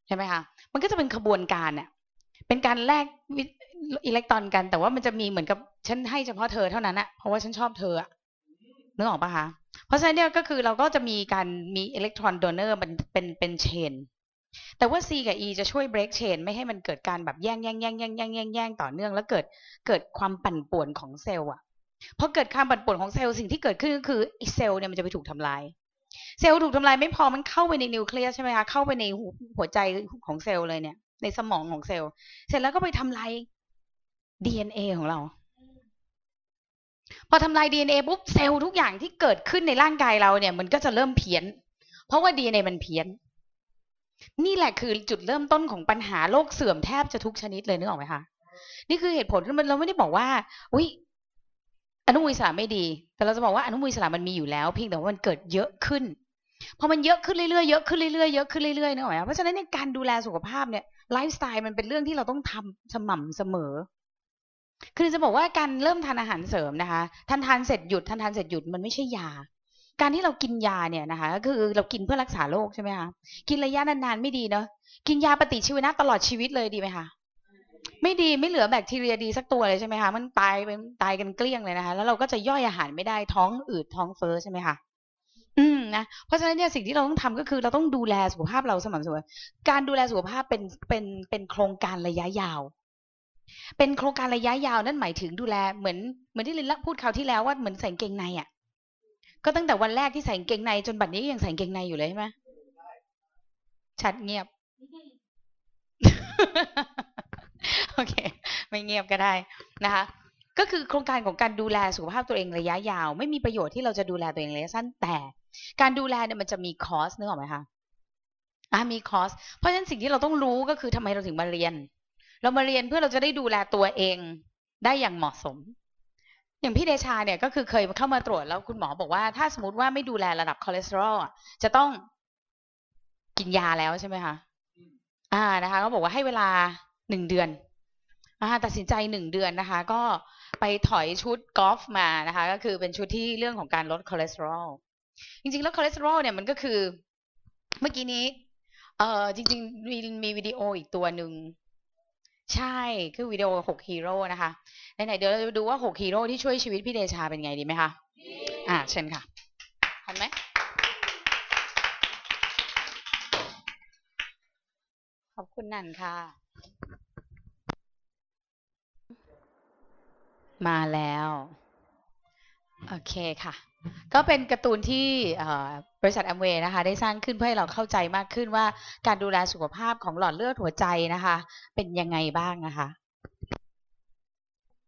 S5: ใช่ไหมคะ มันก็จะเป็นขบวนการเนี่ยเป็นการแลกอิเล็กตรอนกัน แต่ว่ามันจะมีเหมือนกับฉันให้เฉพาะเธอเท่านั้นอะเพราะว่าฉันชอบเธออะนึกออกปะคะ เพราะฉะนั้นเนี่ยก็คือเราก็จะมีการมีอิเล็กตรอน donor มันเป็นเป็น chain แต่ว่า C กับ E จะช่วย break chain ไม่ให้มันเกิดการแบบแย่งแย่งแย่งแย่งแย่งแย่งแย่งต่อเนื่อง แล้วเกิดเกิดความปั่นป่วนของเซลล์อะพอเกิดความปั่นป่วนของเซลล์สิ่งที่เกิดขึ้นก็คือเซลล์เนี่ยมันจะไปถูกทำลาย เซลล์ถูกทำลายไม่พอมันเข้าไปในนิวเคลียสใช่ไหมคะเข้าไปในหัวใจของเซลล์เลยเนี่ย ในสมองของเซลล์ เสร็จแล้วก็ไปทำลาย DNA ของเรา พอทำลาย DNA ปุ๊บเซลล์ทุกอย่างที่เกิดขึ้นในร่างกายเราเนี่ย มันก็จะเริ่มเพี้ยน เพราะว่า DNA มันเพี้ยน นี่แหละคือจุดเริ่มต้นของปัญหาโรคเสื่อมแทบจะทุกชนิดเลยนึกออกไหมคะนี่คือเหตุผลที่มันเราไม่ได้บอกว่า อุ้ยอนุมูลอิสระไม่ดี แต่เราจะบอกว่าอนุมูลอิสระมันมีอยู่แล้วเพียงแต่ว่ามันเกิดเยอะขึ้นพอมันเยอะขึ้นเรื่อยๆเยอะขึ้นเรื่อยๆเยอะขึ้นเรื่อยๆนึกออกไหมเพราะฉะนั้นในการดูแลสุขภาพเนี่ยไลฟ์สไตล์มันเป็นเรื่องที่เราต้องทำสม่ำเสมอ คือจะบอกว่าการเริ่มทานอาหารเสริมนะคะทานทานเสร็จหยุดทานทานเสร็จหยุดมันไม่ใช่ยา การที่เรากินยาเนี่ยนะคะก็คือเรากินเพื่อรักษาโรคใช่ไหมคะกินระยะนานๆไม่ดีเนาะกินยาปฏิชีวนะตลอดชีวิตเลยดีไหมคะไม่ดีไม่เหลือแบคทีเรียดีสักตัวเลยใช่ไหมคะมันตายเป็นตายกันเกลี้ยงเลยนะคะ แล้วเราก็จะย่อยอาหารไม่ได้ท้องอืดท้องเฟ้อใช่ไหมคะอืมนะเพราะฉะนั้นเนี่ยสิ่งที่เราต้องทำก็คือเราต้องดูแลสุขภาพเราสม่ำเสมอการดูแลสุขภาพเป็นเป็นเป็นโครงการระยะยาว เป็นโครงการระยะยาวนั่นหมายถึงดูแลเหมือนเหมือนที่ลินละพูดคราวที่แล้วว่าเหมือนใส่เกงในอะ ก็ตั้งแต่วันแรกที่ใส่เกงในจนบัดนี้ก็ยังใส่เกงในอยู่เลยใช่ไหมชัดเงียบ โอเค ไม่เงียบก็ได้นะคะ ก็คือโครงการของการดูแลสุขภาพตัวเองระยะยาว ไม่มีประโยชน์ที่เราจะดูแลตัวเองระยะสั้น แต่การดูแลเนี่ยมันจะมีคอสนึกออกไหมคะอะมีคอร์สเพราะฉะนั้นสิ่งที่เราต้องรู้ก็คือทำไมเราถึงมาเรียน เรามาเรียนเพื่อเราจะได้ดูแลตัวเองได้อย่างเหมาะสม อย่างพี่เดชาเนี่ยก็คือเคยเข้ามาตรวจแล้วคุณหมอบอกว่าถ้าสมมติว่าไม่ดูแลระดับคอเลสเตอรอลจะต้องกินยาแล้วใช่ไหมคะอ่านะคะเขาบอกว่าให้เวลาหนึ่งเดือนอตัดสินใจหนึ่งเดือนนะคะ ก็ไปถอยชุดกอล์ฟมานะคะ ก็คือเป็นชุดที่เรื่องของการลดคอเลสเตอรอลจริงๆ แล้วคอเลสเตอรอลเนี่ยมันก็คือเมื่อกี้นี้ เอ่อจริง ๆ มีมีวิดีโออีกตัวหนึ่ง ใช่ คือวิดีโอหกฮีโร่นะคะไหนๆเดี๋ยวเราจะดูว่าหกฮีโร่ที่ช่วยชีวิตพี่เดชาเป็นไงดีไหมคะ อ่าเชิญค่ะทันไหมขอบคุณนันค่ะ มาแล้ว โอเคค่ะ ก็เป็นการ์ตูนที่บริษัทแอมเวย์นะคะ ได้สร้างขึ้นเพื่อให้เราเข้าใจมากขึ้นว่าการดูแลสุขภาพของหลอดเลือดหัวใจนะคะ เป็นยังไงบ้างนะคะ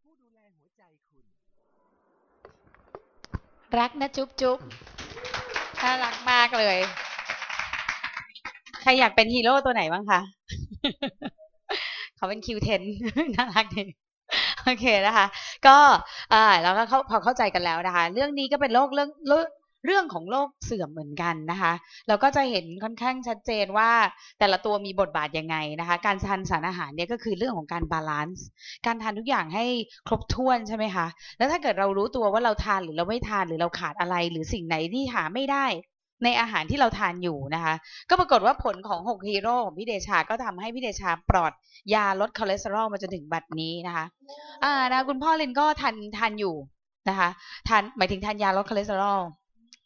S5: ผู้ดูแลหัวใจคุณ รักนะจุ๊บจุ๊บน่ารักมากเลย ใครอยากเป็นฮีโร่ตัวไหนบ้างคะ เขาเป็น Q10น่ารักดี โอเคนะคะ ก็อ่าแล้วก็พอเข้าใจกันแล้วนะคะ เรื่องนี้ก็เป็นโรคเรื่องเรื่องเรื่องของโรคเสื่อมเหมือนกันนะคะ เราก็จะเห็นค่อนข้างชัดเจนว่าแต่ละตัวมีบทบาทยังไงนะคะ การทานสารอาหารเนี่ยก็คือเรื่องของการ balance การทานทุกอย่างให้ครบถ้วนใช่ไหมคะ แล้วถ้าเกิดเรารู้ตัวว่าเราทานหรือเราไม่ทานหรือเราขาดอะไร หรือสิ่งไหนที่หาไม่ได้ ในอาหารที่เราทานอยู่นะคะ ก็ปรากฏว่าผลของ 6 ฮีโร่ของพี่เดชา ก็ทำให้พี่เดชาปลอดยาลดคอเลสเตอรอลมาจนถึงบัดนี้นะคะ อ่านะคุณพ่อลินก็ทานทานอยู่นะคะทานหมายถึงทานยาลดคอเลสเตอรอล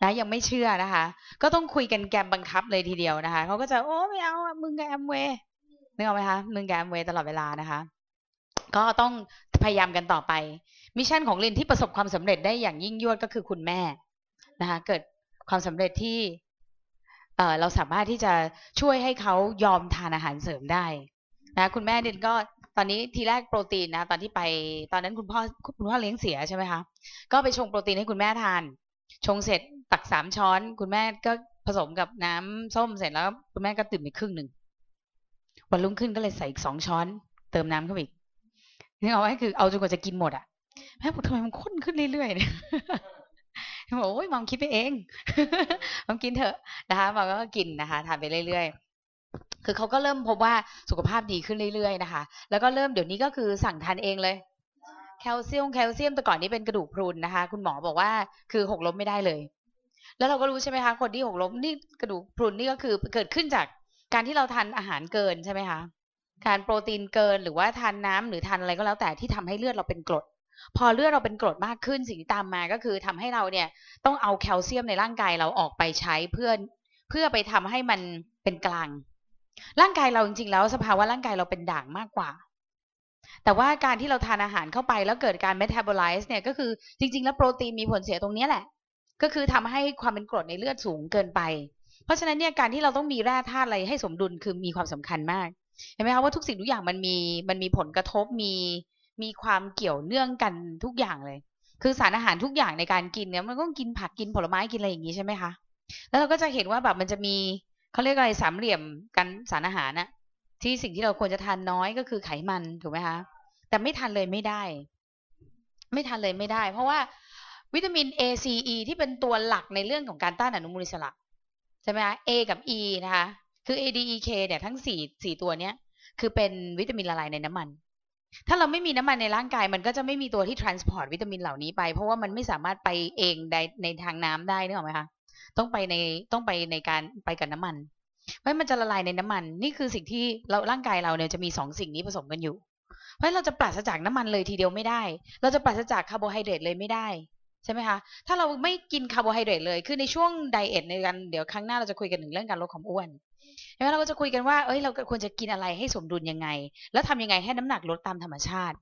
S5: นะยังไม่เชื่อนะคะ ก็ต้องคุยกันแกมบังคับเลยทีเดียวนะคะเขาก็จะโอ้ไม่เอาอะมึงกับแอมเวย์นึกออกไหมคะมึงกับแอมเวย์ตลอดเวลานะคะ ก็ต้องพยายามกันต่อไป mission ของลินที่ประสบความสำเร็จได้อย่างยิ่งยวดก็คือคุณแม่นะคะเกิด ความสำเร็จที่เออเราสามารถที่จะช่วยให้เขายอมทานอาหารเสริมได้นะคุณแม่เนี่ยก็ตอนนี้ทีแรกโปรตีนนะ ตอนที่ไปตอนนั้นคุณพ่อคุณพ่อเลี้ยงเสียใช่ไหมคะก็ไปชงโปรตีนให้คุณแม่ทาน ชงเสร็จตักสามช้อน คุณแม่ก็ผสมกับน้ำส้มเสร็จแล้ว คุณแม่ก็ตื่นไปครึ่งหนึ่งวันรุ่งขึ้นก็เลยใส่อีกสองช้อน เติมน้ำเข้าไปอีกนี่เอาไว้คือเอาจนกว่าจะกินหมดอะแม่บอกทำไมมันข้นขึ้นเรื่อยๆเนี่ยบอก โอ้ยมอมคิดไปเองมอมกินเถอะนะคะมอมก็กินนะคะทานไปเรื่อย ๆคือเขาก็เริ่มพบว่าสุขภาพดีขึ้นเรื่อยๆนะคะ แล้วก็เริ่มเดี๋ยวนี้ก็คือสั่งทานเองเลย แคลเซียมแคลเซียมแต่ก่อนนี้เป็นกระดูกพรุนนะคะ คุณหมอบอกว่าคือหกล้มไม่ได้เลย แล้วเราก็รู้ใช่ไหมคะคนที่หกล้มนี่กระดูกพรุนนี่ก็คือเกิดขึ้นจากการที่เราทานอาหารเกินใช่ไหมคะการโปรตีนเกินหรือว่าทานน้ำหรือทานอะไรก็แล้วแต่ที่ทำให้เลือดเราเป็นกรด พอเลือดเราเป็นกรดมากขึ้นสิ่งที่ตามมาก็คือทำให้เราเนี่ยต้องเอาแคลเซียมในร่างกายเราออกไปใช้เพื่อเพื่อไปทำให้มันเป็นกลาง ร่างกายเราจริงๆแล้วสภาวะร่างกายเราเป็นด่างมากกว่า แต่ว่าการที่เราทานอาหารเข้าไปแล้วเกิดการเมตาบอไลซ์เนี่ยก็คือจริง ๆ แล้วโปรตีนมีผลเสียตรงนี้แหละ ก็คือทำให้ความเป็นกรดในเลือดสูงเกินไป เพราะฉะนั้นเนี่ยการที่เราต้องมีแร่ธาตุอะไรให้สมดุลคือมีความสำคัญมากเห็นไหมคะว่าทุกสิ่งทุกอย่างมันมีมันมีผลกระทบมี มีความเกี่ยวเนื่องกันทุกอย่างเลย คือสารอาหารทุกอย่างในการกินเนี่ยมันก็ต้องกินผักกินผลไม้กินอะไรอย่างนี้ใช่ไหมคะ แล้วเราก็จะเห็นว่าแบบมันจะมีเขาเรียกอะไรสามเหลี่ยมกันสารอาหารนะที่สิ่งที่เราควรจะทานน้อยก็คือไขมันถูกไหมคะแต่ไม่ทานเลยไม่ได้ ไม่ทานเลยไม่ได้ เพราะว่าวิตามิน A C E ที่เป็นตัวหลักในเรื่องของการต้านอนุมูลอิสระใช่ไหมคะ A กับ E นะคะ คือ A D E K เนี่ยทั้งสี่สี่ตัวเนี้ย คือเป็นวิตามินละลายในน้ำมัน ถ้าเราไม่มีน้ำมันในร่างกาย มันก็จะไม่มีตัวที่ transport วิตามินเหล่านี้ไป เพราะว่ามันไม่สามารถไปเองในในทางน้ำได้นึกออกไหมคะต้องไปในต้องไปในการไปกับน้ำมัน เพราะมันจะละลายในน้ำมัน นี่คือสิ่งที่เราร่างกายเราเนี่ยจะมีสองสิ่งนี้ผสมกันอยู่ เพราะเราจะปราศจากน้ำมันเลยทีเดียวไม่ได้ เราจะปราศจากคาร์โบไฮเดรตเลยไม่ได้ใช่ไหมคะ ถ้าเราไม่กินคาร์โบไฮเดรตเลย คือในช่วง diet ในกัน เดี๋ยวครั้งหน้าเราจะคุยกันถึงเรื่องการลดความอ้วน แล้วเราก็จะคุยกันว่า เอ้ย เราควรจะกินอะไรให้สมดุลยังไง แล้วทำยังไงให้น้ำหนักลดตามธรรมชาติ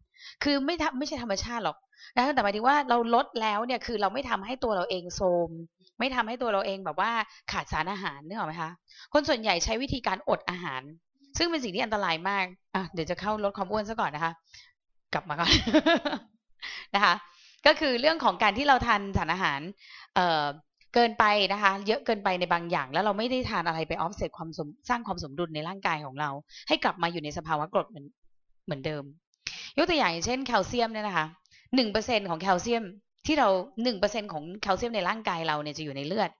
S5: คือไม่ทำไม่ใช่ธรรมชาติหรอกนะแต่หมายถึงว่าเราลดแล้วเนี่ย คือเราไม่ทำให้ตัวเราเองโทรมไม่ทำให้ตัวเราเองแบบว่าขาดสารอาหารนึกออกไหมคะ คนส่วนใหญ่ใช้วิธีการอดอาหาร ซึ่งเป็นสิ่งที่อันตรายมาก อะ เดี๋ยวจะเข้าลดความอ้วนซะก่อนนะคะ กลับมาก่อนนะคะ ก็คือเรื่องของการที่เราทานสารอาหาร เอ่อ เกินไปนะคะ เยอะเกินไปในบางอย่าง แล้วเราไม่ได้ทานอะไรไปออฟเซตความสมสร้างความสมดุลในร่างกายของเรา ให้กลับมาอยู่ในสภาวะกรดเหมือนเหมือนเดิม ยกตัวอย่างเช่นแคลเซียมเนี่ยนะคะหนึ่งเปอร์เซ็นของแคลเซียมที่เราหนึ่งเปอร์เซ็นของแคลเซียมในร่างกายเราเนี่ยจะอยู่ในเลือด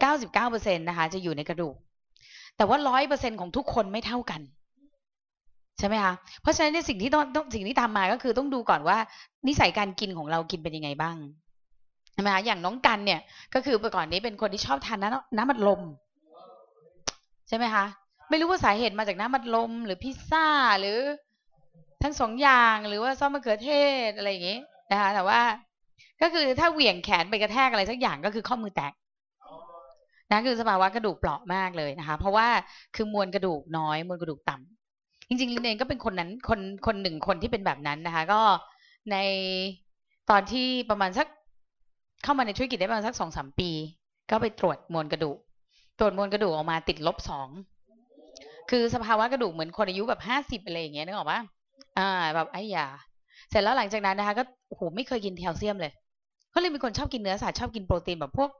S5: เก้าสิบเก้าเปอร์เซ็นนะคะจะอยู่ในกระดูก แต่ว่าร้อยเปอร์เซ็นของทุกคนไม่เท่ากันใช่ไหมคะ เพราะฉะนั้นเนี่ยสิ่งที่ต้องต้องสิ่งที่ตามมาก็คือต้องดูก่อนว่า นิสัยการกินของเรากินเป็นยังไงบ้าง ใช่ไหมคะอย่างน้องกันเนี่ย ก็คือเมื่อก่อนนี้เป็นคนที่ชอบทานน้ำน้ำมัดลม ใช่ไหมคะ ไม่รู้ว่าสาเหตุมาจากน้ำมัดลม หรือพิซซ่าหรือทั้งสองอย่างหรือว่าซอสมะเขือเทศอะไรอย่างงี้นะคะแต่ว่าก็คือถ้าเหวี่ยงแขนไปกระแทกอะไรสักอย่างก็คือข้อมือแตกนะคือสภาวะกระดูกเปราะมากเลยนะคะ เพราะว่าคือมวลกระดูกน้อยมวลกระดูกต่ำจริงๆลินเองก็เป็นคนนั้นคนคนหนึ่งคนที่เป็นแบบนั้นนะคะ ก็ในตอนที่ประมาณสัก เข้ามาในธุรกิจได้ประมาณสักสองสามปี ก็ไปตรวจมวลกระดูก ตรวจมวลกระดูกออกมาติดลบสองคือสภาวะกระดูกเหมือนคนอายุแบบห้าสิบอะไรอย่างเงี้ยนึกออกปะอ่า แบบไอ้ยา เสร็จแล้วหลังจากนั้นนะคะ ก็โอ้โหไม่เคยกินแคลเซียมเลยก็เลยเป็นคนชอบกินเนื้อสัตว์ชอบกินโปรตีนแบบพวก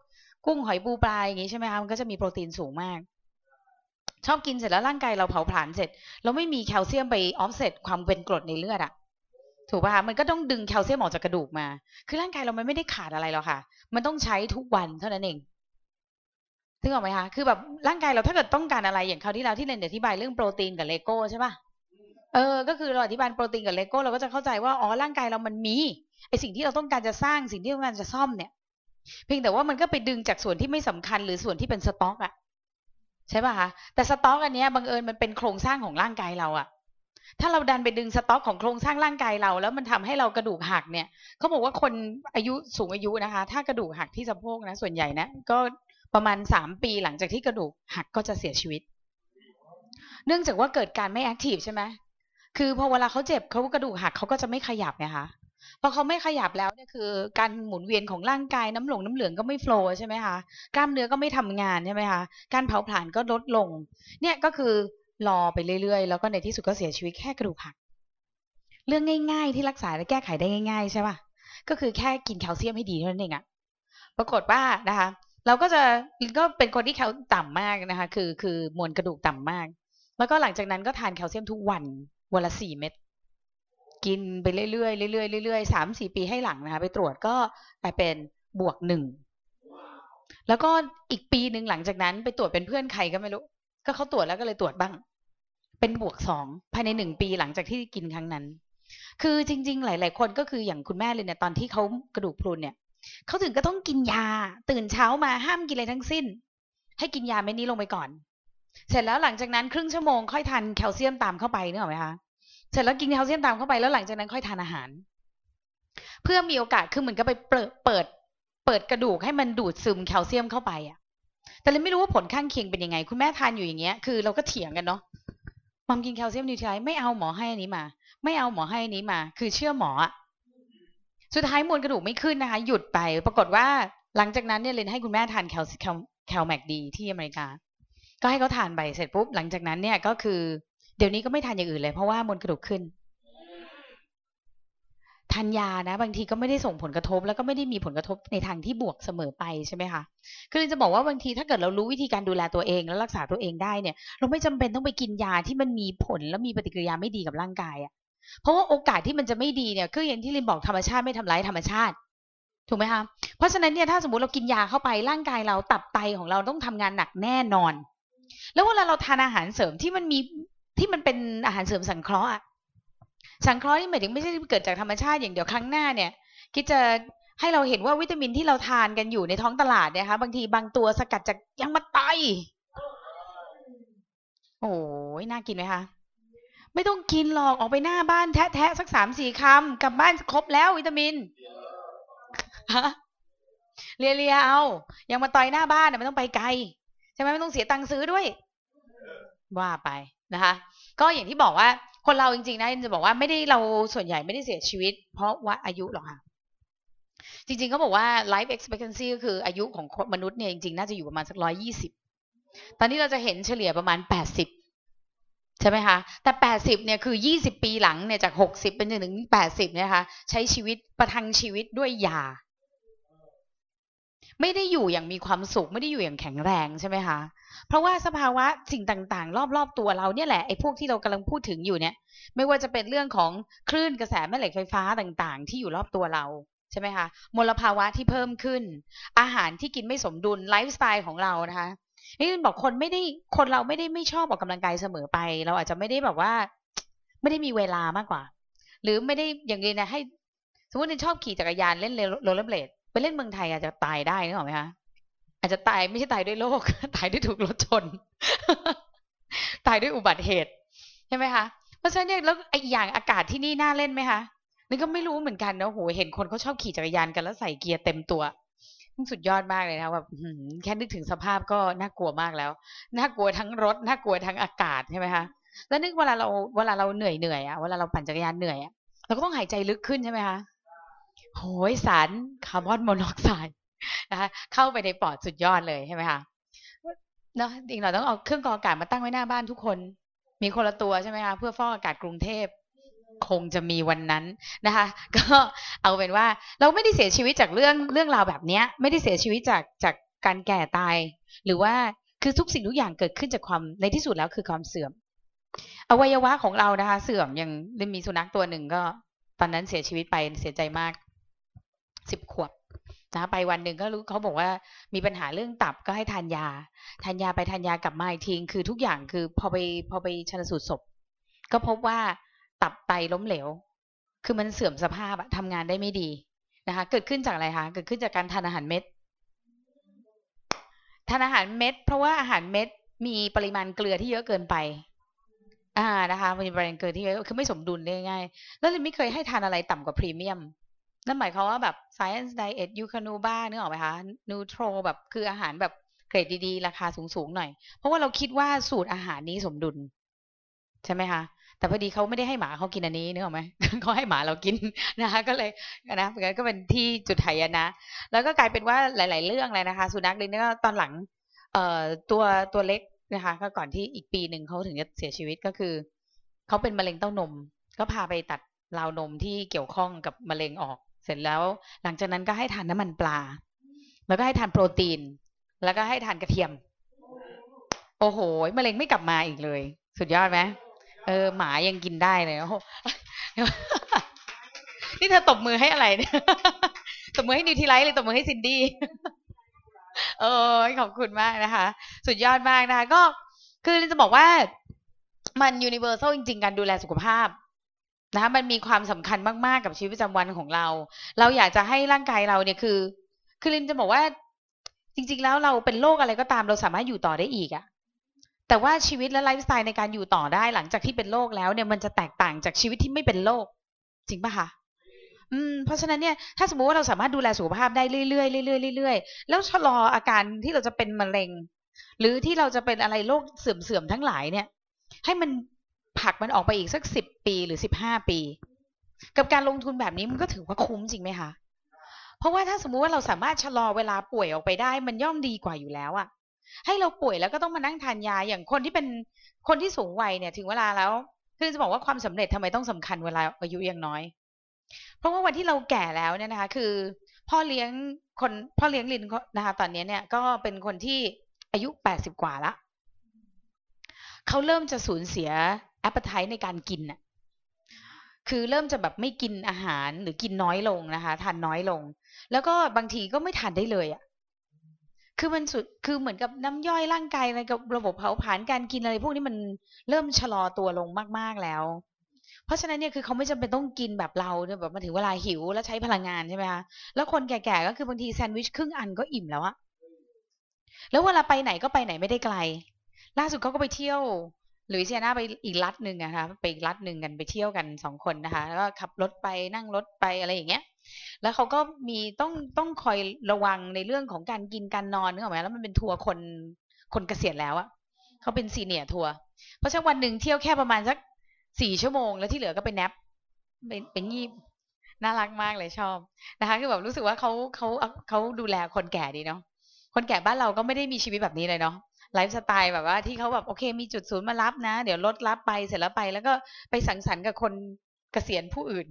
S5: กุ้งหอยปูปลาอย่างงี้ใช่ไหมคะมันก็จะมีโปรตีนสูงมาก ชอบกินเสร็จแล้วร่างกายเราเผาผลาญเสร็จ เราไม่มีแคลเซียมไปออฟเซตความเป็นกรดในเลือดอะ ถูกป่ะคะมันก็ต้องดึงแคลเซียมออกจากกระดูกมา คือร่างกายเรามันไม่ได้ขาดอะไรหรอกค่ะ มันต้องใช้ทุกวันเท่านั้นเองนึกออกไหมคะ คือแบบร่างกายเราถ้าเกิดต้องการอะไรอย่างคราวที่แล้วที่ลินอธิบายเรื่องโปรตีนกับเลโก้ใช่ป่ะ เออ ก็คือเราอธิบายโปรตีนกับเลโก้เราก็จะเข้าใจว่า อ๋อ ร่างกายเรามันมีไอสิ่งที่เราต้องการจะสร้างสิ่งที่ต้องการจะซ่อมเนี่ย เพียงแต่ว่ามันก็ไปดึงจากส่วนที่ไม่สำคัญหรือส่วนที่เป็นสต็อกอะใช่ป่ะคะ แต่สต็อกอันเนี้ยบังเอิญมันเป็นโครงสร้างของร่างกายเราอะ ถ้าเราดันไปดึงสต็อกของโครงสร้างร่างกายเรา แล้วมันทำให้เรากระดูกหักเนี่ยเขาบอกว่าคนอายุสูงอายุนะคะ ถ้ากระดูกหักที่สะโพกนะ ส่วนใหญ่นะก็ประมาณสามปีหลังจากที่กระดูกหักก็จะเสียชีวิต เนื่องจากว่าเกิดการไม่แอคทีฟใช่ไหมคือพอเวลาเขาเจ็บเขากระดูกหักเขาก็จะไม่ขยับนะคะพอเขาไม่ขยับแล้วเนี่ยคือ การหมุนเวียนของร่างกายน้ำหลงน้ำเหลืองก็ไม่โฟล์ใช่ไหมคะกล้ามเนื้อก็ไม่ทำงานใช่ไหมคะการเผาผลาญก็ลดลง เนี่ยก็คือ รอไปเรื่อยๆ แล้วก็ในที่สุดก็เสียชีวิตแค่กระดูกหัก เรื่องง่ายๆ ที่รักษาและแก้ไขได้ง่าย ๆ ใช่ป่ะ ก็คือแค่กินแคลเซียมให้ดีเท่านั้นเองอะปรากฏว่านะคะ เราก็จะก็เป็นคนที่แคลต่ำมากนะคะ คือคือมวลกระดูกต่ำมาก แล้วก็หลังจากนั้นก็ทานแคลเซียมทุกวันวันละสี่เม็ดกินไปเรื่อยๆเรื่อยๆเรื่อยๆสามสี่ปีให้หลังนะคะ ไปตรวจก็กลายเป็นบวกหนึ่งแล้วก็อีกปีหนึ่งหลังจากนั้นไปตรวจเป็นเพื่อนใครก็ไม่รู้ ก็เขาตรวจแล้วก็เลยตรวจบ้าง เป็นบวกสองภายในหนึ่งปีหลังจากที่กินครั้งนั้น คือจริง ๆ หลาย ๆ คนก็คืออย่างคุณแม่เลยเนี่ยตอนที่เขากระดูกพรุนเนี่ยเขาถึงก็ต้องกินยา ตื่นเช้ามาห้ามกินอะไรทั้งสิ้น ให้กินยาเม็ดนี้ลงไปก่อน เสร็จแล้วหลังจากนั้นครึ่งชั่วโมงค่อยทานแคลเซียมตามเข้าไปนึกออกไหมคะเสร็จแล้วกินแคลเซียมตามเข้าไปแล้วหลังจากนั้นค่อยทานอาหาร เพื่อมีโอกาสคือเหมือนกับไปเปิดเปิด เปิดกระดูกให้มันดูดซึมแคลเซียมเข้าไปอะ แต่เราไม่รู้ว่าผลข้างเคียงเป็นยังไง คุณแม่ทานอยู่อย่างเงี้ย คือเราก็เถียงกันเนาะมัมกินแคลเซียมนิวทรีไม่เอาหมอให้อันนี้มา ไม่เอาหมอให้อันนี้มา คือเชื่อหมออะสุดท้ายมวลกระดูกไม่ขึ้นนะคะ หยุดไป ปรากฏว่าหลังจากนั้นเนี่ยเลนให้คุณแม่ทานแคลแคลแคลแมกดีที่อเมริกา ก็ให้เขาทานไปเสร็จปุ๊บหลังจากนั้นเนี่ยก็คือ เดี๋ยวนี้ก็ไม่ทานอย่างอื่นเลยเพราะว่ามวลกระดูกขึ้น ทานยานะ บางทีก็ไม่ได้ส่งผลกระทบ แล้วก็ไม่ได้มีผลกระทบในทางที่บวกเสมอไปใช่ไหมคะคือจะบอกว่าบางทีถ้าเกิดเรารู้วิธีการดูแลตัวเองแล้วรักษาตัวเองได้เนี่ย เราไม่จำเป็นต้องไปกินยาที่มันมีผลแล้วมีปฏิกิริยาไม่ดีกับร่างกายอะ่ะเพราะว่าโอกาสที่มันจะไม่ดีเนี่ยคืออย่างที่ลินบอกธรรมชาติไม่ทำร้ายธรรมชาติถูกไหมคะเพราะฉะนั้นเนี่ยถ้าสมมติเรากินยาเข้าไปร่างกายเราตับไตของเราต้องทำงานหนักแน่นอน แล้วเวลาเราทานอาหารเสริมที่มันมีที่มันเป็นอาหารเสริมสังเคราะห์อะ สังเคราะห์นี่หมายถึงไม่ใช่เกิดจากธรรมชาติอย่างเดียวครั้งหน้าเนี่ย คิดจะให้เราเห็นว่าวิตามินที่เราทานกันอยู่ในท้องตลาดเนี่ยคะบางทีบางตัวสกัดจากยังมาไตโอ้ยน่ากินไหมคะไม่ต้องกินหรอกออกไปหน้าบ้านแทะๆสักสามสี่คำกลับบ้านครบแล้ววิตามินฮะเลียเลียเอา ยังมาต่อยหน้าบ้านไม่ต้องไปไกลใช่ไหมไม่ต้องเสียตังค์ซื้อด้วย ว่าไปนะคะ ก็อย่างที่บอกว่า คนเราจริงๆนะจะบอกว่าไม่ได้เราส่วนใหญ่ไม่ได้เสียชีวิต เพราะว่าอายุหรอกค่ะ จริงๆเขาบอกว่า life expectancy ก็คืออายุของมนุษย์เนี่ยจริงๆ น่าจะอยู่ประมาณสักร้อยยี่สิบตอนนี้เราจะเห็นเฉลี่ยประมาณแปดสิบใช่ไหมคะ แต่แปดสิบเนี่ยคือยี่สิบปีหลังเนี่ยจากหกสิบเป็นถึงแปดสิบเนี่ยคะใช้ชีวิตประทังชีวิตด้วยยา ไม่ได้อยู่อย่างมีความสุข ไม่ได้อยู่อย่างแข็งแรงใช่ไหมคะเพราะว่าสภาวะสิ่งต่างๆ รอบๆตัวเราเนี่ยแหละไอ้พวกที่เรากำลังพูดถึงอยู่เนี่ย ไม่ว่าจะเป็นเรื่องของคลื่นกระแสแม่เหล็กไฟฟ้าต่างๆ ที่อยู่รอบตัวเราใช่ไหมคะมลภาวะที่เพิ่มขึ้น อาหารที่กินไม่สมดุลไลฟ์สไตล์ของเรานะคะนี่บอกคนไม่ได้คนเราไม่ได้ไม่ชอบออกกำลังกายเสมอไป เราอาจจะไม่ได้แบบว่า ไม่ได้มีเวลามากกว่า หรือไม่ได้อย่างนี้นะให้ สมมติลินชอบขี่จักรยานเล่นโรลเลอร์เบลด ไปเล่นเมืองไทยอาจจะตายได้นึกออกไหมคะอาจจะตายไม่ใช่ตายด้วยโรคตายด้วยถูกรถชน ตายด้วยอุบัติเหตุใช่ไหมคะเพราะฉะนั้นเนี่ยแล้วไอ้อย่างอากาศที่นี่น่าเล่นไหมคะนี่ก็ไม่รู้เหมือนกันนะโหเห็นคนเขาชอบขี่จักรยานกันแล้วใส่เกียร์เต็มตัวสุดยอดมากเลยนะแบบแค่นึกถึงสภาพก็น่ากลัวมากแล้วน่ากลัวทั้งรถน่ากลัวทั้งอากาศใช่ไหมคะแล้วนึกเวลาเราเวลาเราเหนื่อยเหนื่อยอะเวลาเราปั่นจักรยานเหนื่อยอะเราก็ต้องหายใจลึกขึ้นใช่ไหมคะ โหยสารคาร์บอนมอนอกไซด์นะคะเข้าไปในปอดสุดยอดเลยใช่ไหมคะเนาะอีกหน่อยต้องเอาเครื่องกรองอากาศมาตั้งไว้หน้าบ้านทุกคน มีคนละตัวใช่ไหมคะเพื่อฟอกอากาศกรุงเทพคงจะมีวันนั้นนะคะ ก็เอาเป็นว่าเราไม่ได้เสียชีวิตจากเรื่องเรื่องราวแบบเนี้ยไม่ได้เสียชีวิตจากจากการแก่ตาย หรือว่าคือทุกสิ่งทุกอย่างเกิดขึ้นจากความในที่สุดแล้วคือความเสื่อม อวัยวะของเรานะคะ เสื่อมอย่างมีสุนัขตัวหนึ่งก็ ตอนนั้นเสียชีวิตไปเสียใจมาก สิบขวบนะไปวันหนึ่งก็รู้เขาบอกว่ามีปัญหาเรื่องตับก็ให้ทานยา ทานยาไปทานยากลับมาอีกทีคือทุกอย่างคือพอไปพอไปชนสูตรศพ ก็พบว่าตับไตล้มเหลว คือมันเสื่อมสภาพอะทำงานได้ไม่ดีนะคะ เกิดขึ้นจากอะไรคะเกิดขึ้นจากการทานอาหารเม็ดทานอาหารเม็ด เพราะว่าอาหารเม็ดมีปริมาณเกลือที่เยอะเกินไป อ่านะคะมีปริมาณเกลือที่เยอะคือไม่สมดุลได้ง่ายแล้วเลยไม่เคยให้ทานอะไรต่ำกว่าพรีเมียม นั่นหมายความว่าแบบ Science Diet y u c a n u b a นึกออกไหมคะ Neutro แบบคืออาหารแบบเกรดดีๆ ราคาสูงๆหน่อย เพราะว่าเราคิดว่าสูตรอาหารนี้สมดุล ใช่ไหมคะแต่พอดีเขาไม่ได้ให้หมาเขากินอันนี้นึกออกไหมเขาให้หมาเรากินนะคะก็เลยนะเหมือนก็เป็นที่จุดไทยนะ แล้วก็กลายเป็นว่าหลาย ๆ เรื่องเลยนะคะ สุนัขเลยนี่ก็ตอนหลัง เอ่อตัวตัวเล็กนะคะ ก็ก่อนที่อีกปีหนึ่งเขาถึงจะเสียชีวิตก็คือเขาเป็นมะเร็งเต้านม ก็พาไปตัดราวนมที่เกี่ยวข้องกับมะเร็งออก เสร็จแล้วหลังจากนั้นก็ให้ทานน้ำมันปลา แล้วก็ให้ทานโปรตีน แล้วก็ให้ทานกระเทียม โอ้โหมะเร็งไม่กลับมาอีกเลย สุดยอดไหมเออ หมายังกินได้เลยโอ้โหนี่เธอตบมือให้อะไรเนี่ยตบมือให้ Nutrilite เลยตบมือให้ซินดี้เออขอบคุณมากนะคะ สุดยอดมากนะคะ ก็คือจะบอกว่ามัน universal จริง ๆ การดูแลสุขภาพ นะคะมันมีความสำคัญมากๆกับชีวิตประจำวันของเรา เราอยากจะให้ร่างกายเราเนี่ยคือ คือลินจะบอกว่า จริง ๆ แล้วเราเป็นโรคอะไรก็ตามเราสามารถอยู่ต่อได้อีกอะแต่ว่าชีวิตและไลฟ์สไตล์ในการอยู่ต่อได้หลังจากที่เป็นโรคแล้วเนี่ยมันจะแตกต่างจากชีวิตที่ไม่เป็นโรคจริงปะคะอืมเพราะฉะนั้นเนี่ยถ้าสมมุติว่าเราสามารถดูแลสุขภาพได้เรื่อยๆเรื่อยๆเรื่อยๆแล้วชะลออาการที่เราจะเป็นมะเร็ง หรือที่เราจะเป็นอะไรโรคเสื่อมๆทั้งหลายเนี่ย ให้มัน ผลักมันออกไปอีกสักสิบปีหรือสิบห้าปี กับการลงทุนแบบนี้มันก็ถือว่าคุ้มจริงไหมคะเพราะว่าถ้าสมมุติว่าเราสามารถชะลอเวลาป่วยออกไปได้ มันย่อมดีกว่าอยู่แล้วอะให้เราป่วยแล้วก็ต้องมานั่งทานยาอย่างคนที่เป็นคนที่สูงวัยเนี่ย ถึงเวลาแล้วคือจะบอกว่าความสำเร็จทำไมต้องสำคัญเวลาอายุยังน้อย เพราะว่าวันที่เราแก่แล้วเนี่ยนะคะ คือ พ่อเลี้ยงคนพ่อเลี้ยงลินนะคะ ตอนนี้เนี่ยก็เป็นคนที่อายุแปดสิบกว่าละเขาเริ่มจะสูญเสีย appetite ในการกินน่ะ คือเริ่มจะแบบไม่กินอาหารหรือกินน้อยลงนะคะ ทานน้อยลง แล้วก็บางทีก็ไม่ทานได้เลยอะ่ะ คือมันสุด คือเหมือนกับน้ำย่อยร่างกายอะไรกับระบบเผาผลาญการกินอะไรพวกนี้มันเริ่มชะลอตัวลงมากๆแล้ว เพราะฉะนั้นเนี่ยคือเขาไม่จำเป็นต้องกินแบบเราเนี่ยแบบมาถึงเวลาหิวแล้วใช้พลังงานใช่ไหมคะ แล้วคนแก่ๆก็คือบางทีแซนด์วิชครึ่งอันก็อิ่มแล้วอะแล้วเวลาไปไหนก็ไปไหนไม่ได้ไกล ล่าสุดเขาก็ไปเที่ยว หรือเชียนาไปอีกรัฐหนึ่งนะคะไปอีกรัฐหนึ่งกันไปเที่ยวกันสองคนนะคะ แล้วก็ขับรถไปนั่งรถไปอะไรอย่างเงี้ย แล้วเขาก็มีต้องต้องคอยระวังในเรื่องของการกินการนอนนึกออกไหมแล้วมันเป็นทัวร์คนคนเกษียณแล้วอะเขาเป็นซีเนียทัวร์เพราะฉะนั้นวันหนึ่งเที่ยวแค่ประมาณสักสี่ชั่วโมง แล้วที่เหลือก็ไปแนปเป็นเป็นงีบน่ารักมากเลยชอบนะคะคือแบบรู้สึกว่าเขาเขาเขาดูแลคนแก่ดีเนาะคนแก่บ้านเราก็ไม่ได้มีชีวิตแบบนี้เลยเนาะ ไลฟ์สไตล์แบบว่าที่เขาแบบโอเค มีจุดศูนย์มารับนะ เดี๋ยวรถรับไปเสร็จแล้วไป แล้วก็ไปสังสรรค์กับคนเกษียณผู้อื่น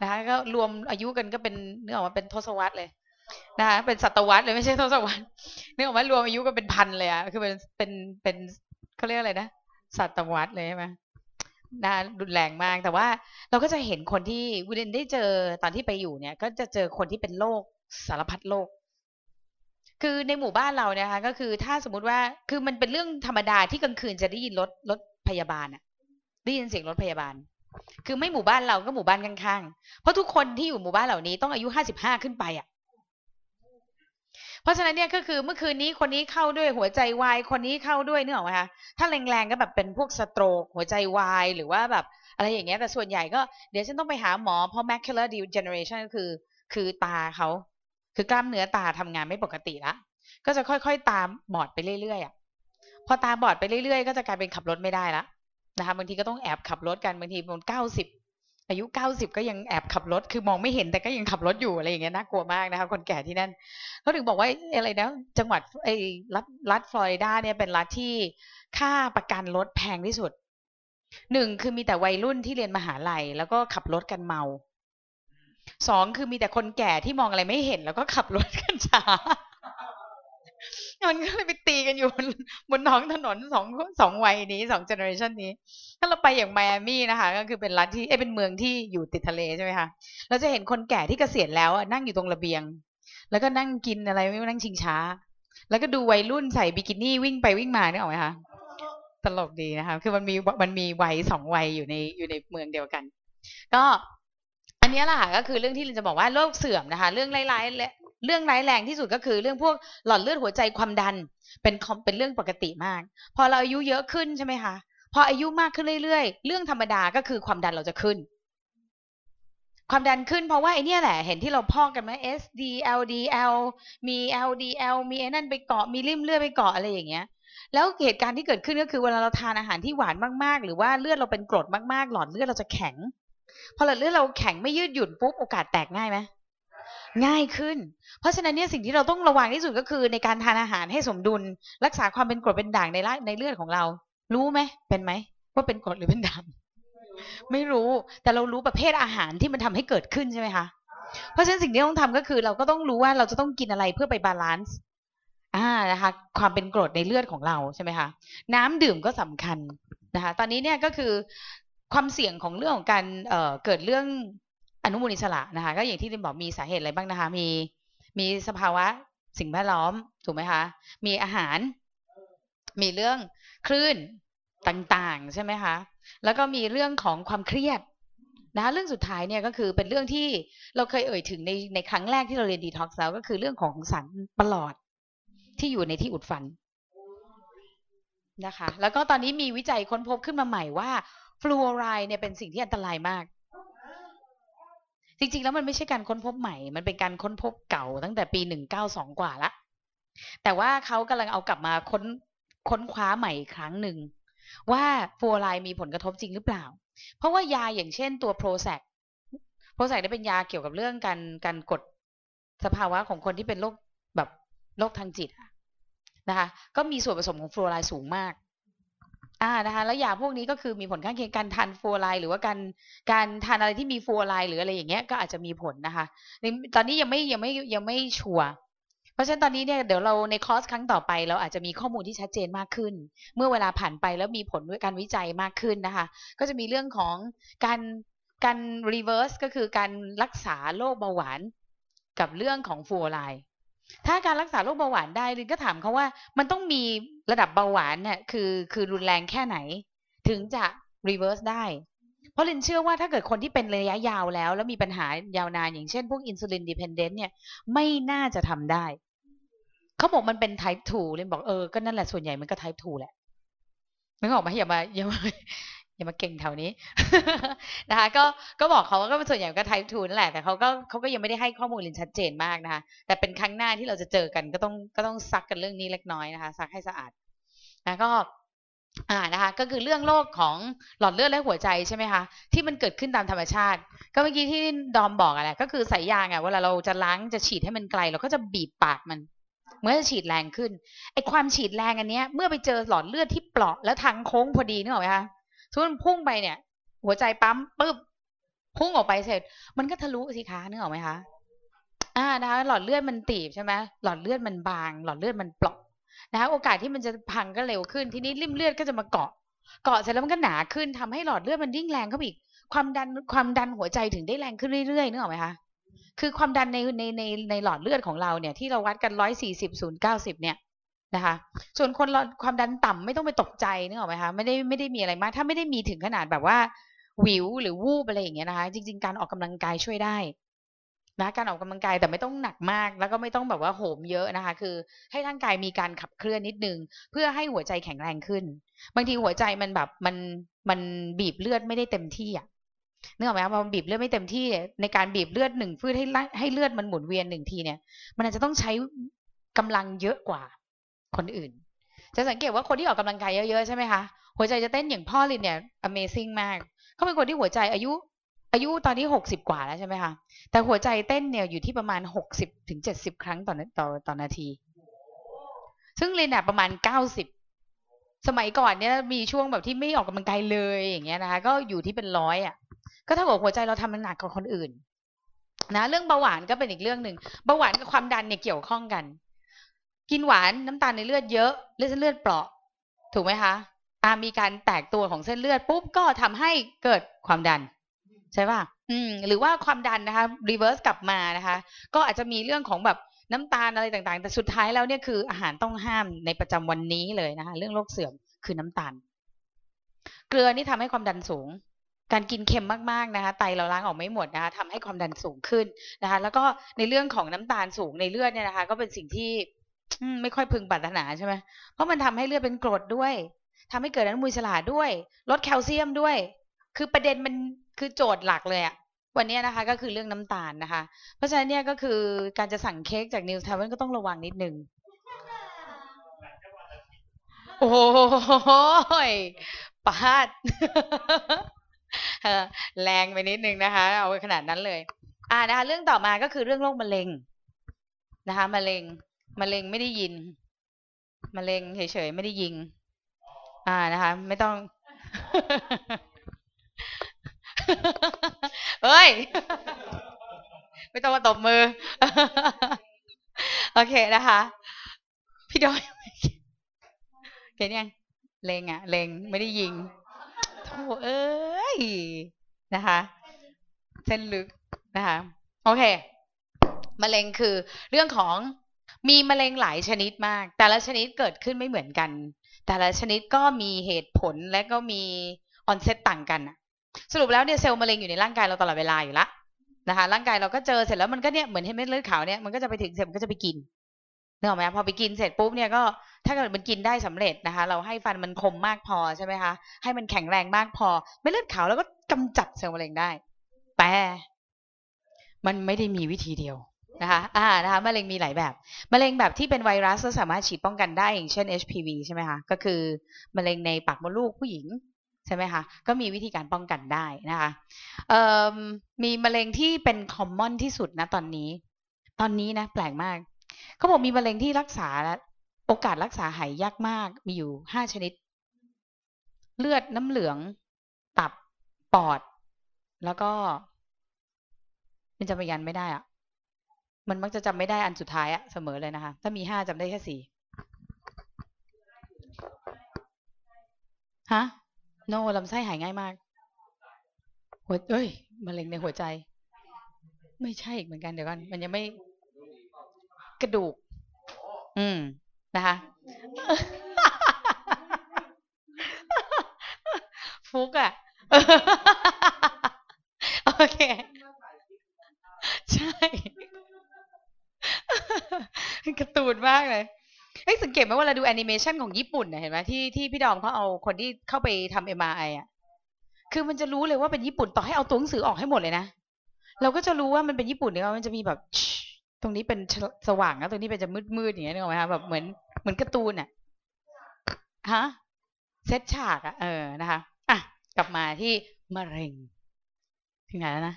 S5: นะคะก็รวมอายุกันก็เป็นเนื้อออกมาเป็นทศวรรษเลยนะคะเป็นศตวรรษเลยไม่ใช่ทศวรรษนึกออกไหมรวมอายุก็เป็นพันเลยอะคือเป็นเป็นเป็นเขาเรียกอะไรนะศตวรรษเลยใช่ไหมน่ารุนแรงมากแต่ว่าเราก็จะเห็นคนที่วิเดนได้เจอตอนที่ไปอยู่เนี่ย ก็จะเจอคนที่เป็นโรคสารพัดโรค คือในหมู่บ้านเราเนี่ยค่ะก็คือถ้าสมมุติว่าคือมันเป็นเรื่องธรรมดาที่กลางคืนจะได้ยินรถรถพยาบาลอะได้ยินเสียงรถพยาบาล คือไม่หมู่บ้านเราก็หมู่บ้านข้างๆเพราะทุกคนที่อยู่หมู่บ้านเหล่านี้ต้องอายุห้าสิบห้าขึ้นไปอะเพราะฉะนั้นเนี่ยก็คือเมื่อคืนนี้คนนี้เข้าด้วยหัวใจวายคนนี้เข้าด้วยเนึกออกไหมคะถ้าแรงๆก็แบบเป็นพวกสโตรกหัวใจวายหรือว่าแบบอะไรอย่างเงี้ยแต่ส่วนใหญ่ก็เดี๋ยวฉันต้องไปหาหมอเพราะ macular degeneration ก็คือ คือตาเขา คือกล้ามเนื้อตาทำงานไม่ปกติละก็จะค่อยๆ ตามบอดไปเรื่อยๆอะพอตาบอดไปเรื่อยๆ ก็จะกลายเป็นขับรถไม่ได้ละนะคะบางทีก็ต้องแอบขับรถกันบางทีมันเก้าสิบอายุเก้าสิบก็ยังแอบขับรถ คือมองไม่เห็นแต่ก็ยังขับรถอยู่อะไรอย่างเงี้ยน่ากลัวมากนะคะคนแก่ที่นั่นเขาถึงบอกว่าอะไรนะจังหวัดไอ้รัฐรัฐฟลอริดาเนี่ยเป็นรัฐที่ค่าประกันรถแพงที่สุดหนึ่งคือมีแต่วัยรุ่นที่เรียนมหาลัยแล้วก็ขับรถกันเมา สองคือมีแต่คนแก่ที่มองอะไรไม่เห็น แล้วก็ขับรถกันช้ามันก็เลยไปตีกันอยู่บนบนท้องถนนสองสองวัยนี้สอง generation นี้ ถ้าเราไปอย่างไมอามี่นะคะ ก็คือเป็นรัฐที่เอ้เป็นเมืองที่อยู่ติดทะเลใช่ไหมคะเราจะเห็นคนแก่ที่เกษียณแล้วนั่งอยู่ตรงระเบียง แล้วก็นั่งกินอะไรไม่นั่งชิงช้า แล้วก็ดูวัยรุ่นใส่บิกินี่วิ่งไปวิ่งมาเนี่ยออกไหมคะตลกดีนะคะ คือมันมีมันมีวัยสองวัยอยู่ในอยู่ในเมืองเดียวกัน ก็ นี้แหละค่ะก็คือเรื่องที่เราจะบอกว่าโรคเสื่อมนะคะ เรื่องร้ายๆและเรื่องร้ายแรงที่สุดก็คือเรื่องพวกหลอดเลือดหัวใจความดัน เป็นเป็นเรื่องปกติมาก พอเราอายุเยอะขึ้นใช่ไหมคะพออายุมากขึ้นเรื่อยๆ เรื่องธรรมดาก็คือความดันเราจะขึ้น ความดันขึ้นเพราะว่าไอ้นี่แหละ เห็นที่เราพอกกันไหม SD LDL มี LDL มีไอ้นั่นไปเกาะมีริ่มเลือดไปเกาะอะไรอย่างเงี้ย แล้วเหตุการณ์ที่เกิดขึ้นก็คือเวลาเราทานอาหารที่หวานมากๆ หรือว่าเลือดเราเป็นกรดมากๆ หลอดเลือดเราจะแข็ง พอหลอดเลือดเราแข็งไม่ยืดหยุ่นปุ๊บโอกาสแตกง่ายไหมง่ายขึ้น เพราะฉะนั้นเนี่ยสิ่งที่เราต้องระวังที่สุดก็คือ ในการทานอาหารให้สมดุล รักษาความเป็นกรดเป็นด่างในร่างในเลือดของเรา รู้ไหมเป็นไหมว่าเป็นกรดหรือเป็นด่างไม่รู้แต่เรารู้ประเภทอาหารที่มันทำให้เกิดขึ้นใช่ไหมคะเพราะฉะนั้นสิ่งที่ต้องทำก็คือ เราก็ต้องรู้ว่าเราจะต้องกินอะไรเพื่อไป balanceอ่านะคะ ความเป็นกรดในเลือดของเราใช่ไหมคะน้ำดื่มก็สำคัญนะคะ ตอนนี้เนี่ยก็คือ ความเสี่ยงของเรื่องของการเเกิดเรื่องอนุมูลอิสระนะคะ ก็อย่างที่ดินบอกมีสาเหตุอะไรบ้างนะคะ มีมีสภาวะสิ่งแวดล้อมถูกไหมคะ มีอาหาร มีเรื่องคลื่นต่างๆ ใช่ไหมคะ แล้วก็มีเรื่องของความเครียดนะคะเรื่องสุดท้ายเนี่ยก็คือเป็นเรื่องที่เราเคยเอ่ยถึงในในครั้งแรกที่เราเรียนดีท็อกซ์แล้วก็คือเรื่องของสารประหลอดที่อยู่ในที่อุดฟันนะคะ แล้วก็ตอนนี้มีวิจัยค้นพบขึ้นมาใหม่ว่า ลูออไรด์เนี่ยเป็นสิ่งที่อันตรายมาก จริงๆ แล้วมันไม่ใช่การค้นพบใหม่ มันเป็นการค้นพบเก่าตั้งแต่ปีหนึ่งเก้าสองกว่าละ แต่ว่าเขากำลังเอากลับมาค้นค้นคว้าใหม่อีกครั้งหนึ่ง ว่าฟลูออไรด์มีผลกระทบจริงหรือเปล่า เพราะว่ายาอย่างเช่นตัว Prozac Prozac ได้เป็นยาเกี่ยวกับเรื่องการการกดสภาวะของคนที่เป็นโรคแบบโรคทางจิตนะคะ ก็มีส่วนผสมของฟลูออไรด์สูงมาก อ่านะคะ แล้วยาพวกนี้ก็คือมีผลข้างเคียงการทานฟลูออไรด์หรือว่าการการทานอะไรที่มีฟลูออไรด์หรืออะไรอย่างเงี้ยก็อาจจะมีผลนะคะตอนนี้ยังไม่ยังไม่ยังไม่ชัวร์เพราะฉะนั้นตอนนี้เนี่ยเดี๋ยวเราในคอร์สครั้งต่อไป เราอาจจะมีข้อมูลที่ชัดเจนมากขึ้น เมื่อเวลาผ่านไปแล้วมีผลด้วยการวิจัยมากขึ้นนะคะ ก็จะมีเรื่องของการการ reverse ก็คือการรักษาโรคเบาหวาน กับเรื่องของฟลูออไรด์ ถ้าการรักษาโรคเบาหวานได้ลินก็ถามเขาว่า มันต้องมีระดับเบาหวานเนี่ยคือคือรุนแรงแค่ไหน ถึงจะ reverse ได้ เพราะลินเชื่อว่าถ้าเกิดคนที่เป็นระยะยาวแล้ว แล้วมีปัญหายาวนานอย่างเช่นพวก insulin dependent เนี่ยไม่น่าจะทำได้เขาบอกมันเป็น type 2เลยบอกเออ ก็นั่นแหละส่วนใหญ่มันก็ type 2แหละนึกออกไหมอย่ามาอย่ามา อย่ามาเก่งแถวนี้นะคะก็ก็บอกเขาว่าก็ส่วนใหญ่ก็ type 2นั่นแหละแต่เขาก็เขาก็ยังไม่ได้ให้ข้อมูลลินชัดเจนมากนะคะแต่เป็นครั้งหน้าที่เราจะเจอกันก็ต้องก็ต้องซักกันเรื่องนี้เล็กน้อยนะคะซักให้สะอาดนะก็อ่านะคะก็คือเรื่องโรคของหลอดเลือดและหัวใจใช่ไหมคะที่มันเกิดขึ้นตามธรรมชาติ ก็เมื่อกี้ที่ดอมบอกอะไรก็คือสายยางอะเวลาเราจะล้างจะฉีดให้มันไกล เราก็จะบีบปากมันเมื่อฉีดแรงขึ้นไอความฉีดแรงอันเนี้ยเมื่อไปเจอหลอดเลือดที่เปราะแล้วทางโค้งพอดีนึกออกไหมคะ สมมติมันพุ่งไปเนี่ย หัวใจปั๊มปุ๊บพุ่งออกไปเสร็จ มันก็ทะลุสิคะนึกออกไหมคะอ่านะคะหลอดเลือดมันตีบใช่ไหมหลอดเลือดมันบาง หลอดเลือดมันเปราะนะคะโอกาสที่มันจะพังก็เร็วขึ้นทีนี้ริ่มเลือดก็จะมาเกาะ เกาะเสร็จแล้วมันก็หนาขึ้นทำให้หลอดเลือดมันยิ่งแรงเข้าไปอีก ความดันความดันหัวใจถึงได้แรงขึ้นเรื่อยๆนึกออกไหมคะคือความดันในในในในหลอดเลือดของเราเนี่ยที่เราวัดกันร้อยสี่สิบศูนย์เก้าสิบเนี่ย นะคะ ส่วนคนความดันต่ำไม่ต้องไปตกใจนึกออกไหมคะไม่ได้ไม่ได้มีอะไรมาก ถ้าไม่ได้มีถึงขนาดแบบว่าวิวหรือวูบอะไรอย่างเงี้ยนะคะ จริง ๆ การออกกำลังกายช่วยได้นะการออกกำลังกายแต่ไม่ต้องหนักมาก แล้วก็ไม่ต้องแบบว่าโหมเยอะนะคะ คือให้ร่างกายมีการขับเคลื่อนนิดนึง เพื่อให้หัวใจแข็งแรงขึ้น บางทีหัวใจมันแบบมันมันบีบเลือดไม่ได้เต็มที่อะนึกออกไหมคะพอมันบีบเลือดไม่เต็มที่ในการบีบเลือดหนึ่งฟืดให้ให้เลือดมันหมุนเวียนหนึ่งทีเนี่ย มันอาจจะต้องใช้กำลังเยอะกว่า คนอื่น จะสังเกตว่าคนที่ออกกำลังกายเยอะๆใช่ไหมคะหัวใจจะเต้นอย่างพ่อลินเนี่ย Amazing มากเขาเป็นคนที่หัวใจอายุ อายุตอนนี้หกสิบกว่าแล้วใช่ไหมคะแต่หัวใจเต้นเนี่ยอยู่ที่ประมาณหกสิบถึงเจ็ดสิบครั้งต่อนต่อต่อนาที ซึ่งลินเนี่ยประมาณเก้าสิบสมัยก่อนเนี่ยมีช่วงแบบที่ไม่ออกกำลังกายเลยอย่างเงี้ยนะคะก็อยู่ที่เป็นร้อยอะ ก็เท่ากับหัวใจเราทำมันหนักกว่าคนอื่น นะ เรื่องเบาหวานก็เป็นอีกเรื่องหนึ่งเบาหวานกับความดันเนี่ยเกี่ยวข้องกัน กินหวานน้ำตาลในเลือดเยอะเลือดเส้นเลือดเปราะ ถูกไหมคะอ่ามีการแตกตัวของเส้นเลือดปุ๊บก็ทำให้เกิดความดัน ใช่ป่ะอืม หรือว่าความดันนะคะ reverse กลับมานะคะ ก็อาจจะมีเรื่องของแบบน้ำตาลอะไรต่างๆ แต่สุดท้ายแล้วเนี่ยคืออาหารต้องห้ามในประจำวันนี้เลยนะคะ เรื่องโรคเสื่อมคือน้ำตาล เกลือนี่ทำให้ความดันสูง การกินเค็มมากๆนะคะ ไตเราล้างออกไม่หมดนะคะทำให้ความดันสูงขึ้นนะคะ แล้วก็ในเรื่องของน้ำตาลสูงในเลือดเนี่ยนะคะ ก็เป็นสิ่งที่ ไม่ค่อยพึงปรารถนาใช่ไหมเพราะมันทำให้เลือดเป็นกรดด้วยทำให้เกิดอนุมูลอิสระด้วย ลดแคลเซียมด้วย คือประเด็นมันคือโจทย์หลักเลยอะวันนี้นะคะก็คือเรื่องน้ำตาลนะคะ เพราะฉะนั้นเนี่ยก็คือการจะสั่งเค้กจากนิวทาวเวนก็ต้องระวังนิดนึงโอ้ยปาดเออแรงไปนิดนึงนะคะ เอาขนาดนั้นเลย อ่านะคะ เรื่องต่อมาก็คือเรื่องโรคมะเร็งนะคะมะเร็ง มะเร็งไม่ได้ยินมะเร็งเฉยๆไม่ได้ยิง อ่านะคะ ไม่ต้องเฮ้ย ไม่ต้องมาตบมือ โอเคนะคะ พี่ดอยเห็นยังเลงอะเลงไม่ได้ยิงโธ่เอ้ยนะคะ เส้นลึกนะคะ โอเคมะเร็งคือเรื่องของ มีมะเร็งหลายชนิดมาก แต่ละชนิดเกิดขึ้นไม่เหมือนกัน แต่ละชนิดก็มีเหตุผลและก็มีออนเซตต่างกันอะสรุปแล้วเนี่ยเซลล์มะเร็งอยู่ในร่างกายเราตลอดเวลาอยู่ละนะคะร่างกายเราก็เจอเสร็จแล้วมันก็เนี่ยเหมือนเห็นเม็ดเลือดขาวเนี่ยมันก็จะไปถึงเสร็จมันก็จะไปกินนึกออกไหมคะพอไปกินเสร็จปุ๊บเนี่ยก็ถ้าเกิดมันกินได้สำเร็จนะคะ เราให้ฟันมันคมมากพอใช่ไหมคะให้มันแข็งแรงมากพอเม็ดเลือดขาวแล้วก็กำจัดเซลล์มะเร็งได้ แต่มันไม่ได้มีวิธีเดียว นะคะอ่านะคะมะเร็งมีหลายแบบ มะเร็งแบบที่เป็นไวรัสก็สามารถฉีดป้องกันได้อย่างเช่น HPV ใช่ไหมคะก็คือมะเร็งในปากมดลูกผู้หญิงใช่ไหมคะก็มีวิธีการป้องกันได้นะคะมีมะเร็งที่เป็นคอมมอนที่สุดนะตอนนี้ ตอนนี้นะแปลกมากเขาบอกมีมะเร็งที่รักษาโอกาสรักษาหายยากมากมีอยู่ห้าชนิด เลือดน้ำเหลือง ตับปอด แล้วก็มันจำพยันไม่ได้อะ มันมักจะจำไม่ได้อันสุดท้ายอะเสมอเลยนะคะ ถ้ามีห้าจำได้แค่สี่ฮะโนลำไส้หายง่ายมาก หัวเอ้ยมะเร็งในหัวใจ ไม่ใช่อีกเหมือนกันเดี๋ยวก่อนมันยังไม่กระดูก อืมนะคะฟุกอะโอเค ใช่ การ์ตูนมากเลยเฮ้ยสังเกตไหมว่าเราดูแอนิเมชันของญี่ปุ่นนะเห็นไหมที่ที่พี่ดอมเขาเอาคนที่เข้าไปทำเอ็มไออะ คือมันจะรู้เลยว่าเป็นญี่ปุ่นต่อให้เอาตัวหนังสือออกให้หมดเลยนะ เราก็จะรู้ว่ามันเป็นญี่ปุ่นเนี่ยมันจะมีแบบตรงนี้เป็นสว่างแล้วตรงนี้เป็นจะมืดมืดอย่างเงี้ยนึกออกไหมคะแบบเหมือนเหมือนการ์ตูนอะฮะเซตฉากอะเออนะคะ อะ กลับมาที่มะเร็งถึงไหนแล้วนะ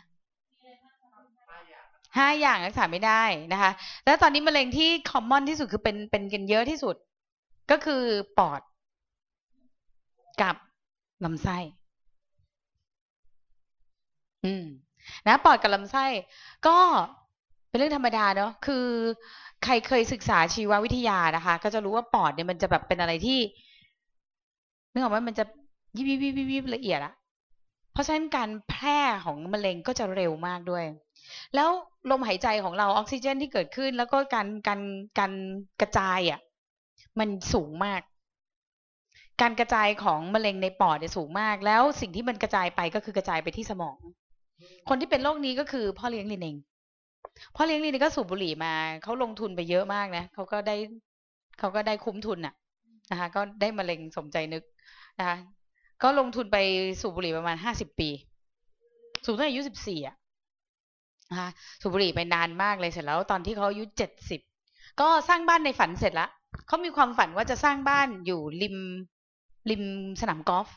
S5: ห้าอย่างรักษาไม่ได้นะคะ แล้วตอนนี้มะเร็งที่คอมมอนที่สุดคือเป็นเป็นกันเยอะที่สุด ก็คือปอดกับลำไส้ อืม นะปอดกับลำไส้ ก็เป็นเรื่องธรรมดาเนาะคือใครเคยศึกษาชีววิทยานะคะ ก็จะรู้ว่าปอดเนี่ยมันจะแบบเป็นอะไรที่นึกออกไหมมันจะยิบยิบยิบยิบละเอียดอะเพราะฉะนั้นการแพร่ของมะเร็งก็จะเร็วมากด้วย แล้วลมหายใจของเราออกซิเจนที่เกิดขึ้น แล้วก็การการการกระจายอะมันสูงมาก การกระจายของมะเร็งในปอดเนี่ยสูงมาก แล้วสิ่งที่มันกระจายไปก็คือกระจายไปที่สมอง คนที่เป็นโรคนี้ก็คือพ่อเลี้ยงลินเองพ่อเลี้ยงลินก็สูบบุหรี่มาเขาลงทุนไปเยอะมากนะเขาก็ได้เขาก็ได้คุ้มทุนน่ะนะคะ ก็ได้มะเร็งสมใจนึกนะคะก็ลงทุนไปสูบบุหรี่ประมาณห้าสิบปี สูบตั้งแต่อายุสิบสี่อะ นะคะสูบบุหรี่ไปนานมากเลยเสร็จแล้วตอนที่เขาอายุเจ็ดสิบก็สร้างบ้านในฝันเสร็จละเขามีความฝันว่าจะสร้างบ้านอยู่ริมริมสนามกอล์ฟ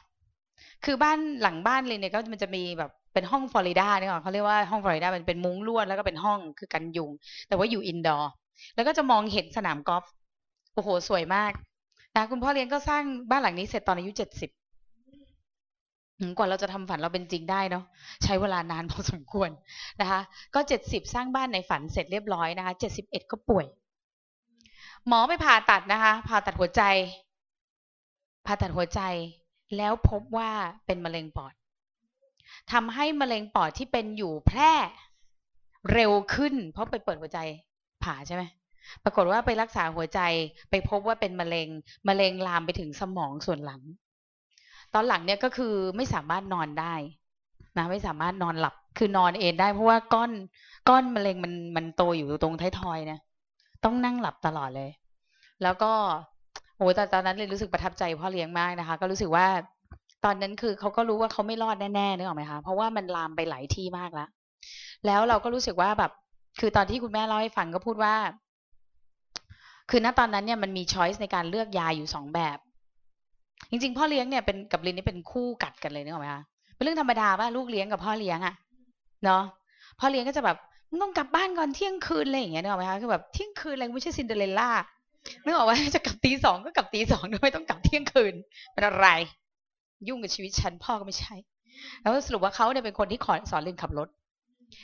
S5: คือบ้านหลังบ้านเลยเนี่ยก็มันจะมีแบบเป็นห้องฟลอริดาเนี่ยเขาเรียกว่าห้องฟลอริดามันเป็นมุ้งลวดแล้วก็เป็นห้องคือกันยุง แต่ว่าอยู่อินดอร์แล้วก็จะมองเห็นสนามกอล์ฟโอ้โหสวยมากนะคุณพ่อเลี้ยงก็สร้างบ้านหลังนี้เสร็จตอนอายุเจ็ดสิบ กว่าเราจะทำฝันเราเป็นจริงได้เนาะใช้เวลานานพอสมควรนะคะ ก็เจ็ดสิบสร้างบ้านในฝันเสร็จเรียบร้อยนะคะเจ็ดสิบเอ็ดก็ป่วย หมอไปผ่าตัดนะคะผ่าตัดหัวใจ ผ่าตัดหัวใจ แล้วพบว่าเป็นมะเร็งปอดทำให้มะเร็งปอดที่เป็นอยู่แพร่เร็วขึ้น เพราะไปเปิดหัวใจผ่าใช่ไหมปรากฏว่าไปรักษาหัวใจไปพบว่าเป็นมะเร็งมะเร็งลามไปถึงสมองส่วนหลัง ตอนหลังเนี่ยก็คือไม่สามารถนอนได้นะไม่สามารถนอนหลับคือนอนเอนได้เพราะว่าก้อนก้อนมะเร็งมันมันโตอยู่ตรงท้ายทอยนะต้องนั่งหลับตลอดเลย แล้วก็โอ้แต่ตอนนั้นเลยรู้สึกประทับใจพ่อเลี้ยงมากนะคะ ก็รู้สึกว่า ตอนนั้นคือเขาก็รู้ว่าเขาไม่รอดแน่ๆนึกออกไหมคะเพราะว่ามันลามไปหลายที่มากแล้วแล้วเราก็รู้สึกว่าแบบ คือตอนที่คุณแม่เล่าให้ฟังก็พูดว่า คือณตอนนั้นเนี่ยมันมีช้อยส์ในการเลือกยาอยู่สองแบบ จริงๆ พ่อเลี้ยงเนี่ยเป็นกับลินนี่เป็นคู่กัดกันเลยนึกออกไหมคะเป็นเรื่องธรรมดาว่าลูกเลี้ยงกับพ่อเลี้ยงอะเนาะพ่อเลี้ยงก็จะแบบต้องกลับบ้านก่อนเที่ยงคืนอะไรอย่างเงี้ยนึกออกไหมคะคือแบบเที่ยงคืนอะไรไม่ใช่ซินเดอเรลล่านึกออกว่าจะกลับตีสองก็กลับตีสองด้วยไม่ต้องกลับเที่ยงคืนเป็นอะไร ยุ่งกับชีวิตฉันพ่อก็ไม่ใช่ แล้วสรุปว่าเขาเนี่ยเป็นคนที่สอนลินขับรถ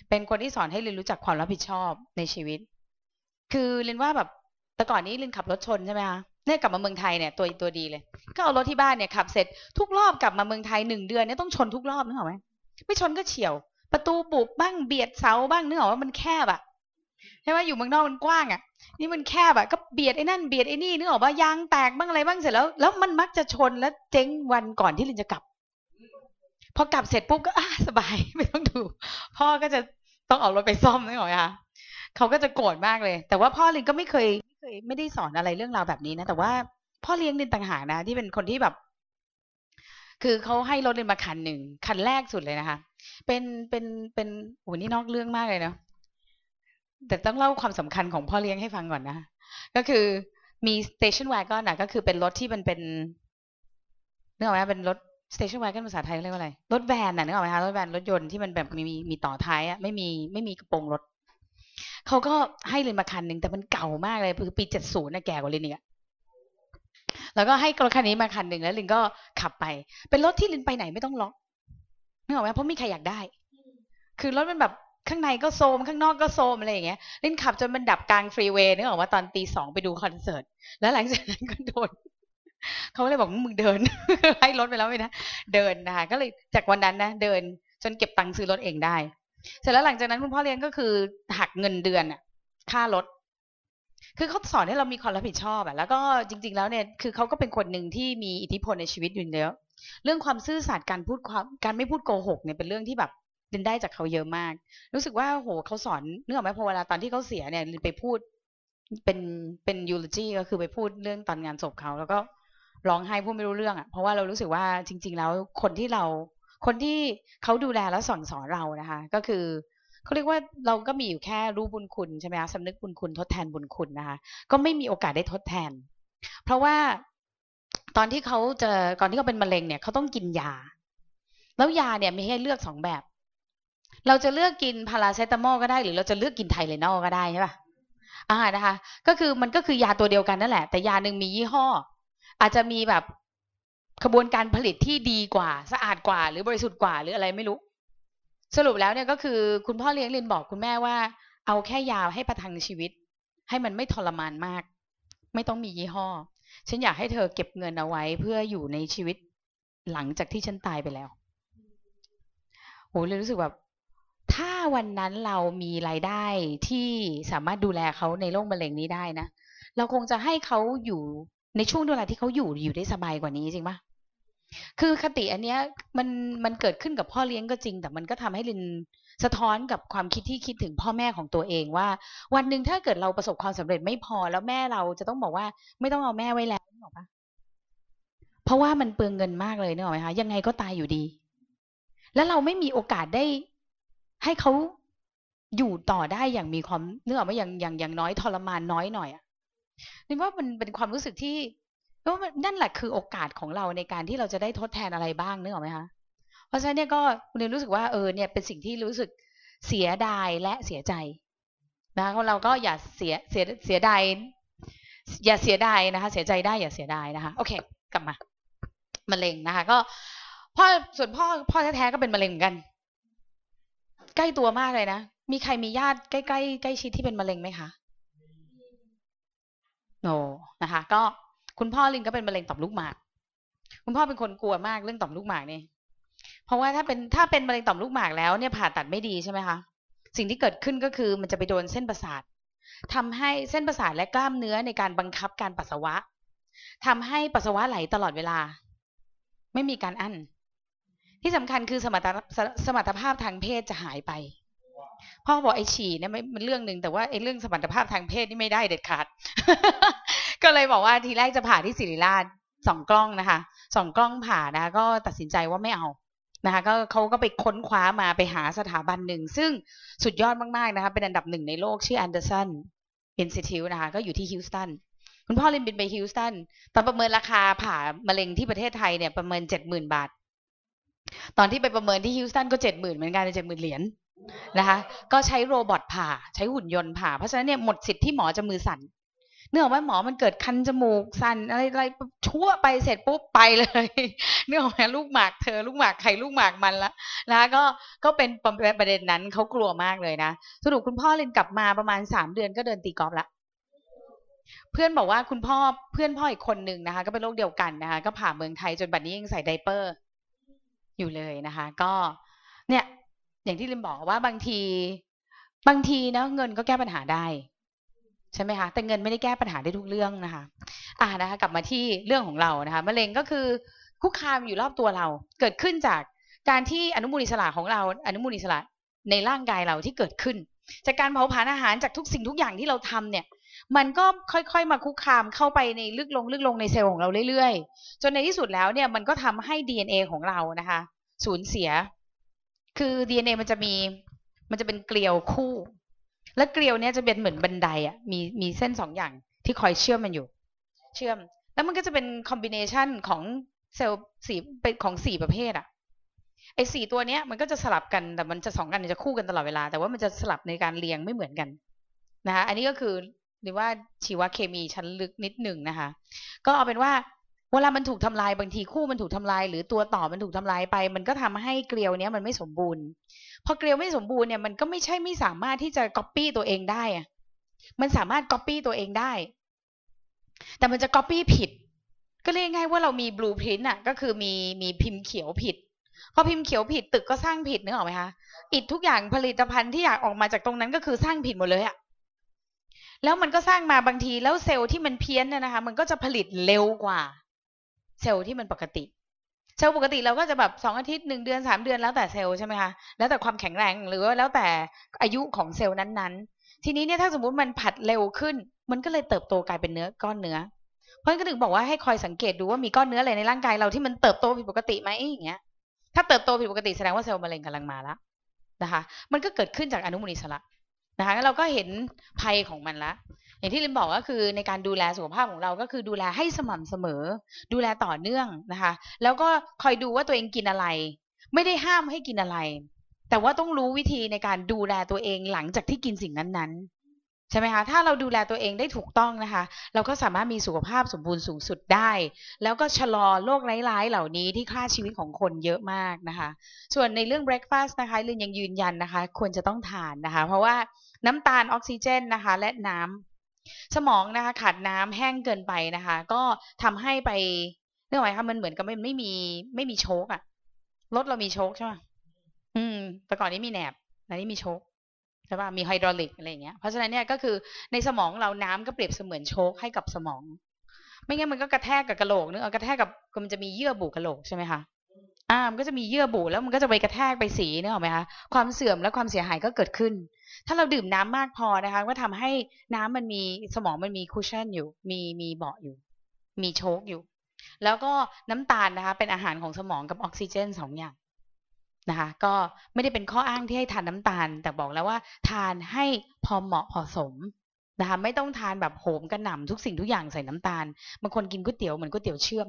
S5: เป็นคนที่สอนให้ลินรู้จักความรับผิดชอบในชีวิต คือลินว่าแบบแต่ก่อนนี้ลินขับรถชนใช่ไหมคะ เนี่ยกลับมาเมืองไทยเนี่ยตัวตัวดีเลย ก็เอารถที่บ้านเนี่ยขับเสร็จทุกรอบกลับมาเมืองไทยหนึ่งเดือนเนี่ยต้องชนทุกรอบนึกออกไหมไม่ชนก็เฉียว ประตูบุบบ้างเบียดเสาบ้างนึกออกว่ามันแคบอะใช่ไหมอยู่เมืองนอกมันกว้างอะนี่มันแคบอะก็เบียดไอ้นั่นเบียดไอ้นี่นึกออกว่ายางแตกบ้างอะไรบ้างเสร็จแล้ว แล้วมันมักจะชนแล้วเจ๊งวันก่อนที่ลินจะกลับ พอกลับเสร็จปุ๊บก็อ่าสบายไม่ต้องดู พ่อก็จะต้องเอารถไปซ่อมนึกออกไหมคะเขาก็จะโกรธมากเลย แต่ว่าพ่อลินก็ไม่เคย เคยไม่ได้สอนอะไรเรื่องราวแบบนี้นะ แต่ว่าพ่อเลี้ยงลินต่างหากนะ ที่เป็นคนที่แบบ คือเขาให้รถลินมาคันหนึ่งคันแรกสุดเลยนะคะ เป็นเป็นเป็นโอ้นี่นอกเรื่องมากเลยเนาะแต่ต้องเล่าความสำคัญของพ่อเลี้ยงให้ฟังก่อนนะก็คือมี station wagon นะก็คือเป็นรถที่มันเป็นนึกออกไหมเป็นรถ station wagon ภาษาไทยเรียกว่าอะไร รถแวนน่ะนึกออกไหมคะรถแวนรถยนต์ที่มันแบบมีมีมีต่อท้ายอะไม่มีไม่มีกระโปรงรถ เขาก็ให้ลินมาคันหนึ่งแต่มันเก่ามากเลยคือปีเจ็ดศูนย์นะแก่กว่าลินเนี่ยแล้วก็ให้รถคันนี้มาคันหนึ่งแล้วลินก็ขับไป เป็นรถที่ลินไปไหนไม่ต้องล็อกนึกออกไหมเพราะมีใครอยากได้ คือรถมันแบบข้างในก็โซมข้างนอกก็โซมอะไรอย่างเงี้ยลินขับจนมันดับกลางฟรีเวย์นึกออกว่าตอนตีสองไปดูคอนเสิร์ต แล้วหลังจากนั้นก็โดนเขาเลยบอกมึงเดินให้รถไปแล้วไม่นะเดินนะคะก็เลยจากวันนั้นนะเดินจนเก็บตังค์ซื้อรถเองได้ เสร็จแล้วหลังจากนั้นคุณพ่อเลี้ยงก็คือหักเงินเดือนอะค่ารถคือเขาสอนให้เรามีความรับผิดชอบอะแล้วก็จริง ๆ แล้วเนี่ยคือเขาก็เป็นคนหนึ่งที่มีอิทธิพลในชีวิตอยู่แล้วเรื่องความซื่อสัตย์การพูดความการไม่พูดโกหกเนี่ยเป็นเรื่องที่แบบเรียนได้จากเขาเยอะมาก รู้สึกว่าโหเขาสอนเนื่องไหมพอเวลาตอนที่เขาเสียเนี่ยไปพูดเป็นเป็นยูโลจีก็คือไปพูดเรื่องตอนงานศพเขาแล้วก็ร้องไห้พูดไม่รู้เรื่องอะเพราะว่าเรารู้สึกว่าจริง ๆ แล้วคนที่เรา คนที่เขาดูแลและสอนสอนเรานะคะ ก็คือเขาเรียกว่าเราก็มีอยู่แค่รู้บุญคุณใช่ไหมคะสำนึกบุญคุณทดแทนบุญคุณนะคะ ก็ไม่มีโอกาสได้ทดแทน เพราะว่าตอนที่เขาจะก่อนที่เขาเป็นมะเร็งเนี่ยเขาต้องกินยา แล้วยาเนี่ยมีให้เลือกสองแบบ เราจะเลือกกินพาราเซตามอลก็ได้หรือเราจะเลือกกินไทเลนอลก็ได้ใช่ปะอ่านะคะ ก็คือมันก็คือยาตัวเดียวกันนั่นแหละ แต่ยาหนึ่งมียี่ห้อ อาจจะมีแบบ ขบวนการผลิตที่ดีกว่าสะอาดกว่า หรือบริสุทธิ์กว่าหรืออะไรไม่รู้ สรุปแล้วเนี่ยก็คือคุณพ่อเลี้ยงลินบอกคุณแม่ว่า เอาแค่ยาวให้ประทังชีวิต ให้มันไม่ทรมานมาก ไม่ต้องมียี่ห้อ ฉันอยากให้เธอเก็บเงินเอาไว้เพื่ออยู่ในชีวิตหลังจากที่ฉันตายไปแล้วโอ้เลยรู้สึกแบบถ้าวันนั้นเรามีรายได้ที่สามารถดูแลเขาในโรคมะเร็งนี้ได้นะเราคงจะให้เขาอยู่ในช่วงเวลาที่เขาอยู่อยู่ได้สบายกว่านี้จริงปะ คือคติอันเนี้ยมันมันเกิดขึ้นกับพ่อเลี้ยงก็จริง แต่มันก็ทำให้ลินสะท้อนกับความคิดที่คิดถึงพ่อแม่ของตัวเองว่า วันหนึ่งถ้าเกิดเราประสบความสำเร็จไม่พอแล้วแม่เราจะต้องบอกว่าไม่ต้องเอาแม่ไว้แล้วนึกออกปะเพราะว่ามันเปลืองเงินมากเลยเนึกออไหมคะยังไงก็ตายอยู่ดี แล้วเราไม่มีโอกาสได้ให้เขาอยู่ต่อได้อย่างมีความเนื้อออไหมอย่างอย่างอย่างน้อยทรมานน้อยหน่อยอะนึกว่ามันเป็นความรู้สึกที่ นั่นแหละคือโอกาสของเราในการที่เราจะได้ทดแทนอะไรบ้างนึกออกไหมคะเพราะฉะนั้นเนี่ยก็คุณเรียนรู้สึกว่าเออเนี่ยเป็นสิ่งที่รู้สึกเสียดายและเสียใจนะคะเราก็อย่าเสียเสียเสียดายอย่าเสียดายนะคะ เสียใจได้อย่าเสียดายนะคะ โอเค กลับมามะเร็งนะคะ ก็พ่อส่วนพ่อพ่อแท้ๆก็เป็นมะเร็งเหมือนกัน ใกล้ตัวมากเลยนะมีใครมีญาติใกล้ใกล้ใกล้ชิดที่เป็นมะเร็งไหมคะโนนะคะ ก็ คุณพ่อลินก็เป็นมะเร็งต่อมลูกหมาก คุณพ่อเป็นคนกลัวมากเรื่องต่อมลูกหมากนี่เพราะว่าถ้าเป็นถ้าเป็นมะเร็งต่อมลูกหมากแล้วเนี่ยผ่าตัดไม่ดีใช่ไหมคะสิ่งที่เกิดขึ้นก็คือมันจะไปโดนเส้นประสาททำให้เส้นประสาทและกล้ามเนื้อในการบังคับการปัสสาวะทำให้ปัสสาวะไหลตลอดเวลา ไม่มีการอั้นที่สำคัญคือสมรรถสมรรถภาพทางเพศจะหายไป พ่อบอกไอ้ฉี่เนี่ยไม่มันเรื่องหนึ่งแต่ว่าไอ้เรื่องสมรรถภาพทางเพศนี่ไม่ได้เด็ดขาด ก็เลยบอกว่าทีแรกจะผ่าที่ศิริราชสองกล้องนะคะสองกล้องผ่านะคะก็ตัดสินใจว่าไม่เอานะคะก็เขาก็ไปค้นคว้ามาไปหาสถาบันหนึ่ง ซึ่งสุดยอดมากๆนะคะเป็นอันดับหนึ่งในโลกชื่อ Anderson Institute นะคะก็อยู่ที่ฮิวสตันคุณพ่อลินบินไปฮิวสตันตอนประเมินราคาผ่ามะเร็งที่ประเทศไทยเนี่ยประเมินเจ็ดหมื่นบาท ตอนที่ไปประเมินที่ฮิวสตันก็เจ็ดหมื่นเหมือนกันเจ็ดหมื่นเหรียญ นะคะก็ใช้ robot ผ่าใช้หุ่นยนต์ผ่า เพราะฉะนั้นเนี่ยหมดสิทธิ์ที่หมอจะมือสั่นเนื่องว่าหมอมันเกิดคันจมูกสั่นอะไรอะไรชั่วไปเสร็จปุ๊บไปเลยเนื่องว่าลูกหมากเธอลูกหมากใครลูกหมากมันละนะคะก็ก็เป็นประเด็นนั้นเขากลัวมากเลยนะสรุปคุณพ่อเรียนกลับมาประมาณสามเดือนก็เดินตีกอล์ฟละเพื่อนบอกว่าคุณพ่อเพื่อนพ่ออีกคนหนึ่งนะคะ ก็เป็นโรคเดียวกันนะคะ ก็ผ่าเมืองไทยจนบัดนี้ยังใส่ไดเปอร์ อยู่เลยนะคะ ก็เนี่ย อย่างที่ลิมบอกว่าบางที บางทีนะเงินก็แก้ปัญหาได้ ใช่ไหมคะ แต่เงินไม่ได้แก้ปัญหาได้ทุกเรื่องนะคะ อ่านะคะ กลับมาที่เรื่องของเรานะคะมะเร็งก็คือคุกคามอยู่รอบตัวเรา เกิดขึ้นจากการที่อนุมูลอิสระของเรา อนุมูลอิสระในร่างกายเราที่เกิดขึ้น จากการเผาผลาญอาหารจากทุกสิ่งทุกอย่างที่เราทำเนี่ย มันก็ค่อยๆมาคุกคามเข้าไปในลึกลงลึกลงในเซลล์ของเราเรื่อยๆ จนในที่สุดแล้วเนี่ยมันก็ทำให้ DNA ของเรานะคะ สูญเสีย คือ DNA มันจะมี มันจะเป็นเกลียวคู่ และเกลียวเนี้ยจะเป็นเหมือนบันไดอะ มีมีเส้นสองอย่างที่คอยเชื่อมมันอยู่ เชื่อม แล้วมันก็จะเป็นคอมบิเนชันของเซลล์สี่เป็นของสี่ประเภทอะไอ้สี่ตัวเนี้ยมันก็จะสลับกันแต่มันจะสองกันจะคู่กันตลอดเวลา แต่ว่ามันจะสลับในการเรียงไม่เหมือนกันนะคะอันนี้ก็คือหรือว่าชีวเคมีชั้นลึกนิดหนึ่งนะคะ ก็เอาเป็นว่า เวลามันถูกทำลายบางทีคู่มันถูกทำลาย หรือตัวต่อมันถูกทำลายไป มันก็ทำให้เกลียวเนี้ยมันไม่สมบูรณ์ พอเกลียวไม่สมบูรณ์เนี่ยมันก็ไม่ใช่ไม่สามารถที่จะก๊อปปี้ตัวเองได้อะมันสามารถก๊อปปี้ตัวเองได้ แต่มันจะก๊อปปี้ผิด ก็เรียกง่ายว่าเรามีบลูพรินต์อะ ก็คือมีมีพิมพ์เขียวผิด พอพิมพ์เขียวผิดตึกก็สร้างผิดนึกออกไหมคะอิดทุกอย่างผลิตภัณฑ์ที่อยากออกมาจากตรงนั้นก็คือสร้างผิดหมดเลยอะแล้วมันก็สร้างมาบางทีแล้วเซลล์ที่มันเพี้ยนเนี่ยนะคะ มันก็จะผลิตเร็วกว่า เซลล์ที่มันปกติ เซลล์ปกติเราก็จะแบบสองอาทิตย์หนึ่งเดือนสามเดือนแล้วแต่เซลล์ใช่ไหมคะแล้วแต่ความแข็งแรงหรือว่าแล้วแต่อายุของเซลล์นั้นๆ ทีนี้เนี่ยถ้าสมมติมันผัดเร็วขึ้น มันก็เลยเติบโตกลายเป็นเนื้อก้อนเนื้อ เพราะฉะนั้นก็ถึงบอกว่าให้คอยสังเกตดูว่ามีก้อนเนื้ออะไรในร่างกายเราที่มันเติบโตผิดปกติไหมอย่างเงี้ยถ้าเติบโตผิดปกติแสดงว่าเซลล์มะเร็งกำลังมาแล้วนะคะ มันก็เกิดขึ้นจากอนุมูลอิสระ นะคะเราก็เห็นภัยของมันละอย่างที่ลินบอกก็คือในการดูแลสุขภาพของเราก็คือดูแลให้สม่ำเสมอ ดูแลต่อเนื่องนะคะ แล้วก็คอยดูว่าตัวเองกินอะไร ไม่ได้ห้ามให้กินอะไร แต่ว่าต้องรู้วิธีในการดูแลตัวเองหลังจากที่กินสิ่งนั้นใช่ไหมคะถ้าเราดูแลตัวเองได้ถูกต้องนะคะ เราก็สามารถมีสุขภาพสมบูรณ์สูงสุดได้ แล้วก็ชะลอโรคร้ายๆ เหล่านี้ที่ฆ่าชีวิตของคนเยอะมากนะคะ ส่วนในเรื่อง breakfast นะคะลินยังยืนยันนะคะ ควรจะต้องทานนะคะ เพราะว่า น้ำตาลออกซิเจนนะคะ และน้ำสมองนะคะ ขาดน้ำแห้งเกินไปนะคะ ก็ทำให้ไปเรื่องอะไรคะมันเหมือนกับมันไม่มีไม่มีโชคอะรถเรามีโชคใช่ไหมอืม แต่ก่อนนี้มีแหนบอันนี้มีโช้คใช่ป่ะมีไฮดรอลิกอะไรอย่างเงี้ย เพราะฉะนั้นเนี่ยก็คือในสมองเราน้ำก็เปรียบเสมือนโช้คให้กับสมอง ไม่งั้นมันก็กระแทกกับกระโหลกนึกเอากระแทกกับมันจะมีเยื่อบุกระโหลกใช่ไหมคะอ่ามันก็จะมีเยื่อบุแล้วมันก็จะไปกระแทกไปสีนึกออกไหมคะความเสื่อมและความเสียหายก็เกิดขึ้น ถ้าเราดื่มน้ำมากพอนะคะ ก็ทำให้น้ำมันมีสมองมันมี cushion อยู่ มีมีเบาะอยู่ มีโช้คอยู่ แล้วก็น้ำตาลนะคะ เป็นอาหารของสมองกับออกซิเจนสองอย่างนะคะ ก็ไม่ได้เป็นข้ออ้างที่ให้ทานน้ำตาล แต่บอกแล้วว่า ทานให้พอเหมาะพอสมนะคะ ไม่ต้องทานแบบโหมกระหน่ำทุกสิ่งทุกอย่างใส่น้ำตาลบางคนกินก๋วยเตี๋ยวเหมือนก๋วยเตี๋ยวเชื่อม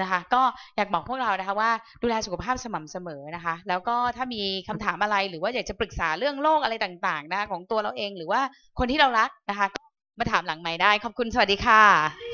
S5: นะคะ ก็อยากบอกพวกเรานะคะว่าดูแลสุขภาพสม่ำเสมอนะคะ แล้วก็ถ้ามีคำถามอะไรหรือว่าอยากจะปรึกษาเรื่องโรคอะไรต่างๆนะคะของตัวเราเองหรือว่าคนที่เรารักนะคะก็มาถามหลังใหม่ได้ ขอบคุณสวัสดีค่ะ